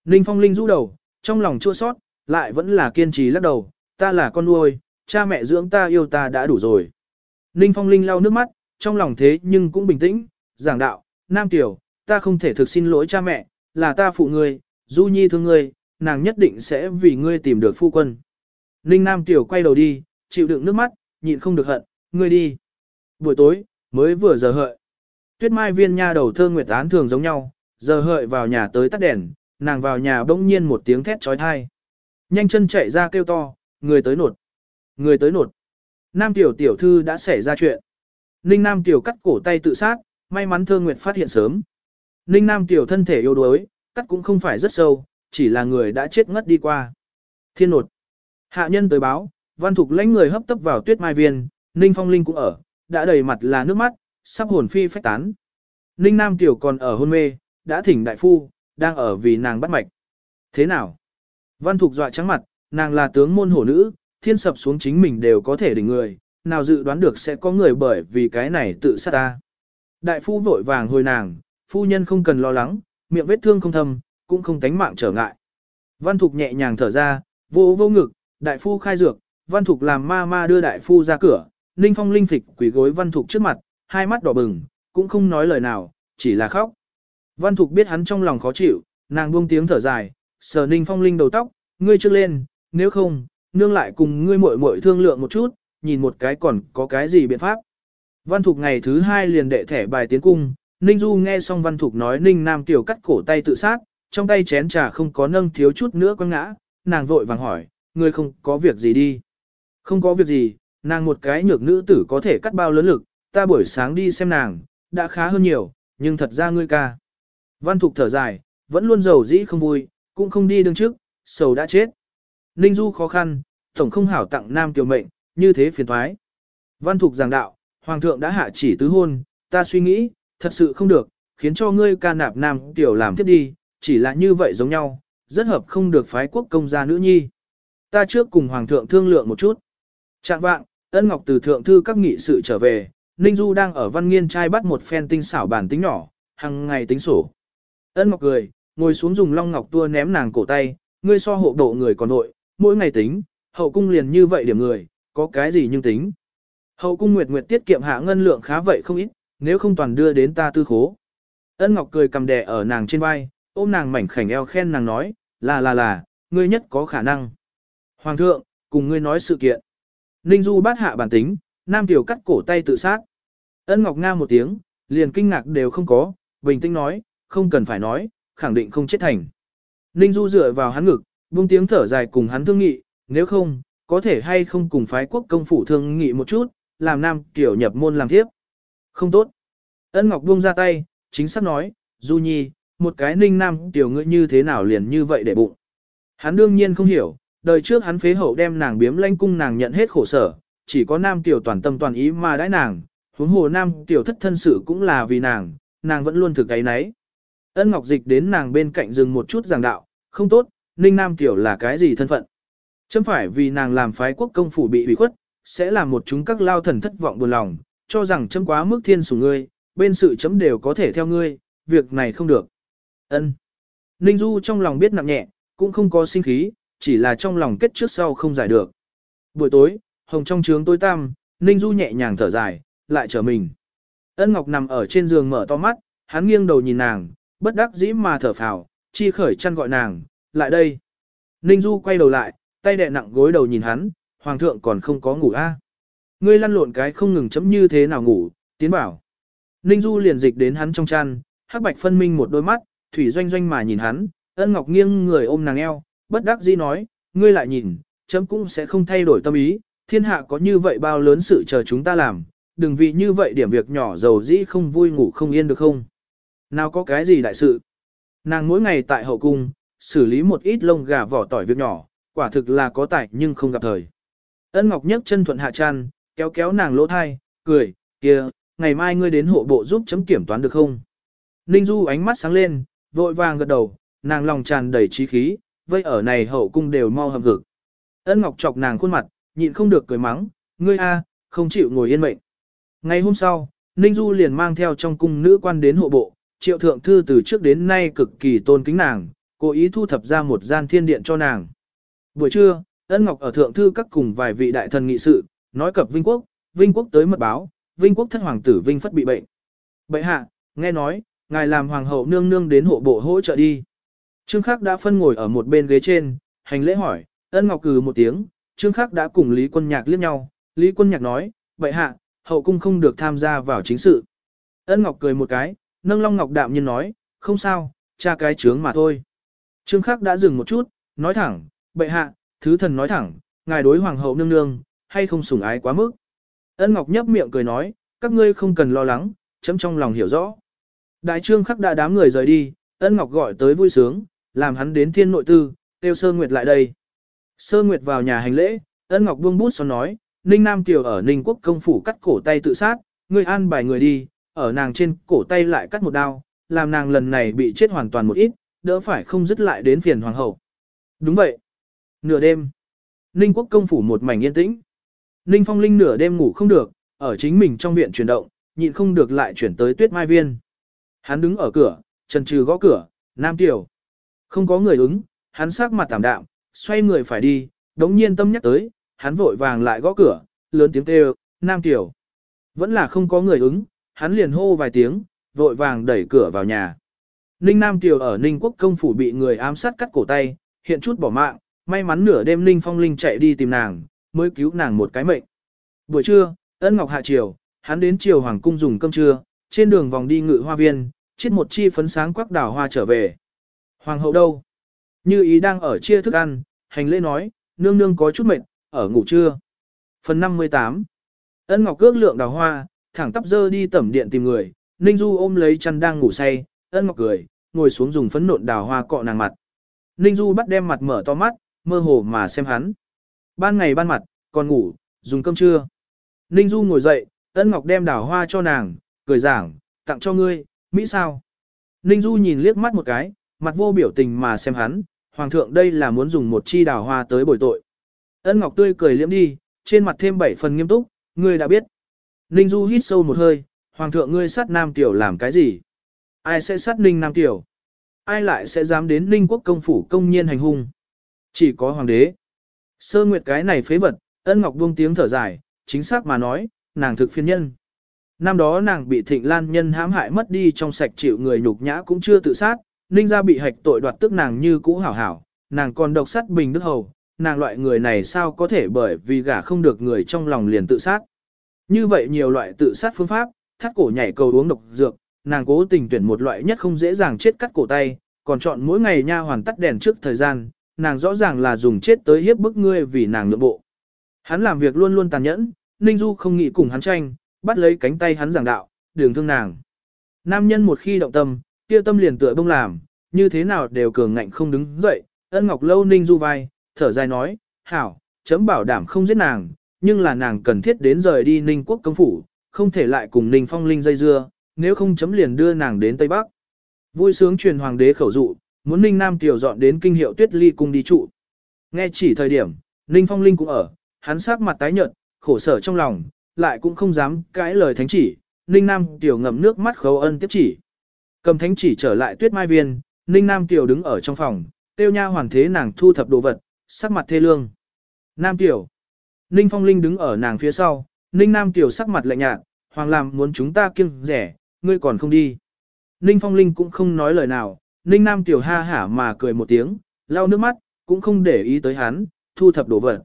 Ninh Phong Linh rũ đầu, trong lòng chua sót, lại vẫn là kiên trì lắc đầu, ta là con nuôi, cha mẹ dưỡng ta yêu ta đã đủ rồi. Ninh Phong Linh lau nước mắt, trong lòng thế nhưng cũng bình tĩnh, giảng đạo, Nam Tiểu, ta không thể thực xin lỗi cha mẹ, là ta phụ ngươi, Du Nhi thương ngươi, nàng nhất định sẽ vì ngươi tìm được phu quân. Ninh Nam Tiểu quay đầu đi, chịu đựng nước mắt, nhịn không được hận, ngươi đi. Buổi tối, mới vừa giờ hợi. Tuyết mai viên nha đầu thơ nguyệt án thường giống nhau, giờ hợi vào nhà tới tắt đèn, nàng vào nhà bỗng nhiên một tiếng thét trói thai. Nhanh chân chạy ra kêu to, người tới nột. Người tới nột. Nam tiểu tiểu thư đã xảy ra chuyện. Ninh Nam tiểu cắt cổ tay tự sát, may mắn thơ nguyệt phát hiện sớm. Ninh Nam tiểu thân thể yếu đuối, cắt cũng không phải rất sâu, chỉ là người đã chết ngất đi qua. Thiên nột. Hạ nhân tới báo, văn thục lãnh người hấp tấp vào tuyết mai viên, Ninh Phong Linh cũng ở, đã đầy mặt là nước mắt, sắp hồn phi phách tán. Ninh Nam Tiểu còn ở hôn mê, đã thỉnh đại phu, đang ở vì nàng bắt mạch. Thế nào? Văn Thục dọa trắng mặt, nàng là tướng môn hổ nữ, thiên sập xuống chính mình đều có thể đỉnh người, nào dự đoán được sẽ có người bởi vì cái này tự sát ta. Đại phu vội vàng hồi nàng, phu nhân không cần lo lắng, miệng vết thương không thâm, cũng không tánh mạng trở ngại. Văn Thục nhẹ nhàng thở ra, vô vô ngực, đại phu khai dược, Văn Thục làm ma ma đưa đại phu ra cửa, Ninh Phong linh phịch quỳ gối Văn Thục trước mặt, hai mắt đỏ bừng, cũng không nói lời nào, chỉ là khóc. Văn Thục biết hắn trong lòng khó chịu, nàng buông tiếng thở dài, sờ Ninh Phong linh đầu tóc, ngươi trước lên, nếu không, nương lại cùng ngươi muội muội thương lượng một chút, nhìn một cái còn có cái gì biện pháp. Văn Thục ngày thứ hai liền đệ thẻ bài tiến cung, Ninh Du nghe xong Văn Thục nói Ninh Nam Tiểu cắt cổ tay tự sát, trong tay chén trà không có nâng thiếu chút nữa quăng ngã, nàng vội vàng hỏi, ngươi không có việc gì đi. Không có việc gì, nàng một cái nhược nữ tử có thể cắt bao lớn lực, ta buổi sáng đi xem nàng, đã khá hơn nhiều, nhưng thật ra ngươi ca. Văn Thục thở dài, vẫn luôn giàu dĩ không vui, cũng không đi đương trước, sầu đã chết. Ninh Du khó khăn, tổng không hảo tặng nam tiểu mệnh, như thế phiền thoái. Văn Thục giảng đạo, Hoàng thượng đã hạ chỉ tứ hôn, ta suy nghĩ, thật sự không được, khiến cho ngươi ca nạp nam tiểu làm tiếp đi, chỉ là như vậy giống nhau, rất hợp không được phái quốc công gia nữ nhi. Ta trước cùng Hoàng thượng thương lượng một chút. Trạng vạng, ân ngọc từ thượng thư các nghị sự trở về, Ninh Du đang ở văn nghiên trai bắt một phen tinh xảo bản tính nhỏ, hàng ngày tính sổ. Ân ngọc cười, ngồi xuống dùng long ngọc tua ném nàng cổ tay, ngươi so hộ độ người còn nội, mỗi ngày tính, hậu cung liền như vậy điểm người, có cái gì nhưng tính. Hậu cung nguyệt nguyệt tiết kiệm hạ ngân lượng khá vậy không ít, nếu không toàn đưa đến ta tư khố. Ân Ngọc cười cầm đè ở nàng trên vai, ôm nàng mảnh khảnh eo khen nàng nói, là là là, ngươi nhất có khả năng. Hoàng thượng, cùng ngươi nói sự kiện. Ninh Du bát hạ bản tính, Nam Tiểu cắt cổ tay tự sát. Ân Ngọc Nga một tiếng, liền kinh ngạc đều không có, bình tĩnh nói, không cần phải nói, khẳng định không chết thành. Ninh Du dựa vào hắn ngực, buông tiếng thở dài cùng hắn thương nghị, nếu không, có thể hay không cùng phái quốc công phủ thương nghị một chút, làm nam kiểu nhập môn làm tiếp. Không tốt. Ân Ngọc buông ra tay, chính xác nói, Du Nhi, một cái ninh nam tiểu ngươi như thế nào liền như vậy để bụng. Hắn đương nhiên không hiểu, đời trước hắn phế hậu đem nàng biếm lanh cung nàng nhận hết khổ sở, chỉ có nam tiểu toàn tâm toàn ý mà đãi nàng, huống hồ nam tiểu thất thân sự cũng là vì nàng, nàng vẫn luôn thực cái nấy. Ân Ngọc Dịch đến nàng bên cạnh dừng một chút giảng đạo, không tốt, ninh nam tiểu là cái gì thân phận. Chấm phải vì nàng làm phái quốc công phủ bị hủy khuất, sẽ làm một chúng các lao thần thất vọng buồn lòng, cho rằng chấm quá mức thiên sủng ngươi, bên sự chấm đều có thể theo ngươi, việc này không được. Ân. Ninh Du trong lòng biết nặng nhẹ, cũng không có sinh khí, chỉ là trong lòng kết trước sau không giải được. Buổi tối, hồng trong trướng tối tăm, Ninh Du nhẹ nhàng thở dài, lại trở mình. Ân Ngọc nằm ở trên giường mở to mắt, hắn nghiêng đầu nhìn nàng, bất đắc dĩ mà thở phào, chi khởi chăn gọi nàng, lại đây. Ninh Du quay đầu lại, tay đè nặng gối đầu nhìn hắn, hoàng thượng còn không có ngủ a. À? Ngươi lăn lộn cái không ngừng chấm như thế nào ngủ, tiến bảo. Ninh Du liền dịch đến hắn trong chăn, hắc bạch phân minh một đôi mắt, thủy doanh doanh mà nhìn hắn, ân ngọc nghiêng người ôm nàng eo, bất đắc dĩ nói, ngươi lại nhìn, chấm cũng sẽ không thay đổi tâm ý, thiên hạ có như vậy bao lớn sự chờ chúng ta làm, đừng vì như vậy điểm việc nhỏ dầu dĩ không vui ngủ không yên được không. Nào có cái gì đại sự. Nàng mỗi ngày tại hậu cung, xử lý một ít lông gà vỏ tỏi việc nhỏ, quả thực là có tài nhưng không gặp thời. Ân Ngọc nhấc chân thuận hạ chăn, kéo kéo nàng lỗ thai, cười, kia, ngày mai ngươi đến hộ bộ giúp chấm kiểm toán được không? Ninh Du ánh mắt sáng lên, vội vàng gật đầu, nàng lòng tràn đầy trí khí, vây ở này hậu cung đều mau hầm hực. Ân Ngọc chọc nàng khuôn mặt, nhịn không được cười mắng, ngươi a, không chịu ngồi yên mệnh. Ngày hôm sau, Ninh Du liền mang theo trong cung nữ quan đến hộ bộ, triệu thượng thư từ trước đến nay cực kỳ tôn kính nàng, cố ý thu thập ra một gian thiên điện cho nàng. Buổi trưa, Ân Ngọc ở thượng thư các cùng vài vị đại thần nghị sự, nói cập Vinh Quốc, Vinh Quốc tới mật báo, Vinh Quốc thất hoàng tử Vinh Phất bị bệnh. Bệ hạ, nghe nói, ngài làm hoàng hậu nương nương đến hộ bộ hỗ trợ đi. Trương Khắc đã phân ngồi ở một bên ghế trên, hành lễ hỏi, Ân Ngọc cừ một tiếng, Trương Khắc đã cùng Lý Quân Nhạc liếc nhau, Lý Quân Nhạc nói, bệ hạ, hậu cung không được tham gia vào chính sự. Ân Ngọc cười một cái, nâng Long Ngọc đạm nhiên nói, không sao, cha cái trướng mà thôi. Trương Khắc đã dừng một chút, nói thẳng, bệ hạ, thứ thần nói thẳng, ngài đối hoàng hậu nương nương, hay không sủng ái quá mức. Ân Ngọc nhấp miệng cười nói, các ngươi không cần lo lắng, chấm trong lòng hiểu rõ. Đại trương khắc đã đám người rời đi, Ân Ngọc gọi tới vui sướng, làm hắn đến thiên nội tư, tiêu Sơ Nguyệt lại đây. Sơ Nguyệt vào nhà hành lễ, Ân Ngọc buông bút xóa nói, Ninh Nam Kiều ở Ninh Quốc công phủ cắt cổ tay tự sát, ngươi an bài người đi, ở nàng trên cổ tay lại cắt một đao, làm nàng lần này bị chết hoàn toàn một ít, đỡ phải không dứt lại đến phiền hoàng hậu. Đúng vậy. Nửa đêm, Ninh quốc công phủ một mảnh yên tĩnh. Ninh phong linh nửa đêm ngủ không được, ở chính mình trong viện chuyển động, nhịn không được lại chuyển tới tuyết mai viên. Hắn đứng ở cửa, trần trừ gõ cửa, nam tiểu. Không có người ứng, hắn sắc mặt tảm đạm, xoay người phải đi, đống nhiên tâm nhắc tới, hắn vội vàng lại gõ cửa, lớn tiếng kêu, nam tiểu. Vẫn là không có người ứng, hắn liền hô vài tiếng, vội vàng đẩy cửa vào nhà. Ninh Nam Tiểu ở Ninh Quốc công phủ bị người ám sát cắt cổ tay, hiện chút bỏ mạng, may mắn nửa đêm Ninh Phong Linh chạy đi tìm nàng, mới cứu nàng một cái mệnh. Buổi trưa, ân ngọc hạ chiều, hắn đến chiều hoàng cung dùng cơm trưa, trên đường vòng đi ngự hoa viên, chiết một chi phấn sáng quắc đào hoa trở về. Hoàng hậu đâu? Như ý đang ở chia thức ăn, hành lễ nói, nương nương có chút mệt, ở ngủ trưa. Phần 58 Ân ngọc cước lượng đào hoa, thẳng tắp dơ đi tẩm điện tìm người, Ninh Du ôm lấy chăn đang ngủ say, ân ngọc cười, ngồi xuống dùng phấn nộn đào hoa cọ nàng mặt. Ninh Du bắt đem mặt mở to mắt, mơ hồ mà xem hắn. Ban ngày ban mặt, còn ngủ, dùng cơm trưa. Ninh Du ngồi dậy, ân ngọc đem đào hoa cho nàng, cười giảng, tặng cho ngươi, Mỹ sao? Ninh Du nhìn liếc mắt một cái, mặt vô biểu tình mà xem hắn, hoàng thượng đây là muốn dùng một chi đào hoa tới bồi tội. Ân ngọc tươi cười liễm đi, trên mặt thêm bảy phần nghiêm túc, ngươi đã biết. Ninh Du hít sâu một hơi, hoàng thượng ngươi sát nam tiểu làm cái gì? Ai sẽ sát ninh nam tiểu? Ai lại sẽ dám đến ninh quốc công phủ công nhiên hành hung? Chỉ có hoàng đế. Sơ nguyệt cái này phế vật, ân ngọc buông tiếng thở dài, chính xác mà nói, nàng thực phiên nhân. Năm đó nàng bị thịnh lan nhân hãm hại mất đi trong sạch chịu người nhục nhã cũng chưa tự sát, ninh ra bị hạch tội đoạt tức nàng như cũ hảo hảo, nàng còn độc sát bình đức hầu, nàng loại người này sao có thể bởi vì gả không được người trong lòng liền tự sát. Như vậy nhiều loại tự sát phương pháp, thắt cổ nhảy cầu uống độc dược, nàng cố tình tuyển một loại nhất không dễ dàng chết cắt cổ tay, còn chọn mỗi ngày nha hoàn tắt đèn trước thời gian, nàng rõ ràng là dùng chết tới hiếp bức ngươi vì nàng nhượng bộ. Hắn làm việc luôn luôn tàn nhẫn, Ninh Du không nghĩ cùng hắn tranh, bắt lấy cánh tay hắn giảng đạo, đường thương nàng. Nam nhân một khi động tâm, kia tâm liền tựa bông làm, như thế nào đều cường ngạnh không đứng dậy, ân ngọc lâu Ninh Du vai, thở dài nói, hảo, chấm bảo đảm không giết nàng, nhưng là nàng cần thiết đến rời đi Ninh quốc công phủ, không thể lại cùng Ninh phong linh dây dưa, nếu không chấm liền đưa nàng đến Tây Bắc. Vui sướng truyền hoàng đế khẩu dụ, muốn Ninh Nam Kiều dọn đến kinh hiệu tuyết ly cung đi trụ. Nghe chỉ thời điểm, Ninh phong linh cũng ở, hắn sắc mặt tái nhợt, khổ sở trong lòng, lại cũng không dám cãi lời thánh chỉ, Ninh Nam Kiều ngậm nước mắt khấu ân tiếp chỉ. Cầm thánh chỉ trở lại tuyết mai viên, Ninh Nam Kiều đứng ở trong phòng, tiêu nha hoàn thế nàng thu thập đồ vật, sắc mặt thê lương. Nam Kiều. Ninh Phong Linh đứng ở nàng phía sau, Ninh Nam Kiều sắc mặt lạnh nhạt, hoàng làm muốn chúng ta kiêng rẻ, ngươi còn không đi. Ninh Phong Linh cũng không nói lời nào, Ninh Nam tiểu ha hả mà cười một tiếng, lau nước mắt, cũng không để ý tới hắn, thu thập đồ vật.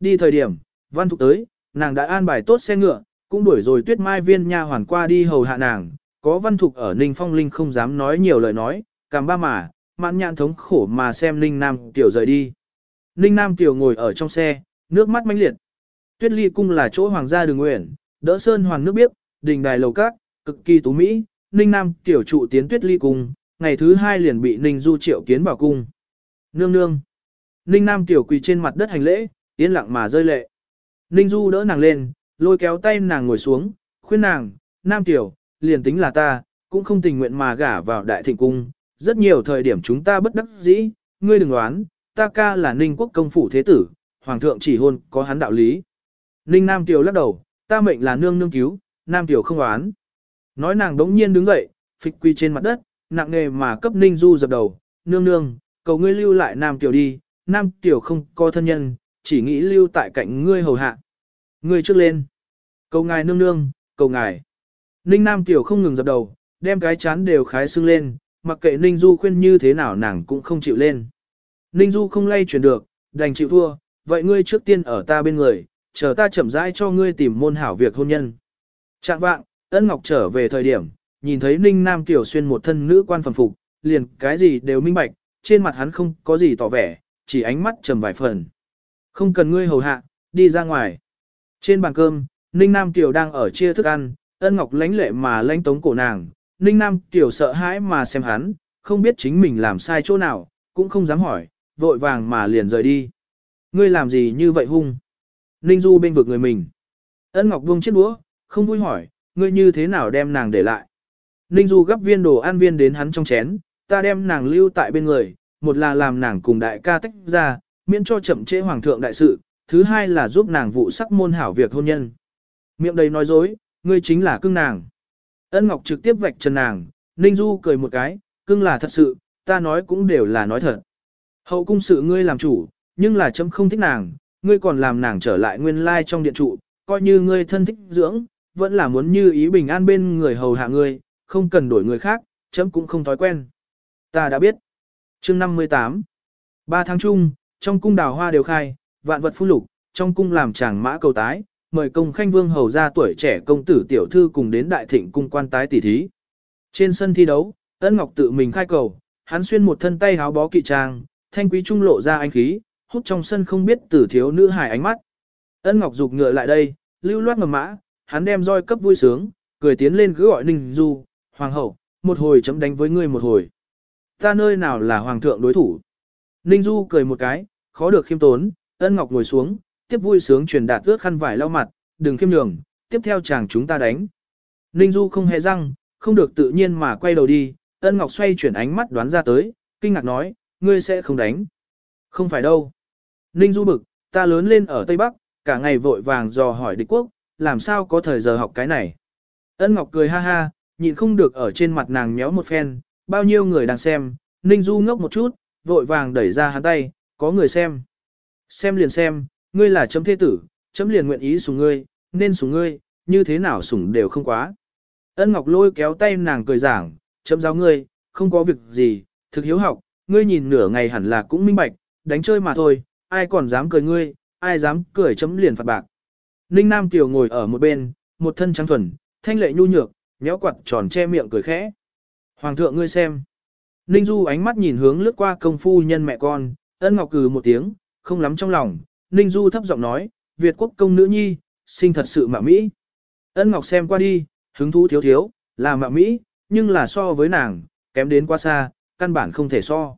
Đi thời điểm, văn thục tới, nàng đã an bài tốt xe ngựa, cũng đuổi rồi tuyết mai viên nha hoàn qua đi hầu hạ nàng, có văn thục ở Ninh Phong Linh không dám nói nhiều lời nói, cảm ba mà, mạn nhạn thống khổ mà xem Ninh Nam Tiểu rời đi. Ninh Nam Tiểu ngồi ở trong xe, nước mắt mãnh liệt. Tuyết ly cung là chỗ hoàng gia đường nguyện, đỡ sơn hoàng nước biếc, đình đài lầu cát, cực kỳ tú mỹ, Ninh Nam Tiểu trụ tiến tuyết ly cung, ngày thứ hai liền bị Ninh Du triệu kiến vào cung. Nương nương. Ninh Nam Tiểu quỳ trên mặt đất hành lễ, yên lặng mà rơi lệ. Ninh Du đỡ nàng lên, lôi kéo tay nàng ngồi xuống, khuyên nàng, Nam Tiểu, liền tính là ta, cũng không tình nguyện mà gả vào đại thịnh cung. Rất nhiều thời điểm chúng ta bất đắc dĩ, ngươi đừng đoán, ta ca là Ninh quốc công phủ thế tử, hoàng thượng chỉ hôn có hắn đạo lý. Ninh Nam Tiểu lắc đầu, ta mệnh là nương nương cứu, Nam Tiểu không đoán. Nói nàng đống nhiên đứng dậy, phịch quy trên mặt đất, nặng nề mà cấp Ninh Du dập đầu, nương nương, cầu ngươi lưu lại Nam Tiểu đi, Nam Tiểu không có thân nhân, chỉ nghĩ lưu tại cạnh ngươi hầu hạ. Ngươi trước lên. Cầu ngài nương nương, cầu ngài. Ninh Nam Tiểu không ngừng dập đầu, đem cái chán đều khái xưng lên, mặc kệ Ninh Du khuyên như thế nào nàng cũng không chịu lên. Ninh Du không lay chuyển được, đành chịu thua, vậy ngươi trước tiên ở ta bên người, chờ ta chậm rãi cho ngươi tìm môn hảo việc hôn nhân. Trạng vạng, ân ngọc trở về thời điểm, nhìn thấy Ninh Nam Tiểu xuyên một thân nữ quan phẩm phục, liền cái gì đều minh bạch, trên mặt hắn không có gì tỏ vẻ, chỉ ánh mắt trầm vài phần. Không cần ngươi hầu hạ, đi ra ngoài. Trên bàn cơm, Ninh Nam Tiểu đang ở chia thức ăn, ân ngọc lánh lệ mà lánh tống cổ nàng. Ninh Nam Tiểu sợ hãi mà xem hắn, không biết chính mình làm sai chỗ nào, cũng không dám hỏi, vội vàng mà liền rời đi. Ngươi làm gì như vậy hung? Ninh Du bên vực người mình. Ân Ngọc buông chiếc đũa, không vui hỏi, ngươi như thế nào đem nàng để lại? Ninh Du gấp viên đồ ăn viên đến hắn trong chén, ta đem nàng lưu tại bên người, một là làm nàng cùng đại ca tách ra, miễn cho chậm trễ hoàng thượng đại sự, thứ hai là giúp nàng vụ sắc môn hảo việc hôn nhân. Miệng đầy nói dối, ngươi chính là cưng nàng. Ân Ngọc trực tiếp vạch trần nàng, Ninh Du cười một cái, cưng là thật sự, ta nói cũng đều là nói thật. Hậu cung sự ngươi làm chủ, nhưng là chấm không thích nàng, ngươi còn làm nàng trở lại nguyên lai trong điện trụ, coi như ngươi thân thích dưỡng, vẫn là muốn như ý bình an bên người hầu hạ ngươi, không cần đổi người khác, chấm cũng không thói quen. Ta đã biết. Chương 58 Ba tháng chung, trong cung đào hoa đều khai, vạn vật phun lục, trong cung làm chàng mã cầu tái, mời công khanh vương hầu ra tuổi trẻ công tử tiểu thư cùng đến đại thịnh cung quan tái tỷ thí. Trên sân thi đấu, ân ngọc tự mình khai cầu, hắn xuyên một thân tay háo bó kỵ trang, thanh quý trung lộ ra anh khí, hút trong sân không biết tử thiếu nữ hài ánh mắt. Ân ngọc dục ngựa lại đây, lưu loát ngầm mã, hắn đem roi cấp vui sướng, cười tiến lên cứ gọi ninh du, hoàng hậu, một hồi chấm đánh với ngươi một hồi. Ta nơi nào là hoàng thượng đối thủ. Ninh du cười một cái, khó được khiêm tốn, ân ngọc ngồi xuống, tiếp vui sướng truyền đạt ước khăn vải lau mặt, đừng khiêm nhường, tiếp theo chàng chúng ta đánh. Ninh Du không hề răng, không được tự nhiên mà quay đầu đi, ân ngọc xoay chuyển ánh mắt đoán ra tới, kinh ngạc nói, ngươi sẽ không đánh. Không phải đâu. Ninh Du bực, ta lớn lên ở Tây Bắc, cả ngày vội vàng dò hỏi địch quốc, làm sao có thời giờ học cái này. Ân ngọc cười ha ha, nhịn không được ở trên mặt nàng méo một phen, bao nhiêu người đang xem, Ninh Du ngốc một chút, vội vàng đẩy ra hắn tay, có người xem. Xem liền xem, ngươi là chấm thế tử, chấm liền nguyện ý sủng ngươi, nên sủng ngươi, như thế nào sủng đều không quá. Ân Ngọc lôi kéo tay nàng cười giảng, chấm giáo ngươi, không có việc gì, thực hiếu học, ngươi nhìn nửa ngày hẳn là cũng minh bạch, đánh chơi mà thôi, ai còn dám cười ngươi, ai dám cười chấm liền phạt bạc. Ninh Nam Kiều ngồi ở một bên, một thân trắng thuần, thanh lệ nhu nhược, nhéo quạt tròn che miệng cười khẽ. Hoàng thượng ngươi xem. Ninh Du ánh mắt nhìn hướng lướt qua công phu nhân mẹ con, ân ngọc cừ một tiếng, không lắm trong lòng. Ninh Du thấp giọng nói, Việt quốc công nữ nhi, sinh thật sự mạ Mỹ. Ân ngọc xem qua đi, hứng thú thiếu thiếu, là mạ Mỹ, nhưng là so với nàng, kém đến quá xa, căn bản không thể so.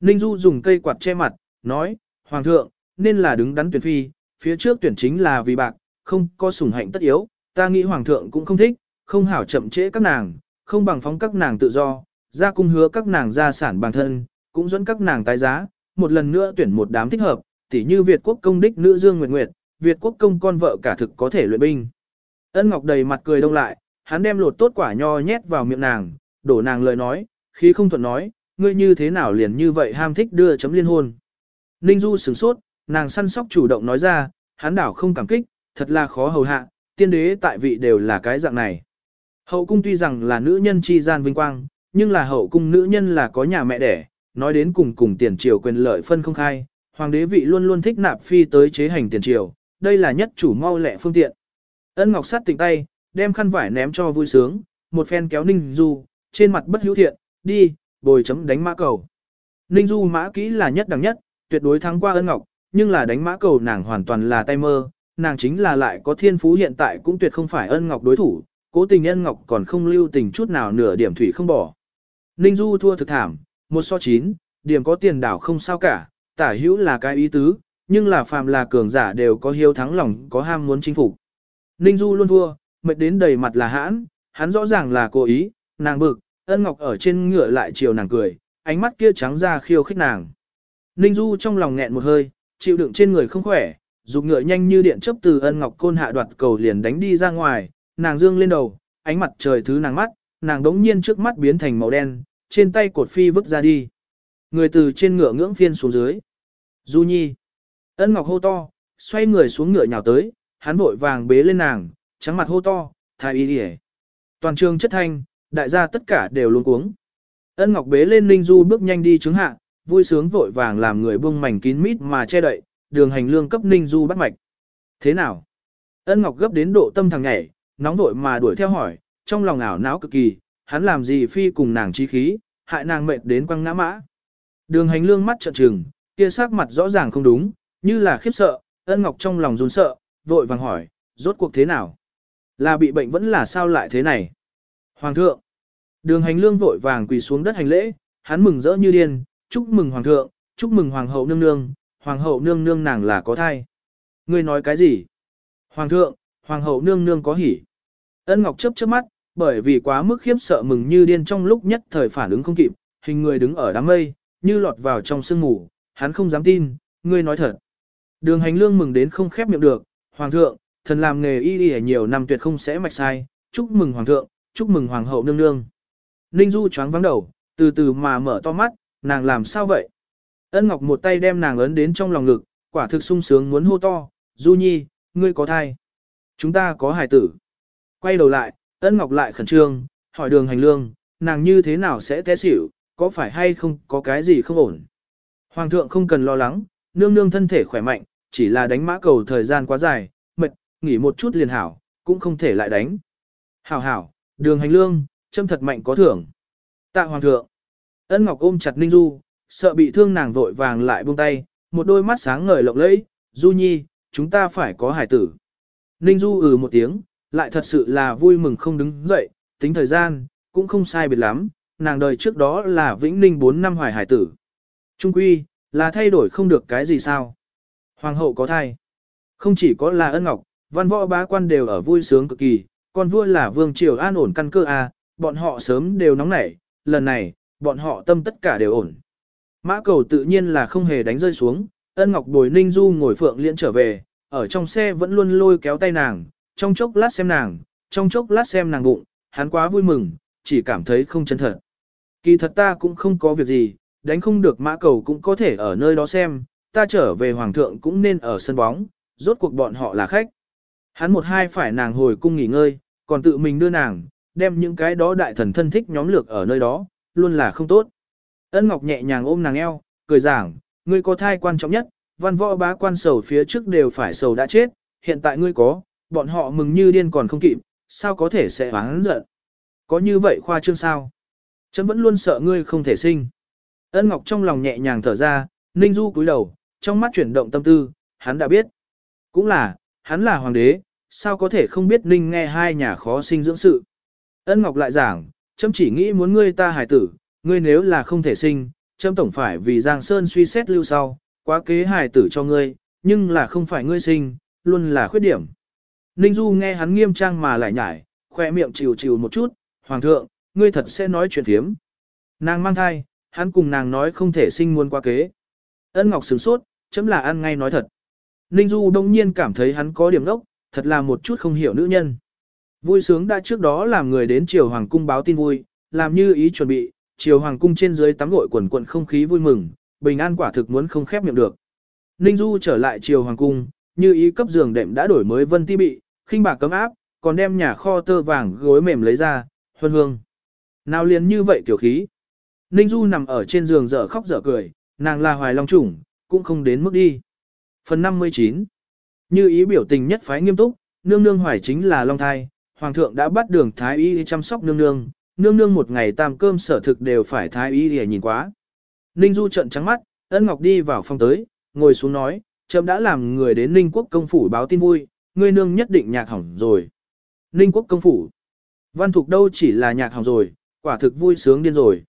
Ninh Du dùng cây quạt che mặt, nói, Hoàng thượng, nên là đứng đắn tuyển phi, phía trước tuyển chính là vì bạc, không có sủng hạnh tất yếu, ta nghĩ Hoàng thượng cũng không thích, không hảo chậm trễ các nàng, không bằng phóng các nàng tự do, ra cung hứa các nàng gia sản bản thân, cũng dẫn các nàng tái giá, một lần nữa tuyển một đám thích hợp, tỉ như Việt quốc công đích nữ Dương Nguyệt Nguyệt, Việt quốc công con vợ cả thực có thể luyện binh. Ân Ngọc đầy mặt cười đông lại, hắn đem lột tốt quả nho nhét vào miệng nàng, đổ nàng lời nói, khí không thuận nói, ngươi như thế nào liền như vậy ham thích đưa chấm liên hôn. Ninh Du sửng sốt, nàng săn sóc chủ động nói ra, hắn đảo không cảm kích, thật là khó hầu hạ, tiên đế tại vị đều là cái dạng này. Hậu cung tuy rằng là nữ nhân chi gian vinh quang, nhưng là hậu cung nữ nhân là có nhà mẹ đẻ, nói đến cùng cùng tiền triều quyền lợi phân không khai, hoàng đế vị luôn luôn thích nạp phi tới chế hành tiền triều, đây là nhất chủ mau lẹ phương tiện. Ân Ngọc sát tỉnh tay, đem khăn vải ném cho vui sướng, một phen kéo Ninh Du, trên mặt bất hữu thiện, đi, bồi chấm đánh mã cầu. Ninh Du mã kỹ là nhất đẳng nhất, tuyệt đối thắng qua Ân Ngọc, nhưng là đánh mã cầu nàng hoàn toàn là tay mơ, nàng chính là lại có thiên phú hiện tại cũng tuyệt không phải Ân Ngọc đối thủ, cố tình Ân Ngọc còn không lưu tình chút nào nửa điểm thủy không bỏ. Ninh Du thua thực thảm, một so chín, điểm có tiền đảo không sao cả, tả hữu là cái ý tứ, nhưng là phàm là cường giả đều có hiếu thắng lòng, có ham muốn chinh phục. Ninh Du luôn thua, mệt đến đầy mặt là hãn, hắn rõ ràng là cố ý, nàng bực, ân ngọc ở trên ngựa lại chiều nàng cười, ánh mắt kia trắng ra khiêu khích nàng. Ninh Du trong lòng nghẹn một hơi, chịu đựng trên người không khỏe, dục ngựa nhanh như điện chớp từ ân ngọc côn hạ đoạt cầu liền đánh đi ra ngoài, nàng dương lên đầu, ánh mặt trời thứ nàng mắt, nàng đống nhiên trước mắt biến thành màu đen, trên tay cột phi vứt ra đi. Người từ trên ngựa ngưỡng phiên xuống dưới. Du Nhi. Ân Ngọc hô to, xoay người xuống ngựa nhào tới, hắn vội vàng bế lên nàng, trắng mặt hô to, thái y đi Toàn trường chất thanh, đại gia tất cả đều luống cuống. Ân Ngọc bế lên Ninh Du bước nhanh đi chứng hạ, vui sướng vội vàng làm người buông mảnh kín mít mà che đậy, đường hành lương cấp Ninh Du bắt mạch. Thế nào? Ân Ngọc gấp đến độ tâm thằng nhảy, nóng vội mà đuổi theo hỏi, trong lòng ảo não cực kỳ, hắn làm gì phi cùng nàng chi khí, hại nàng mệt đến quăng ngã mã. Đường hành lương mắt trợn trừng, kia sắc mặt rõ ràng không đúng, như là khiếp sợ, ân ngọc trong lòng run sợ, vội vàng hỏi, rốt cuộc thế nào? Là bị bệnh vẫn là sao lại thế này? Hoàng thượng! Đường hành lương vội vàng quỳ xuống đất hành lễ, hắn mừng rỡ như điên, chúc mừng hoàng thượng, chúc mừng hoàng hậu nương nương, hoàng hậu nương nương nàng là có thai. Ngươi nói cái gì? Hoàng thượng, hoàng hậu nương nương có hỉ. Ân ngọc chớp chớp mắt, bởi vì quá mức khiếp sợ mừng như điên trong lúc nhất thời phản ứng không kịp, hình người đứng ở đám mây, như lọt vào trong sương mù, hắn không dám tin, ngươi nói thật. Đường hành lương mừng đến không khép miệng được, Hoàng thượng, thần làm nghề y y nhiều năm tuyệt không sẽ mạch sai, chúc mừng Hoàng thượng, chúc mừng Hoàng hậu nương nương. Ninh Du choáng vắng đầu, từ từ mà mở to mắt, nàng làm sao vậy? Ân Ngọc một tay đem nàng ấn đến trong lòng ngực, quả thực sung sướng muốn hô to, Du Nhi, ngươi có thai. Chúng ta có hài tử. Quay đầu lại, Ân Ngọc lại khẩn trương, hỏi đường hành lương, nàng như thế nào sẽ té xỉu, có phải hay không có cái gì không ổn. Hoàng thượng không cần lo lắng, nương nương thân thể khỏe mạnh, chỉ là đánh mã cầu thời gian quá dài, mệt, nghỉ một chút liền hảo, cũng không thể lại đánh. Hảo hảo, đường hành lương, châm thật mạnh có thưởng. Tạ hoàng thượng. Ân Ngọc ôm chặt Ninh Du, sợ bị thương nàng vội vàng lại buông tay, một đôi mắt sáng ngời lộng lẫy, Du Nhi, chúng ta phải có hải tử. Ninh Du ừ một tiếng, lại thật sự là vui mừng không đứng dậy, tính thời gian, cũng không sai biệt lắm, nàng đời trước đó là Vĩnh Ninh 4 năm hoài hải tử. Trung quy, là thay đổi không được cái gì sao. Hoàng hậu có thai. Không chỉ có là ân ngọc, văn võ bá quan đều ở vui sướng cực kỳ, còn vua là vương triều an ổn căn cơ a, bọn họ sớm đều nóng nảy, lần này, bọn họ tâm tất cả đều ổn. Mã cầu tự nhiên là không hề đánh rơi xuống, ân ngọc bồi ninh du ngồi phượng liễn trở về, ở trong xe vẫn luôn lôi kéo tay nàng, trong chốc lát xem nàng, trong chốc lát xem nàng bụng, hắn quá vui mừng, chỉ cảm thấy không chân thật. Kỳ thật ta cũng không có việc gì, đánh không được mã cầu cũng có thể ở nơi đó xem, ta trở về hoàng thượng cũng nên ở sân bóng, rốt cuộc bọn họ là khách. Hắn một hai phải nàng hồi cung nghỉ ngơi, còn tự mình đưa nàng, đem những cái đó đại thần thân thích nhóm lược ở nơi đó, luôn là không tốt. Ân Ngọc nhẹ nhàng ôm nàng eo, cười giảng, ngươi có thai quan trọng nhất, văn võ bá quan sầu phía trước đều phải sầu đã chết, hiện tại ngươi có, bọn họ mừng như điên còn không kịp, sao có thể sẽ oán giận. Có như vậy khoa trương sao? Chấm vẫn luôn sợ ngươi không thể sinh. Ân Ngọc trong lòng nhẹ nhàng thở ra, Ninh Du cúi đầu, trong mắt chuyển động tâm tư, hắn đã biết. Cũng là, hắn là hoàng đế, sao có thể không biết Ninh nghe hai nhà khó sinh dưỡng sự. Ân Ngọc lại giảng, chấm chỉ nghĩ muốn ngươi ta hài tử, ngươi nếu là không thể sinh, chấm tổng phải vì Giang Sơn suy xét lưu sau, quá kế hài tử cho ngươi, nhưng là không phải ngươi sinh, luôn là khuyết điểm. Ninh Du nghe hắn nghiêm trang mà lại nhải, khoe miệng chịu chịu một chút, Hoàng thượng, ngươi thật sẽ nói chuyện thiếm. Nàng mang thai, hắn cùng nàng nói không thể sinh muôn qua kế. Ân Ngọc sửng sốt, chấm là ăn ngay nói thật. Ninh Du đông nhiên cảm thấy hắn có điểm đốc, thật là một chút không hiểu nữ nhân. Vui sướng đã trước đó làm người đến triều hoàng cung báo tin vui, làm như ý chuẩn bị, triều hoàng cung trên dưới tắm gội quần quận không khí vui mừng, bình an quả thực muốn không khép miệng được. Ninh Du trở lại triều hoàng cung, như ý cấp giường đệm đã đổi mới vân ti bị, khinh bạc cấm áp, còn đem nhà kho tơ vàng gối mềm lấy ra, huân hương. Nào liền như vậy kiểu khí. Ninh Du nằm ở trên giường dở khóc dở cười, nàng là hoài long chủng, cũng không đến mức đi. Phần 59 Như ý biểu tình nhất phái nghiêm túc, nương nương hoài chính là long thai, hoàng thượng đã bắt đường thái y chăm sóc nương nương, nương nương một ngày tam cơm sở thực đều phải thái y để nhìn quá. Ninh Du trận trắng mắt, ân ngọc đi vào phòng tới, ngồi xuống nói, chậm đã làm người đến Ninh quốc công phủ báo tin vui, ngươi nương nhất định nhạc hỏng rồi. Ninh quốc công phủ. Văn thục đâu chỉ là nhạc hỏng rồi, quả thực vui sướng điên rồi.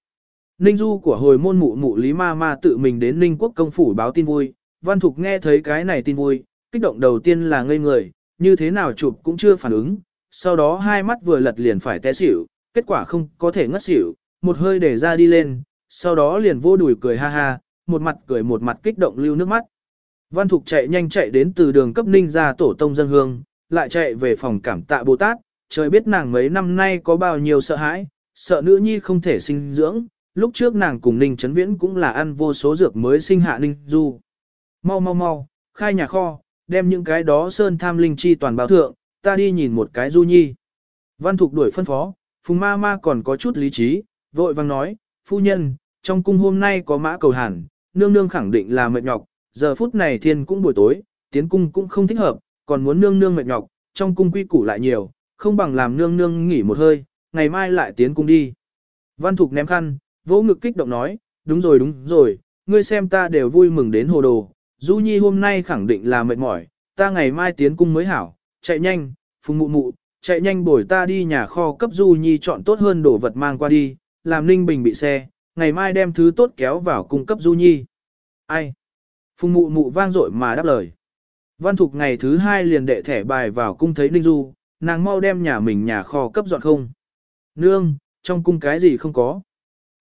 Ninh du của hồi môn mụ mụ Lý Ma Ma tự mình đến Ninh quốc công phủ báo tin vui, văn thục nghe thấy cái này tin vui, kích động đầu tiên là ngây người, như thế nào chụp cũng chưa phản ứng, sau đó hai mắt vừa lật liền phải té xỉu, kết quả không có thể ngất xỉu, một hơi để ra đi lên, sau đó liền vô đùi cười ha ha, một mặt cười một mặt kích động lưu nước mắt. Văn Thục chạy nhanh chạy đến từ đường cấp ninh ra tổ tông dân hương, lại chạy về phòng cảm tạ Bồ Tát, trời biết nàng mấy năm nay có bao nhiêu sợ hãi, sợ nữ nhi không thể sinh dưỡng, lúc trước nàng cùng ninh chấn viễn cũng là ăn vô số dược mới sinh hạ ninh du. Mau mau mau, khai nhà kho, đem những cái đó sơn tham linh chi toàn báo thượng, ta đi nhìn một cái du nhi. Văn Thục đuổi phân phó, Phùng ma ma còn có chút lý trí, vội vang nói, phu nhân, trong cung hôm nay có mã cầu hàn, nương nương khẳng định là mệt nhọc, giờ phút này thiên cũng buổi tối, tiến cung cũng không thích hợp, còn muốn nương nương mệt nhọc, trong cung quy củ lại nhiều, không bằng làm nương nương nghỉ một hơi, ngày mai lại tiến cung đi. Văn Thục ném khăn, vỗ ngực kích động nói, đúng rồi đúng rồi, ngươi xem ta đều vui mừng đến hồ đồ, Du Nhi hôm nay khẳng định là mệt mỏi, ta ngày mai tiến cung mới hảo, chạy nhanh, phùng mụ mụ, chạy nhanh bồi ta đi nhà kho cấp Du Nhi chọn tốt hơn đồ vật mang qua đi, làm Ninh Bình bị xe, ngày mai đem thứ tốt kéo vào cung cấp Du Nhi. Ai? Phùng mụ mụ vang dội mà đáp lời. Văn Thục ngày thứ hai liền đệ thẻ bài vào cung thấy Ninh Du, nàng mau đem nhà mình nhà kho cấp dọn không. Nương, trong cung cái gì không có.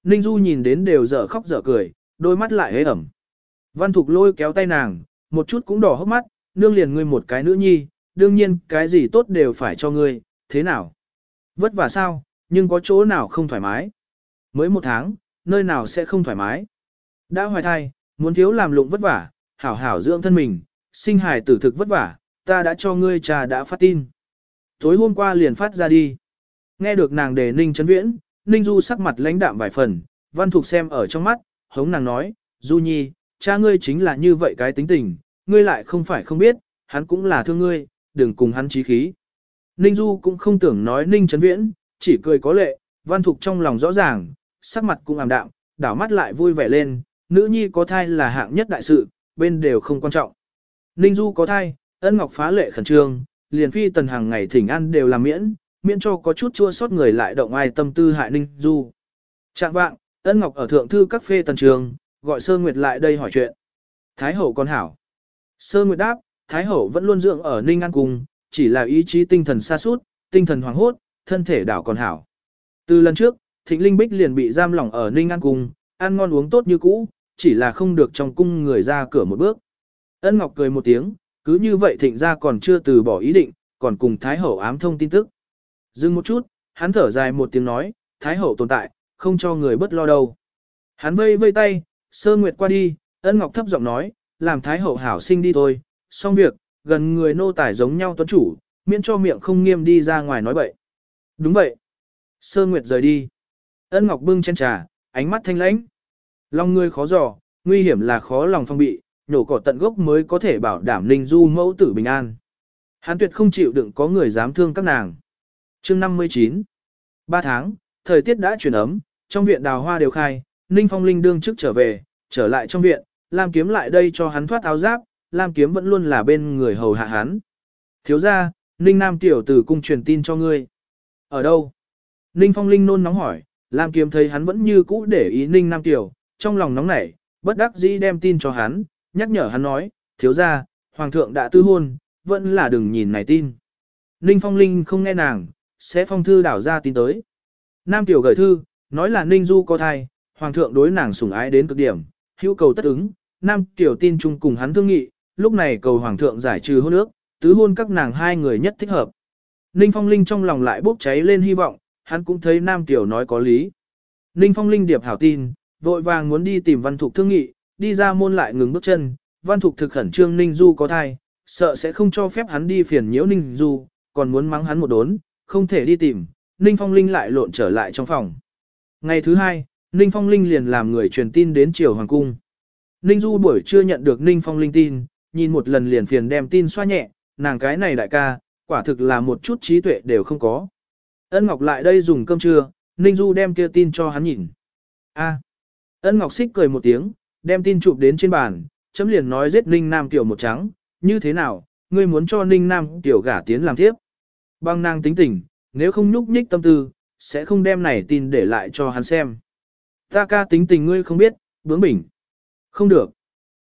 Ninh Du nhìn đến đều dở khóc dở cười, đôi mắt lại hế ẩm. Văn Thục lôi kéo tay nàng, một chút cũng đỏ hốc mắt, nương liền ngươi một cái nữ nhi, đương nhiên cái gì tốt đều phải cho ngươi, thế nào? Vất vả sao, nhưng có chỗ nào không thoải mái? Mới một tháng, nơi nào sẽ không thoải mái? Đã hoài thai, Muốn thiếu làm lụng vất vả, hảo hảo dưỡng thân mình, sinh hài tử thực vất vả, ta đã cho ngươi trà đã phát tin. Tối hôm qua liền phát ra đi. Nghe được nàng đề Ninh Trấn viễn, Ninh Du sắc mặt lãnh đạm vài phần, văn thục xem ở trong mắt, hống nàng nói, Du Nhi, cha ngươi chính là như vậy cái tính tình, ngươi lại không phải không biết, hắn cũng là thương ngươi, đừng cùng hắn trí khí. Ninh Du cũng không tưởng nói Ninh Trấn viễn, chỉ cười có lệ, văn thục trong lòng rõ ràng, sắc mặt cũng ảm đạm, đảo mắt lại vui vẻ lên, nữ nhi có thai là hạng nhất đại sự, bên đều không quan trọng. Ninh Du có thai, ân ngọc phá lệ khẩn trương, liền phi tần hàng ngày thỉnh ăn đều làm miễn, miễn cho có chút chua sót người lại động ai tâm tư hại Ninh Du. Trạng vạng, ân ngọc ở thượng thư các phê tần trường, gọi Sơ Nguyệt lại đây hỏi chuyện. Thái hậu con hảo. Sơ Nguyệt đáp, Thái hậu vẫn luôn dưỡng ở Ninh An cùng chỉ là ý chí tinh thần xa suốt, tinh thần hoàng hốt, thân thể đảo còn hảo. Từ lần trước, Thịnh Linh Bích liền bị giam lỏng ở Ninh An cùng ăn ngon uống tốt như cũ, chỉ là không được trong cung người ra cửa một bước. Ân Ngọc cười một tiếng, cứ như vậy thịnh ra còn chưa từ bỏ ý định, còn cùng Thái Hậu ám thông tin tức. Dừng một chút, hắn thở dài một tiếng nói, Thái Hậu tồn tại, không cho người bất lo đâu. Hắn vây vây tay, sơ nguyệt qua đi, ân Ngọc thấp giọng nói, làm Thái Hậu hảo sinh đi thôi, xong việc, gần người nô tài giống nhau tuấn chủ, miễn cho miệng không nghiêm đi ra ngoài nói bậy. Đúng vậy. Sơ Nguyệt rời đi. Ân Ngọc bưng chén trà, ánh mắt thanh lãnh. Lòng người khó dò, nguy hiểm là khó lòng phong bị, nhổ cỏ tận gốc mới có thể bảo đảm Ninh Du mẫu tử bình an. Hán tuyệt không chịu đựng có người dám thương các nàng. chương 59 Ba tháng, thời tiết đã chuyển ấm, trong viện đào hoa đều khai, Ninh Phong Linh đương chức trở về, trở lại trong viện, Lam Kiếm lại đây cho hắn thoát áo giáp, Lam Kiếm vẫn luôn là bên người hầu hạ hắn. Thiếu ra, Ninh Nam Tiểu từ cung truyền tin cho ngươi. Ở đâu? Ninh Phong Linh nôn nóng hỏi, Lam Kiếm thấy hắn vẫn như cũ để ý Ninh Nam Tiểu, trong lòng nóng nảy, bất đắc dĩ đem tin cho hắn, nhắc nhở hắn nói, thiếu ra, Hoàng thượng đã tư hôn, vẫn là đừng nhìn này tin. Ninh Phong Linh không nghe nàng, sẽ phong thư đảo ra tin tới. Nam Tiểu gửi thư, nói là Ninh Du có thai, Hoàng thượng đối nàng sủng ái đến cực điểm, hữu cầu tất ứng. Nam Tiểu tin chung cùng hắn thương nghị, lúc này cầu Hoàng thượng giải trừ hôn ước, tứ hôn các nàng hai người nhất thích hợp. Ninh Phong Linh trong lòng lại bốc cháy lên hy vọng, hắn cũng thấy Nam Tiểu nói có lý. Ninh Phong Linh điệp hảo tin, vội vàng muốn đi tìm Văn Thục thương nghị, đi ra môn lại ngừng bước chân, Văn Thục thực khẩn trương Ninh Du có thai, sợ sẽ không cho phép hắn đi phiền nhiễu Ninh Du, còn muốn mắng hắn một đốn, không thể đi tìm, Ninh Phong Linh lại lộn trở lại trong phòng. Ngày thứ hai, Ninh Phong Linh liền làm người truyền tin đến Triều Hoàng Cung. Ninh Du buổi trưa nhận được Ninh Phong Linh tin, nhìn một lần liền phiền đem tin xoa nhẹ, nàng cái này đại ca, quả thực là một chút trí tuệ đều không có. Ân Ngọc lại đây dùng cơm trưa, Ninh Du đem kia tin cho hắn nhìn. A. Ân Ngọc xích cười một tiếng, đem tin chụp đến trên bàn, chấm liền nói giết Ninh Nam tiểu một trắng, như thế nào, ngươi muốn cho Ninh Nam tiểu gả tiến làm tiếp. Băng nàng tính tình, nếu không nhúc nhích tâm tư, sẽ không đem này tin để lại cho hắn xem. Ta ca tính tình ngươi không biết, bướng bỉnh. Không được.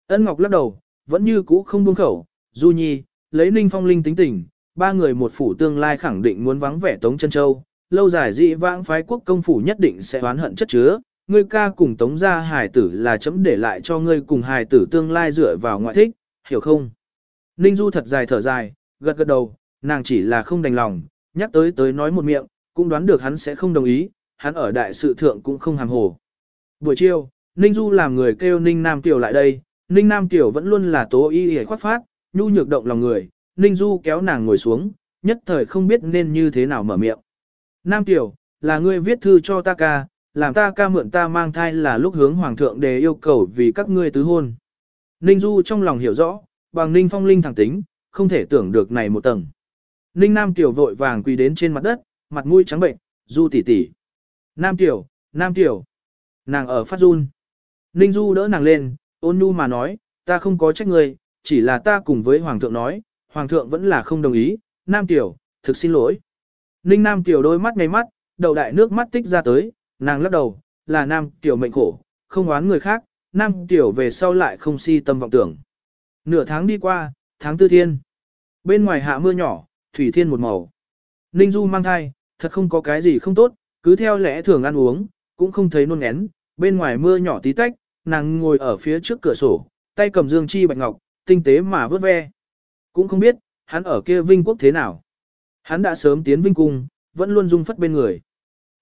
Ân Ngọc lắc đầu, vẫn như cũ không buông khẩu, Du Nhi, lấy Ninh Phong Linh tính tình, ba người một phủ tương lai khẳng định muốn vắng vẻ Tống Chân Châu, lâu dài dị vãng phái quốc công phủ nhất định sẽ oán hận chất chứa, ngươi ca cùng Tống gia hài tử là chấm để lại cho ngươi cùng hài tử tương lai dựa vào ngoại thích, hiểu không? Ninh Du thật dài thở dài, gật gật đầu, nàng chỉ là không đành lòng, nhắc tới tới nói một miệng, cũng đoán được hắn sẽ không đồng ý, hắn ở đại sự thượng cũng không hàm hồ. Buổi chiều, Ninh Du làm người kêu Ninh Nam Tiểu lại đây, Ninh Nam Tiểu vẫn luôn là tố y hề khoát phát, nhu nhược động lòng người, Ninh Du kéo nàng ngồi xuống, nhất thời không biết nên như thế nào mở miệng. Nam Tiểu, là ngươi viết thư cho ta ca, làm ta ca mượn ta mang thai là lúc hướng Hoàng thượng đề yêu cầu vì các ngươi tứ hôn. Ninh Du trong lòng hiểu rõ, bằng Ninh Phong Linh thẳng tính, không thể tưởng được này một tầng. Ninh Nam Tiểu vội vàng quỳ đến trên mặt đất, mặt mũi trắng bệnh, Du tỷ tỷ. Nam Tiểu, Nam Tiểu. Nàng ở phát run. Ninh Du đỡ nàng lên, ôn nhu mà nói, ta không có trách ngươi, chỉ là ta cùng với Hoàng thượng nói, Hoàng thượng vẫn là không đồng ý, Nam Tiểu, thực xin lỗi. Ninh Nam Tiểu đôi mắt ngay mắt, đầu đại nước mắt tích ra tới, nàng lắc đầu, là Nam Tiểu mệnh khổ, không oán người khác, Nam Tiểu về sau lại không si tâm vọng tưởng. Nửa tháng đi qua, tháng tư thiên. Bên ngoài hạ mưa nhỏ, thủy thiên một màu. Ninh Du mang thai, thật không có cái gì không tốt, cứ theo lẽ thường ăn uống, cũng không thấy nôn ngén, bên ngoài mưa nhỏ tí tách, nàng ngồi ở phía trước cửa sổ, tay cầm dương chi bạch ngọc, tinh tế mà vớt ve. Cũng không biết, hắn ở kia vinh quốc thế nào. Hắn đã sớm tiến vinh cung, vẫn luôn dung phất bên người.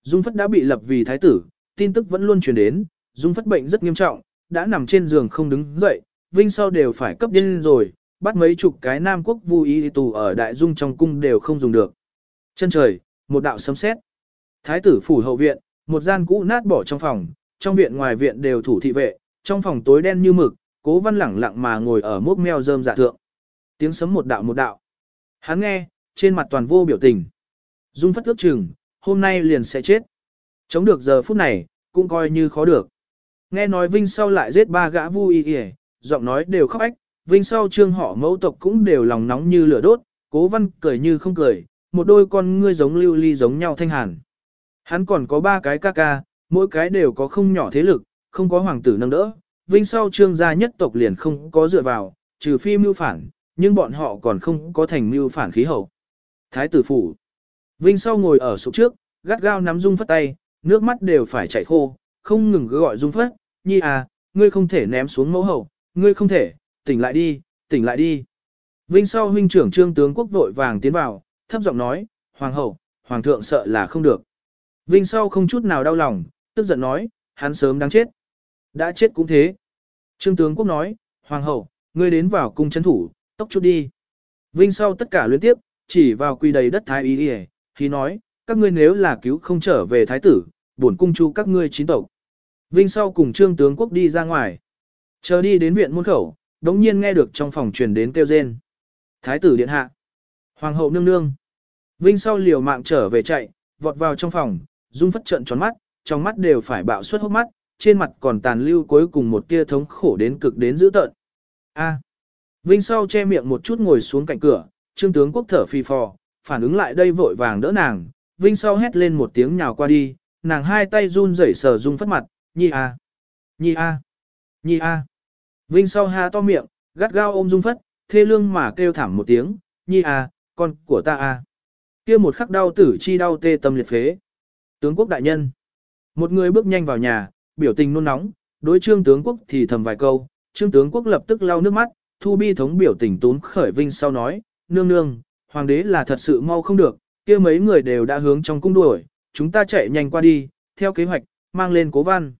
Dung phất đã bị lập vì thái tử, tin tức vẫn luôn truyền đến, dung phất bệnh rất nghiêm trọng, đã nằm trên giường không đứng dậy, vinh sau đều phải cấp điên rồi, bắt mấy chục cái nam quốc vu y tù ở đại dung trong cung đều không dùng được. Chân trời, một đạo sấm sét. Thái tử phủ hậu viện, một gian cũ nát bỏ trong phòng, trong viện ngoài viện đều thủ thị vệ, trong phòng tối đen như mực, cố văn lẳng lặng mà ngồi ở mốc meo rơm dạ thượng. Tiếng sấm một đạo một đạo. Hắn nghe, trên mặt toàn vô biểu tình. Dung phất ước chừng, hôm nay liền sẽ chết. Chống được giờ phút này, cũng coi như khó được. Nghe nói Vinh sau lại giết ba gã vu y y, giọng nói đều khóc ách, Vinh sau trương họ mẫu tộc cũng đều lòng nóng như lửa đốt, cố văn cười như không cười, một đôi con ngươi giống lưu ly giống nhau thanh hàn. Hắn còn có ba cái ca ca, mỗi cái đều có không nhỏ thế lực, không có hoàng tử nâng đỡ, vinh sau trương gia nhất tộc liền không có dựa vào, trừ phi mưu phản, nhưng bọn họ còn không có thành mưu phản khí hậu. Thái tử phủ. Vinh sau ngồi ở sụp trước, gắt gao nắm dung phất tay, nước mắt đều phải chảy khô, không ngừng gọi dung phất, nhi à, ngươi không thể ném xuống mẫu hậu, ngươi không thể, tỉnh lại đi, tỉnh lại đi. Vinh sau huynh trưởng trương tướng quốc vội vàng tiến vào, thấp giọng nói, hoàng hậu, hoàng thượng sợ là không được. Vinh sau không chút nào đau lòng, tức giận nói, hắn sớm đáng chết. Đã chết cũng thế. Trương tướng quốc nói, hoàng hậu, ngươi đến vào cung chấn thủ, tốc chút đi. Vinh sau tất cả liên tiếp, chỉ vào quy đầy đất thái ý đi thì nói, các ngươi nếu là cứu không trở về thái tử, bổn cung chu các ngươi chín tộc. Vinh sau cùng trương tướng quốc đi ra ngoài. Chờ đi đến viện môn khẩu, đống nhiên nghe được trong phòng truyền đến kêu rên. Thái tử điện hạ. Hoàng hậu nương nương. Vinh sau liều mạng trở về chạy, vọt vào trong phòng, Dung Phất trợn tròn mắt, trong mắt đều phải bạo suất hốc mắt, trên mặt còn tàn lưu cuối cùng một tia thống khổ đến cực đến dữ tợn. A. Vinh sau che miệng một chút ngồi xuống cạnh cửa, trương tướng quốc thở phì phò, phản ứng lại đây vội vàng đỡ nàng, Vinh sau hét lên một tiếng nhào qua đi, nàng hai tay run rẩy sờ Dung Phất mặt, nhi a, nhi a, nhi a. Vinh sau ha to miệng, gắt gao ôm Dung Phất, thê lương mà kêu thảm một tiếng, nhi a, con của ta a. Kia một khắc đau tử chi đau tê tâm liệt phế. Tướng quốc đại nhân. Một người bước nhanh vào nhà, biểu tình nôn nóng, đối trương tướng quốc thì thầm vài câu, trương tướng quốc lập tức lau nước mắt, thu bi thống biểu tình tốn khởi vinh sau nói, nương nương, hoàng đế là thật sự mau không được, kia mấy người đều đã hướng trong cung đuổi, chúng ta chạy nhanh qua đi, theo kế hoạch, mang lên cố văn.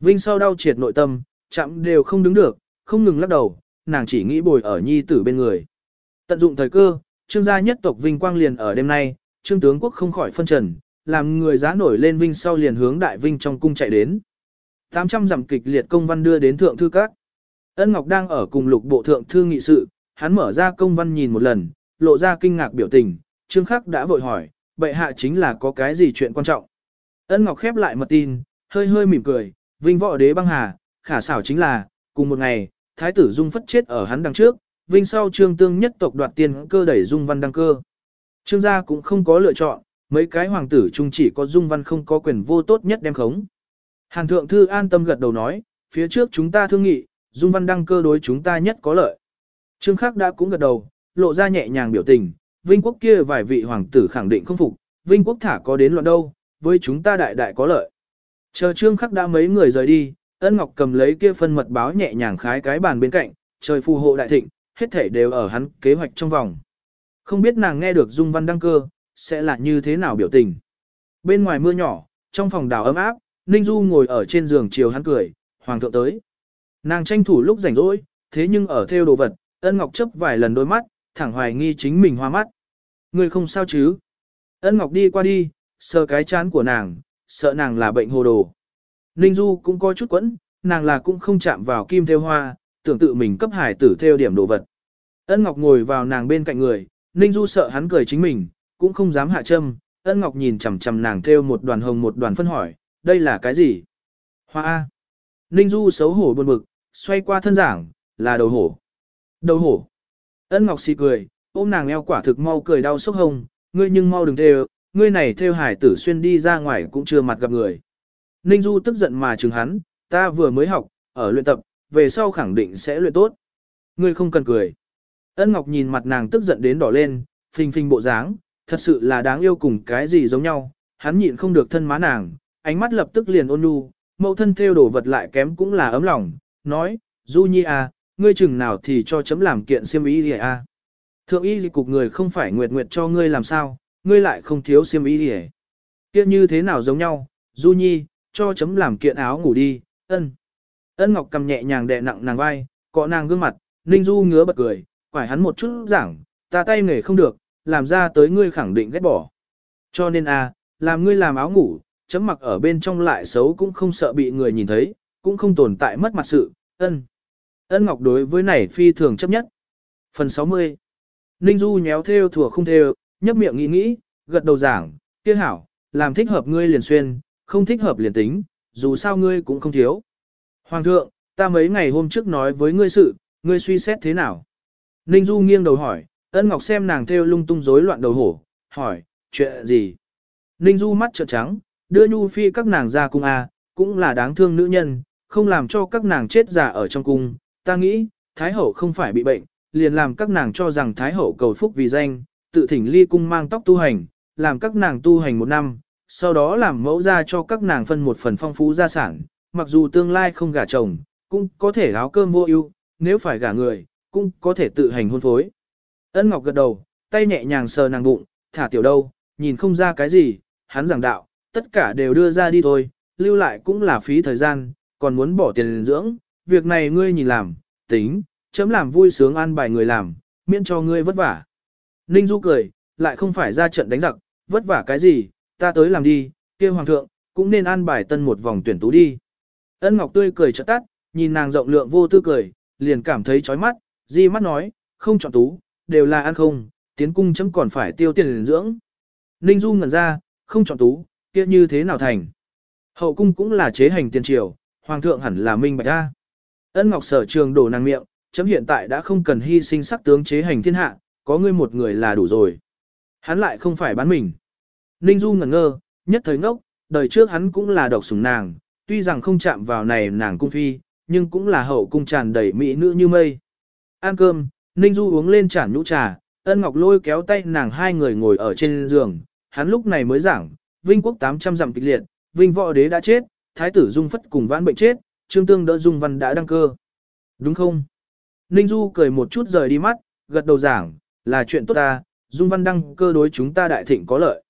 Vinh sau đau triệt nội tâm, chạm đều không đứng được, không ngừng lắc đầu, nàng chỉ nghĩ bồi ở nhi tử bên người. Tận dụng thời cơ, trương gia nhất tộc Vinh Quang liền ở đêm nay, trương tướng quốc không khỏi phân trần, làm người giá nổi lên Vinh sau liền hướng đại Vinh trong cung chạy đến. 800 dặm kịch liệt công văn đưa đến thượng thư các. Ân Ngọc đang ở cùng lục bộ thượng thư nghị sự, hắn mở ra công văn nhìn một lần, lộ ra kinh ngạc biểu tình, Trương Khắc đã vội hỏi, bệ hạ chính là có cái gì chuyện quan trọng. Ân Ngọc khép lại mật tin, hơi hơi mỉm cười, vinh võ đế băng hà, khả xảo chính là, cùng một ngày, thái tử Dung phất chết ở hắn đằng trước, vinh sau trương tương nhất tộc đoạt tiền cơ đẩy Dung văn đăng cơ. Trương gia cũng không có lựa chọn, mấy cái hoàng tử chung chỉ có Dung văn không có quyền vô tốt nhất đem khống. Hàn thượng thư an tâm gật đầu nói, phía trước chúng ta thương nghị, Dung văn đăng cơ đối chúng ta nhất có lợi. Trương Khắc đã cũng gật đầu, lộ ra nhẹ nhàng biểu tình, Vinh quốc kia vài vị hoàng tử khẳng định không phục, Vinh quốc thả có đến loạn đâu, với chúng ta đại đại có lợi. Chờ Trương Khắc đã mấy người rời đi, Ân Ngọc cầm lấy kia phân mật báo nhẹ nhàng khái cái bàn bên cạnh, trời phù hộ đại thịnh, hết thể đều ở hắn kế hoạch trong vòng. Không biết nàng nghe được Dung Văn đăng cơ, sẽ là như thế nào biểu tình. Bên ngoài mưa nhỏ, trong phòng đào ấm áp, Ninh Du ngồi ở trên giường chiều hắn cười, hoàng thượng tới. Nàng tranh thủ lúc rảnh rỗi, thế nhưng ở theo đồ vật, Ân Ngọc chấp vài lần đôi mắt, thẳng hoài nghi chính mình hoa mắt. Người không sao chứ? Ân Ngọc đi qua đi, sờ cái chán của nàng, sợ nàng là bệnh hồ đồ. Ninh Du cũng có chút quẫn, nàng là cũng không chạm vào kim theo hoa, tưởng tự mình cấp hải tử theo điểm đồ vật. Ân Ngọc ngồi vào nàng bên cạnh người, Ninh Du sợ hắn cười chính mình, cũng không dám hạ châm. Ân Ngọc nhìn chằm chằm nàng theo một đoàn hồng một đoàn phân hỏi, đây là cái gì? Hoa A. Ninh Du xấu hổ buồn bực, xoay qua thân giảng, là đầu hổ. Đầu hổ. Ân Ngọc xì cười, ôm nàng eo quả thực mau cười đau sốc hồng, ngươi nhưng mau đừng theo, ngươi này theo hải tử xuyên đi ra ngoài cũng chưa mặt gặp người. Ninh Du tức giận mà chừng hắn, ta vừa mới học, ở luyện tập, về sau khẳng định sẽ luyện tốt. Ngươi không cần cười. Ân Ngọc nhìn mặt nàng tức giận đến đỏ lên, phình phình bộ dáng, thật sự là đáng yêu cùng cái gì giống nhau, hắn nhịn không được thân má nàng, ánh mắt lập tức liền ôn nhu, mẫu thân theo đồ vật lại kém cũng là ấm lòng, nói, Du Nhi à, ngươi chừng nào thì cho chấm làm kiện xiêm y gì à. Thượng y gì cục người không phải nguyệt nguyệt cho ngươi làm sao, ngươi lại không thiếu xiêm y gì Kiện như thế nào giống nhau, Du Nhi, cho chấm làm kiện áo ngủ đi, ân. Ân Ngọc cầm nhẹ nhàng đè nặng nàng vai, cọ nàng gương mặt, Ninh Du ngứa bật cười, quải hắn một chút giảng, ta tay nghề không được, làm ra tới ngươi khẳng định ghét bỏ. Cho nên a, à, làm ngươi làm áo ngủ, chấm mặc ở bên trong lại xấu cũng không sợ bị người nhìn thấy, cũng không tồn tại mất mặt sự, ân. Ân Ngọc đối với này phi thường chấp nhất. Phần 60 Ninh Du nhéo theo thủa không theo, nhấp miệng nghĩ nghĩ, gật đầu giảng, kia hảo, làm thích hợp ngươi liền xuyên, không thích hợp liền tính, dù sao ngươi cũng không thiếu. Hoàng thượng, ta mấy ngày hôm trước nói với ngươi sự, ngươi suy xét thế nào? Ninh Du nghiêng đầu hỏi, ân ngọc xem nàng theo lung tung rối loạn đầu hổ, hỏi, chuyện gì? Ninh Du mắt trợn trắng, đưa Nhu Phi các nàng ra cung A, cũng là đáng thương nữ nhân, không làm cho các nàng chết già ở trong cung. Ta nghĩ, Thái Hậu không phải bị bệnh, liền làm các nàng cho rằng Thái Hậu cầu phúc vì danh, tự thỉnh ly cung mang tóc tu hành, làm các nàng tu hành một năm, sau đó làm mẫu ra cho các nàng phân một phần phong phú gia sản, mặc dù tương lai không gả chồng, cũng có thể áo cơm vô ưu, nếu phải gả người, cũng có thể tự hành hôn phối. Ân Ngọc gật đầu, tay nhẹ nhàng sờ nàng bụng, thả tiểu đâu, nhìn không ra cái gì, hắn giảng đạo, tất cả đều đưa ra đi thôi, lưu lại cũng là phí thời gian, còn muốn bỏ tiền dưỡng, việc này ngươi nhìn làm, tính, chấm làm vui sướng an bài người làm, miễn cho ngươi vất vả. Ninh Du cười, lại không phải ra trận đánh giặc, vất vả cái gì, ta tới làm đi, kia hoàng thượng, cũng nên an bài tân một vòng tuyển tú đi. Ân Ngọc tươi cười chợt tắt, nhìn nàng rộng lượng vô tư cười, liền cảm thấy chói mắt, di mắt nói, không chọn tú, đều là ăn không, tiến cung chấm còn phải tiêu tiền dưỡng, Ninh Du ngẩn ra, không chọn tú, kia như thế nào thành. Hậu cung cũng là chế hành tiền triều, hoàng thượng hẳn là minh bạch ra. Ân Ngọc sở trường đổ nàng miệng, chấm hiện tại đã không cần hy sinh sắc tướng chế hành thiên hạ, có ngươi một người là đủ rồi. Hắn lại không phải bán mình. Ninh Du ngẩn ngơ, nhất thời ngốc, đời trước hắn cũng là độc sủng nàng, tuy rằng không chạm vào này nàng cung phi, nhưng cũng là hậu cung tràn đầy mỹ nữ như mây. Ăn cơm, Ninh Du uống lên chản nhũ trà, ân ngọc lôi kéo tay nàng hai người ngồi ở trên giường, hắn lúc này mới giảng, Vinh quốc 800 dặm kịch liệt, Vinh võ đế đã chết, Thái tử Dung Phất cùng vãn bệnh chết, Trương Tương đỡ Dung Văn đã đăng cơ. Đúng không? Ninh Du cười một chút rời đi mắt, gật đầu giảng, là chuyện tốt ta, Dung Văn đăng cơ đối chúng ta đại thịnh có lợi.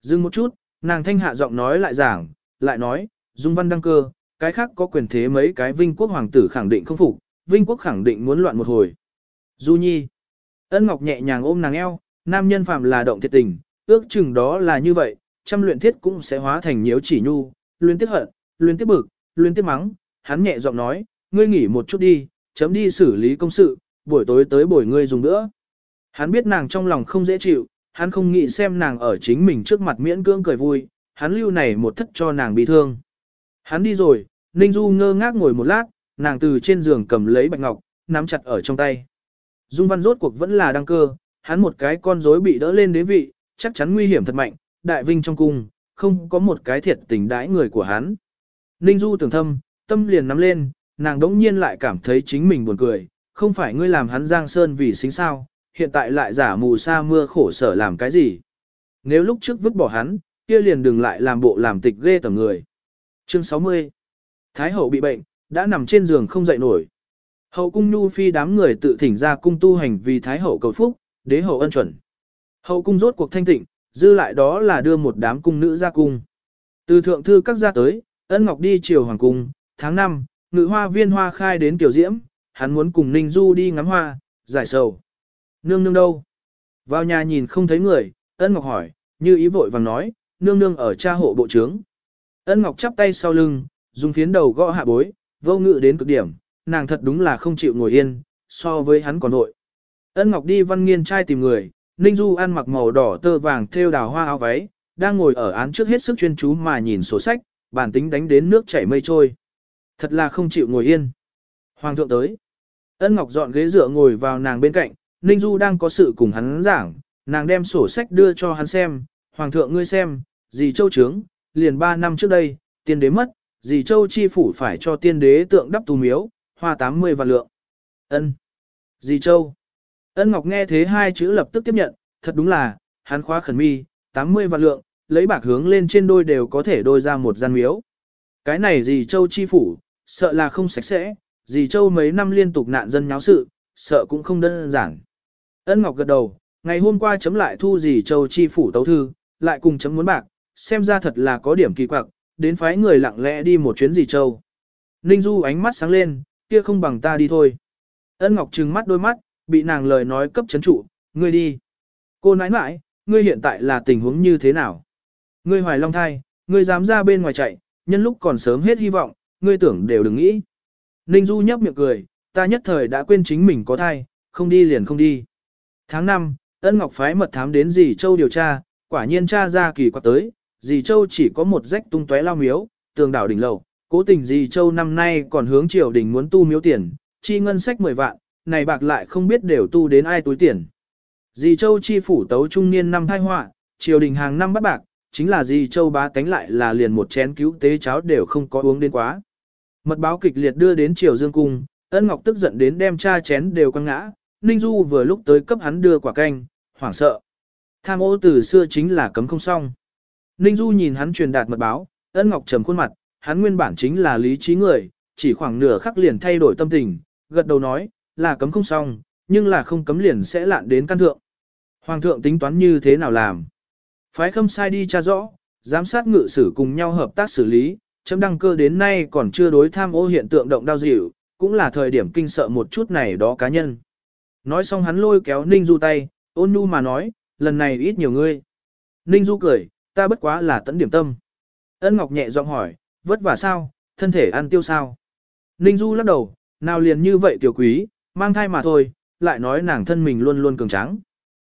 Dừng một chút, nàng thanh hạ giọng nói lại giảng, lại nói, Dung Văn đăng cơ, cái khác có quyền thế mấy cái Vinh quốc hoàng tử khẳng định không phục, Vinh quốc khẳng định muốn loạn một hồi. Du Nhi. Ân Ngọc nhẹ nhàng ôm nàng eo, nam nhân phạm là động thiệt tình, ước chừng đó là như vậy, trăm luyện thiết cũng sẽ hóa thành nhiễu chỉ nhu, luyện tiếp hận, luyện tiếp bực, luyện tiếp mắng, hắn nhẹ giọng nói, ngươi nghỉ một chút đi, chấm đi xử lý công sự, buổi tối tới bồi ngươi dùng nữa. Hắn biết nàng trong lòng không dễ chịu, hắn không nghĩ xem nàng ở chính mình trước mặt miễn cưỡng cười vui, hắn lưu này một thất cho nàng bị thương. Hắn đi rồi, Ninh Du ngơ ngác ngồi một lát, nàng từ trên giường cầm lấy bạch ngọc, nắm chặt ở trong tay. Dung Văn rốt cuộc vẫn là đăng cơ, hắn một cái con rối bị đỡ lên đế vị, chắc chắn nguy hiểm thật mạnh, đại vinh trong cung, không có một cái thiệt tình đãi người của hắn. Ninh Du tưởng thâm, tâm liền nắm lên, nàng đống nhiên lại cảm thấy chính mình buồn cười, không phải ngươi làm hắn giang sơn vì xính sao, hiện tại lại giả mù sa mưa khổ sở làm cái gì. Nếu lúc trước vứt bỏ hắn, kia liền đừng lại làm bộ làm tịch ghê tầm người. Chương 60 Thái hậu bị bệnh, đã nằm trên giường không dậy nổi. Hậu cung nhu phi đám người tự thỉnh ra cung tu hành vì Thái hậu cầu phúc, đế hậu ân chuẩn. Hậu cung rốt cuộc thanh tịnh, dư lại đó là đưa một đám cung nữ ra cung. Từ thượng thư các gia tới, ân ngọc đi triều hoàng cung, tháng 5, ngự hoa viên hoa khai đến tiểu diễm, hắn muốn cùng Ninh Du đi ngắm hoa, giải sầu. Nương nương đâu? Vào nhà nhìn không thấy người, ân ngọc hỏi, như ý vội vàng nói, nương nương ở cha hộ bộ trướng. Ân ngọc chắp tay sau lưng, dùng phiến đầu gõ hạ bối, vô ngự đến cực điểm, nàng thật đúng là không chịu ngồi yên, so với hắn còn nội. Ân ngọc đi văn nghiên trai tìm người, Ninh Du ăn mặc màu đỏ tơ vàng thêu đào hoa áo váy, đang ngồi ở án trước hết sức chuyên chú mà nhìn sổ sách, bản tính đánh đến nước chảy mây trôi. Thật là không chịu ngồi yên. Hoàng thượng tới. Ân Ngọc dọn ghế dựa ngồi vào nàng bên cạnh, Ninh Du đang có sự cùng hắn giảng, nàng đem sổ sách đưa cho hắn xem, Hoàng thượng ngươi xem, dì châu trướng, liền 3 năm trước đây, tiên đế mất, dì châu chi phủ phải cho tiên đế tượng đắp tu miếu, hoa 80 vạn lượng. Ân. Dì châu. Ân Ngọc nghe thế hai chữ lập tức tiếp nhận, thật đúng là, hắn khóa khẩn mi, 80 vạn lượng, lấy bạc hướng lên trên đôi đều có thể đôi ra một gian miếu. Cái này dì châu chi phủ, sợ là không sạch sẽ, dì châu mấy năm liên tục nạn dân nháo sự, sợ cũng không đơn giản. Ân Ngọc gật đầu, ngày hôm qua chấm lại thu dì châu chi phủ tấu thư, lại cùng chấm muốn bạc, xem ra thật là có điểm kỳ quặc, đến phái người lặng lẽ đi một chuyến dì châu. Ninh Du ánh mắt sáng lên, kia không bằng ta đi thôi. Ân Ngọc trừng mắt đôi mắt, bị nàng lời nói cấp chấn trụ, ngươi đi. Cô nãi nãi, ngươi hiện tại là tình huống như thế nào? Ngươi hoài long thai, ngươi dám ra bên ngoài chạy, nhân lúc còn sớm hết hy vọng, ngươi tưởng đều đừng nghĩ. Ninh Du nhấp miệng cười, ta nhất thời đã quên chính mình có thai, không đi liền không đi. Tháng 5, Ân Ngọc phái mật thám đến dì Châu điều tra, quả nhiên tra ra kỳ quặc tới, dì Châu chỉ có một rách tung tóe lao miếu, tường đảo đỉnh lầu, cố tình dì Châu năm nay còn hướng triều đình muốn tu miếu tiền, chi ngân sách 10 vạn, này bạc lại không biết đều tu đến ai túi tiền. Dì Châu chi phủ tấu trung niên năm thai họa, triều đình hàng năm bắt bạc, chính là dì Châu bá tánh lại là liền một chén cứu tế cháo đều không có uống đến quá. Mật báo kịch liệt đưa đến triều dương cung, ân ngọc tức giận đến đem cha chén đều quăng ngã, Ninh Du vừa lúc tới cấp hắn đưa quả canh, hoảng sợ. Tham ô từ xưa chính là cấm không xong. Ninh Du nhìn hắn truyền đạt mật báo, ân ngọc trầm khuôn mặt, hắn nguyên bản chính là lý trí người, chỉ khoảng nửa khắc liền thay đổi tâm tình, gật đầu nói, là cấm không xong, nhưng là không cấm liền sẽ lạn đến căn thượng. Hoàng thượng tính toán như thế nào làm? Phái khâm sai đi tra rõ, giám sát ngự sử cùng nhau hợp tác xử lý, chấm đăng cơ đến nay còn chưa đối tham ô hiện tượng động đao dịu, cũng là thời điểm kinh sợ một chút này đó cá nhân. Nói xong hắn lôi kéo Ninh Du tay, ôn nhu mà nói, lần này ít nhiều ngươi. Ninh Du cười, ta bất quá là tận điểm tâm. Ân Ngọc nhẹ giọng hỏi, vất vả sao, thân thể ăn tiêu sao. Ninh Du lắc đầu, nào liền như vậy tiểu quý, mang thai mà thôi, lại nói nàng thân mình luôn luôn cường tráng.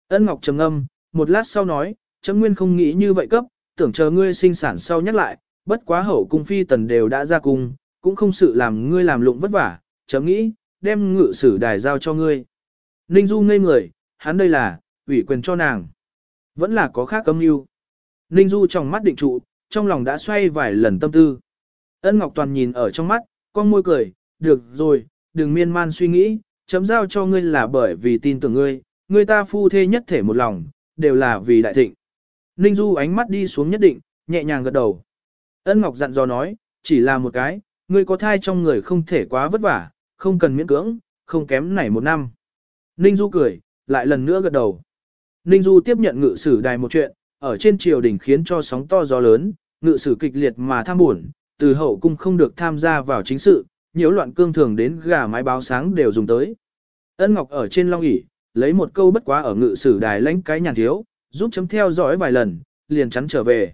Ân Ngọc trầm ngâm, một lát sau nói, chấm nguyên không nghĩ như vậy cấp, tưởng chờ ngươi sinh sản sau nhắc lại, bất quá hậu cung phi tần đều đã ra cung, cũng không sự làm ngươi làm lụng vất vả, chấm nghĩ, đem ngự sử đài giao cho ngươi. Ninh Du ngây người, hắn đây là, ủy quyền cho nàng. Vẫn là có khác âm mưu. Ninh Du trong mắt định trụ, trong lòng đã xoay vài lần tâm tư. Ân Ngọc Toàn nhìn ở trong mắt, con môi cười, được rồi, đừng miên man suy nghĩ, chấm giao cho ngươi là bởi vì tin tưởng ngươi, ngươi ta phu thê nhất thể một lòng, đều là vì đại thịnh. Ninh Du ánh mắt đi xuống nhất định, nhẹ nhàng gật đầu. Ân Ngọc dặn dò nói, chỉ là một cái, ngươi có thai trong người không thể quá vất vả, không cần miễn cưỡng, không kém nảy một năm. Ninh Du cười, lại lần nữa gật đầu. Ninh Du tiếp nhận ngự sử đài một chuyện, ở trên triều đình khiến cho sóng to gió lớn, ngự sử kịch liệt mà tham buồn, từ hậu cung không được tham gia vào chính sự, nhiễu loạn cương thường đến gà mái báo sáng đều dùng tới. Ân Ngọc ở trên long ỷ lấy một câu bất quá ở ngự sử đài lãnh cái nhàn thiếu, giúp chấm theo dõi vài lần, liền chắn trở về.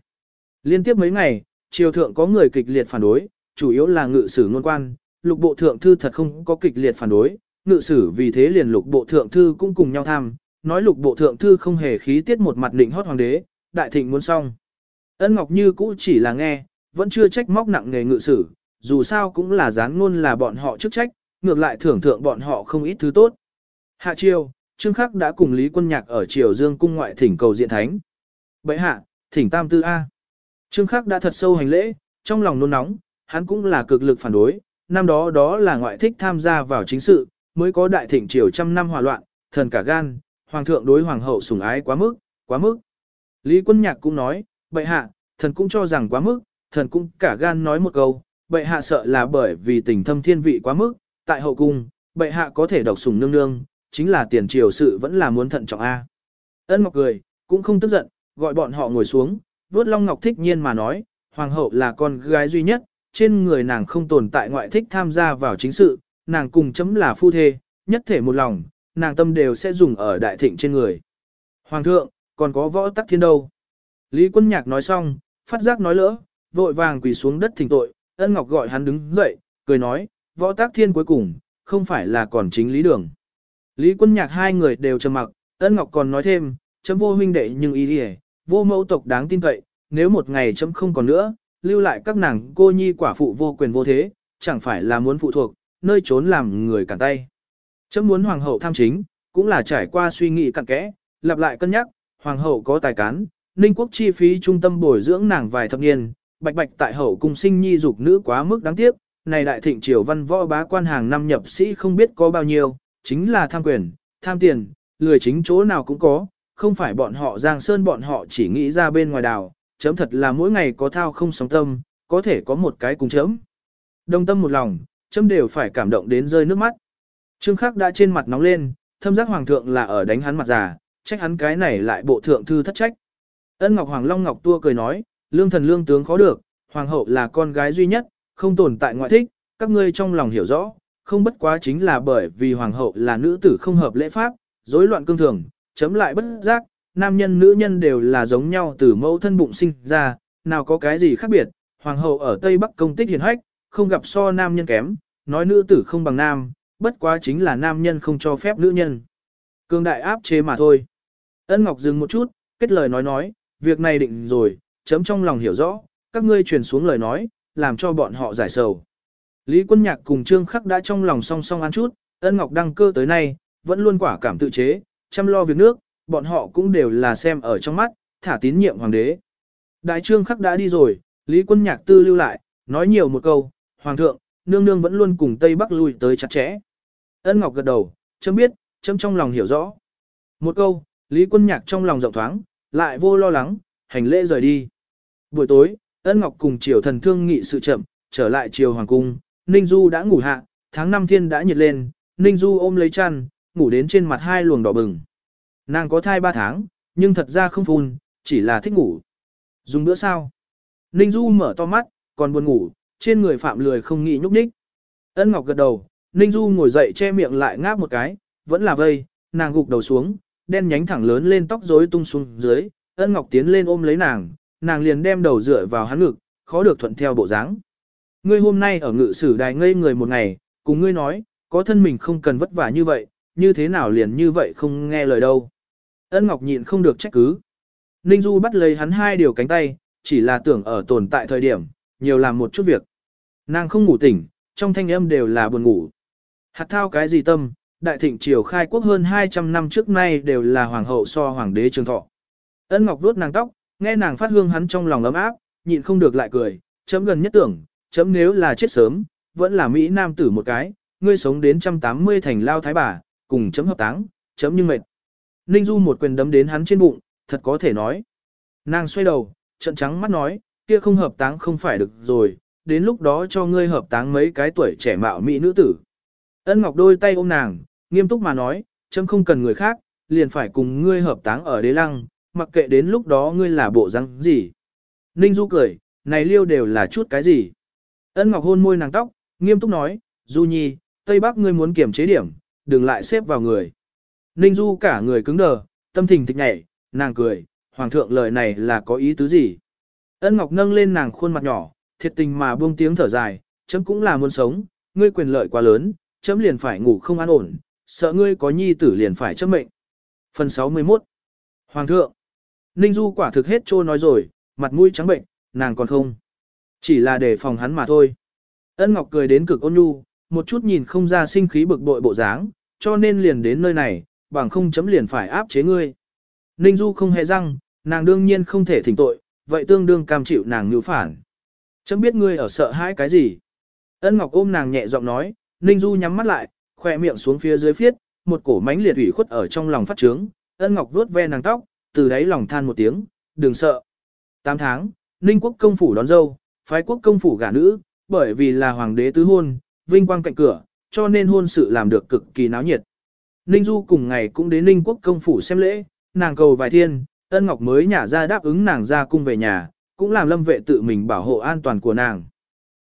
Liên tiếp mấy ngày, triều thượng có người kịch liệt phản đối, chủ yếu là ngự sử ngôn quan, lục bộ thượng thư thật không có kịch liệt phản đối, ngự sử vì thế liền lục bộ thượng thư cũng cùng nhau tham, nói lục bộ thượng thư không hề khí tiết một mặt định hót hoàng đế, đại thịnh muốn xong. Ân Ngọc Như cũ chỉ là nghe, vẫn chưa trách móc nặng nghề ngự sử, dù sao cũng là gián ngôn là bọn họ chức trách, ngược lại thưởng thượng bọn họ không ít thứ tốt. Hạ triều, Trương Khắc đã cùng Lý Quân Nhạc ở triều Dương cung ngoại thỉnh cầu diện thánh. Bệ hạ, thỉnh tam tư A. Trương Khắc đã thật sâu hành lễ, trong lòng nôn nóng, hắn cũng là cực lực phản đối, năm đó đó là ngoại thích tham gia vào chính sự, mới có đại thịnh triều trăm năm hòa loạn, thần cả gan, hoàng thượng đối hoàng hậu sủng ái quá mức, quá mức. Lý Quân Nhạc cũng nói, bệ hạ, thần cũng cho rằng quá mức, thần cũng cả gan nói một câu, bệ hạ sợ là bởi vì tình thâm thiên vị quá mức, tại hậu cung, bệ hạ có thể độc sủng nương nương, chính là tiền triều sự vẫn là muốn thận trọng A. Ân Ngọc cười, cũng không tức giận, gọi bọn họ ngồi xuống, vuốt Long Ngọc thích nhiên mà nói, hoàng hậu là con gái duy nhất, trên người nàng không tồn tại ngoại thích tham gia vào chính sự, nàng cùng chấm là phu thê, nhất thể một lòng, nàng tâm đều sẽ dùng ở đại thịnh trên người. Hoàng thượng, còn có võ tắc thiên đâu? Lý quân nhạc nói xong, phát giác nói lỡ, vội vàng quỳ xuống đất thỉnh tội, ân ngọc gọi hắn đứng dậy, cười nói, võ tắc thiên cuối cùng, không phải là còn chính lý đường. Lý quân nhạc hai người đều trầm mặc, ân ngọc còn nói thêm, chấm vô huynh đệ nhưng ý đi vô mẫu tộc đáng tin cậy, nếu một ngày chấm không còn nữa, lưu lại các nàng cô nhi quả phụ vô quyền vô thế, chẳng phải là muốn phụ thuộc, nơi trốn làm người cản tay. Chấm muốn hoàng hậu tham chính, cũng là trải qua suy nghĩ cặn kẽ, lặp lại cân nhắc, hoàng hậu có tài cán, ninh quốc chi phí trung tâm bồi dưỡng nàng vài thập niên, bạch bạch tại hậu cung sinh nhi dục nữ quá mức đáng tiếc, này đại thịnh triều văn võ bá quan hàng năm nhập sĩ không biết có bao nhiêu, chính là tham quyền, tham tiền, lười chính chỗ nào cũng có, không phải bọn họ giang sơn bọn họ chỉ nghĩ ra bên ngoài đảo, chấm thật là mỗi ngày có thao không sóng tâm, có thể có một cái cùng chấm. Đồng tâm một lòng, chấm đều phải cảm động đến rơi nước mắt. Trương Khắc đã trên mặt nóng lên, thâm giác hoàng thượng là ở đánh hắn mặt già, trách hắn cái này lại bộ thượng thư thất trách. Ân Ngọc Hoàng Long Ngọc Tua cười nói, lương thần lương tướng khó được, hoàng hậu là con gái duy nhất, không tồn tại ngoại thích, các ngươi trong lòng hiểu rõ, không bất quá chính là bởi vì hoàng hậu là nữ tử không hợp lễ pháp, rối loạn cương thường, chấm lại bất giác, nam nhân nữ nhân đều là giống nhau từ mẫu thân bụng sinh ra, nào có cái gì khác biệt, hoàng hậu ở Tây Bắc công tích hiển hách, không gặp so nam nhân kém, nói nữ tử không bằng nam, bất quá chính là nam nhân không cho phép nữ nhân. Cương đại áp chế mà thôi. Ân Ngọc dừng một chút, kết lời nói nói, việc này định rồi, chấm trong lòng hiểu rõ, các ngươi truyền xuống lời nói, làm cho bọn họ giải sầu. Lý Quân Nhạc cùng Trương Khắc đã trong lòng song song ăn chút, Ân Ngọc đăng cơ tới nay, vẫn luôn quả cảm tự chế, chăm lo việc nước, bọn họ cũng đều là xem ở trong mắt, thả tín nhiệm hoàng đế. Đại Trương Khắc đã đi rồi, Lý Quân Nhạc tư lưu lại, nói nhiều một câu, Hoàng thượng, nương nương vẫn luôn cùng Tây Bắc lui tới chặt chẽ. Ân Ngọc gật đầu, chấm biết, chấm trong lòng hiểu rõ. Một câu, Lý Quân Nhạc trong lòng rộng thoáng, lại vô lo lắng, hành lễ rời đi. Buổi tối, Ân Ngọc cùng Triều Thần thương nghị sự chậm, trở lại Triều Hoàng Cung, Ninh Du đã ngủ hạ, tháng năm thiên đã nhiệt lên, Ninh Du ôm lấy chăn, ngủ đến trên mặt hai luồng đỏ bừng. Nàng có thai ba tháng, nhưng thật ra không phun, chỉ là thích ngủ. Dùng bữa sao? Ninh Du mở to mắt, còn buồn ngủ, trên người phạm lười không nghĩ nhúc nhích. Ân Ngọc gật đầu, Ninh Du ngồi dậy che miệng lại ngáp một cái, vẫn là vây, nàng gục đầu xuống, đen nhánh thẳng lớn lên tóc rối tung xuống dưới, Ân Ngọc tiến lên ôm lấy nàng, nàng liền đem đầu dựa vào hắn ngực, khó được thuận theo bộ dáng. Ngươi hôm nay ở ngự sử đài ngây người một ngày, cùng ngươi nói, có thân mình không cần vất vả như vậy, như thế nào liền như vậy không nghe lời đâu. Ân Ngọc nhịn không được trách cứ. Ninh Du bắt lấy hắn hai điều cánh tay, chỉ là tưởng ở tồn tại thời điểm, nhiều làm một chút việc. Nàng không ngủ tỉnh, trong thanh âm đều là buồn ngủ. Hạt thao cái gì tâm, đại thịnh triều khai quốc hơn 200 năm trước nay đều là hoàng hậu so hoàng đế trường thọ. Ân Ngọc vuốt nàng tóc, nghe nàng phát hương hắn trong lòng ấm áp, nhịn không được lại cười, chấm gần nhất tưởng, chấm nếu là chết sớm, vẫn là Mỹ Nam tử một cái, ngươi sống đến 180 thành lao thái bà, cùng chấm hợp táng, chấm nhưng mệt. Ninh Du một quyền đấm đến hắn trên bụng, thật có thể nói. Nàng xoay đầu, trận trắng mắt nói, kia không hợp táng không phải được rồi, đến lúc đó cho ngươi hợp táng mấy cái tuổi trẻ mạo mỹ nữ tử. Ân Ngọc đôi tay ôm nàng, nghiêm túc mà nói, chấm không cần người khác, liền phải cùng ngươi hợp táng ở đế lăng, mặc kệ đến lúc đó ngươi là bộ răng gì. Ninh Du cười, này liêu đều là chút cái gì. Ân Ngọc hôn môi nàng tóc, nghiêm túc nói, Du Nhi, Tây Bắc ngươi muốn kiểm chế điểm, đừng lại xếp vào người. Ninh Du cả người cứng đờ, tâm tình thịch nhảy, nàng cười, Hoàng thượng lời này là có ý tứ gì? Ân Ngọc nâng lên nàng khuôn mặt nhỏ, thiệt tình mà buông tiếng thở dài, chấm cũng là muốn sống, ngươi quyền lợi quá lớn, chấm liền phải ngủ không an ổn, sợ ngươi có nhi tử liền phải chấm mệnh. Phần 61 Hoàng thượng Ninh Du quả thực hết trô nói rồi, mặt mũi trắng bệnh, nàng còn không. Chỉ là để phòng hắn mà thôi. Ân Ngọc cười đến cực ôn nhu, một chút nhìn không ra sinh khí bực bội bộ dáng, cho nên liền đến nơi này, bằng không chấm liền phải áp chế ngươi. Ninh Du không hề răng, nàng đương nhiên không thể thỉnh tội, vậy tương đương cam chịu nàng như phản. Chấm biết ngươi ở sợ hãi cái gì. Ân Ngọc ôm nàng nhẹ giọng nói, Ninh Du nhắm mắt lại, khỏe miệng xuống phía dưới phiết, một cổ mánh liệt ủy khuất ở trong lòng phát trướng. Ân Ngọc vuốt ve nàng tóc, từ đáy lòng than một tiếng, đừng sợ. Tám tháng, Ninh quốc công phủ đón dâu, phái quốc công phủ gả nữ, bởi vì là hoàng đế tứ hôn, vinh quang cạnh cửa, cho nên hôn sự làm được cực kỳ náo nhiệt. Ninh Du cùng ngày cũng đến Ninh quốc công phủ xem lễ, nàng cầu vài thiên, ân ngọc mới nhả ra đáp ứng nàng ra cung về nhà, cũng làm lâm vệ tự mình bảo hộ an toàn của nàng.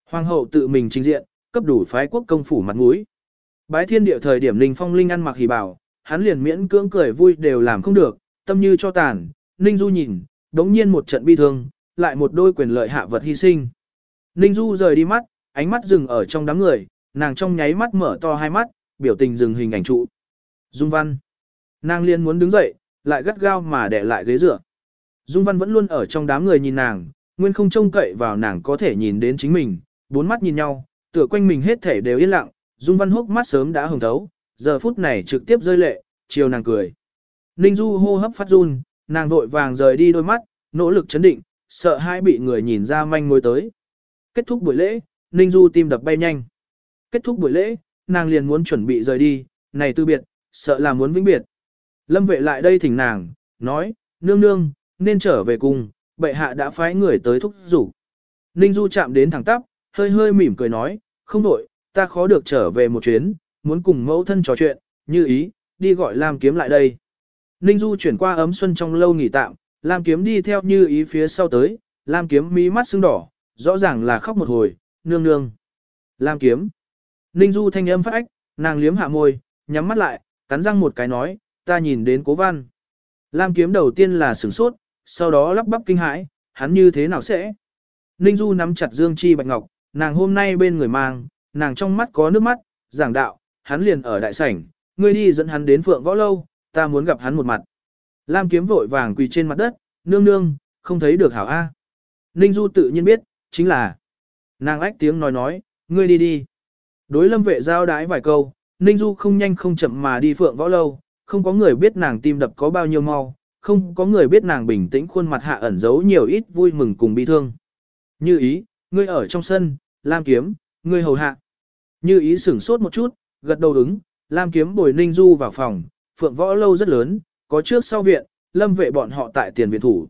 Hoàng hậu tự mình trình diện, cấp đủ phái quốc công phủ mặt mũi. Bái thiên địa thời điểm Ninh Phong Linh ăn mặc hỉ bảo, hắn liền miễn cưỡng cười vui đều làm không được, tâm như cho tàn, Ninh Du nhìn, đống nhiên một trận bi thương, lại một đôi quyền lợi hạ vật hy sinh. Ninh Du rời đi mắt, ánh mắt dừng ở trong đám người, nàng trong nháy mắt mở to hai mắt, biểu tình dừng hình ảnh trụ. Dung Văn. Nàng liên muốn đứng dậy, lại gắt gao mà đè lại ghế dựa. Dung Văn vẫn luôn ở trong đám người nhìn nàng, nguyên không trông cậy vào nàng có thể nhìn đến chính mình, bốn mắt nhìn nhau, tựa quanh mình hết thể đều yên lặng, Dung Văn hốc mắt sớm đã hồng thấu, giờ phút này trực tiếp rơi lệ, chiều nàng cười. Ninh Du hô hấp phát run, nàng vội vàng rời đi đôi mắt, nỗ lực chấn định, sợ hai bị người nhìn ra manh mối tới. Kết thúc buổi lễ, Ninh Du tim đập bay nhanh. Kết thúc buổi lễ, nàng liền muốn chuẩn bị rời đi, này tư biệt, sợ là muốn vĩnh biệt. Lâm vệ lại đây thỉnh nàng, nói, nương nương, nên trở về cùng, bệ hạ đã phái người tới thúc rủ. Ninh Du chạm đến thẳng tắp, hơi hơi mỉm cười nói, không đổi, ta khó được trở về một chuyến, muốn cùng mẫu thân trò chuyện, như ý, đi gọi Lam Kiếm lại đây. Ninh Du chuyển qua ấm xuân trong lâu nghỉ tạm, Lam Kiếm đi theo như ý phía sau tới, Lam Kiếm mí mắt sưng đỏ, rõ ràng là khóc một hồi, nương nương. Lam Kiếm. Ninh Du thanh âm phát ách, nàng liếm hạ môi, nhắm mắt lại, cắn răng một cái nói, ta nhìn đến cố văn. Lam kiếm đầu tiên là sửng sốt, sau đó lắp bắp kinh hãi, hắn như thế nào sẽ? Ninh Du nắm chặt Dương Chi Bạch Ngọc, nàng hôm nay bên người mang, nàng trong mắt có nước mắt, giảng đạo, hắn liền ở đại sảnh, ngươi đi dẫn hắn đến phượng võ lâu, ta muốn gặp hắn một mặt. Lam kiếm vội vàng quỳ trên mặt đất, nương nương, không thấy được hảo A. Ninh Du tự nhiên biết, chính là. Nàng ách tiếng nói nói, ngươi đi đi. Đối lâm vệ giao đái vài câu, Ninh Du không nhanh không chậm mà đi phượng võ lâu, không có người biết nàng tim đập có bao nhiêu mau, không có người biết nàng bình tĩnh khuôn mặt hạ ẩn giấu nhiều ít vui mừng cùng bi thương. Như ý, ngươi ở trong sân, Lam Kiếm, ngươi hầu hạ. Như ý sửng sốt một chút, gật đầu ứng, Lam Kiếm bồi Ninh Du vào phòng, phượng võ lâu rất lớn, có trước sau viện, lâm vệ bọn họ tại tiền viện thủ.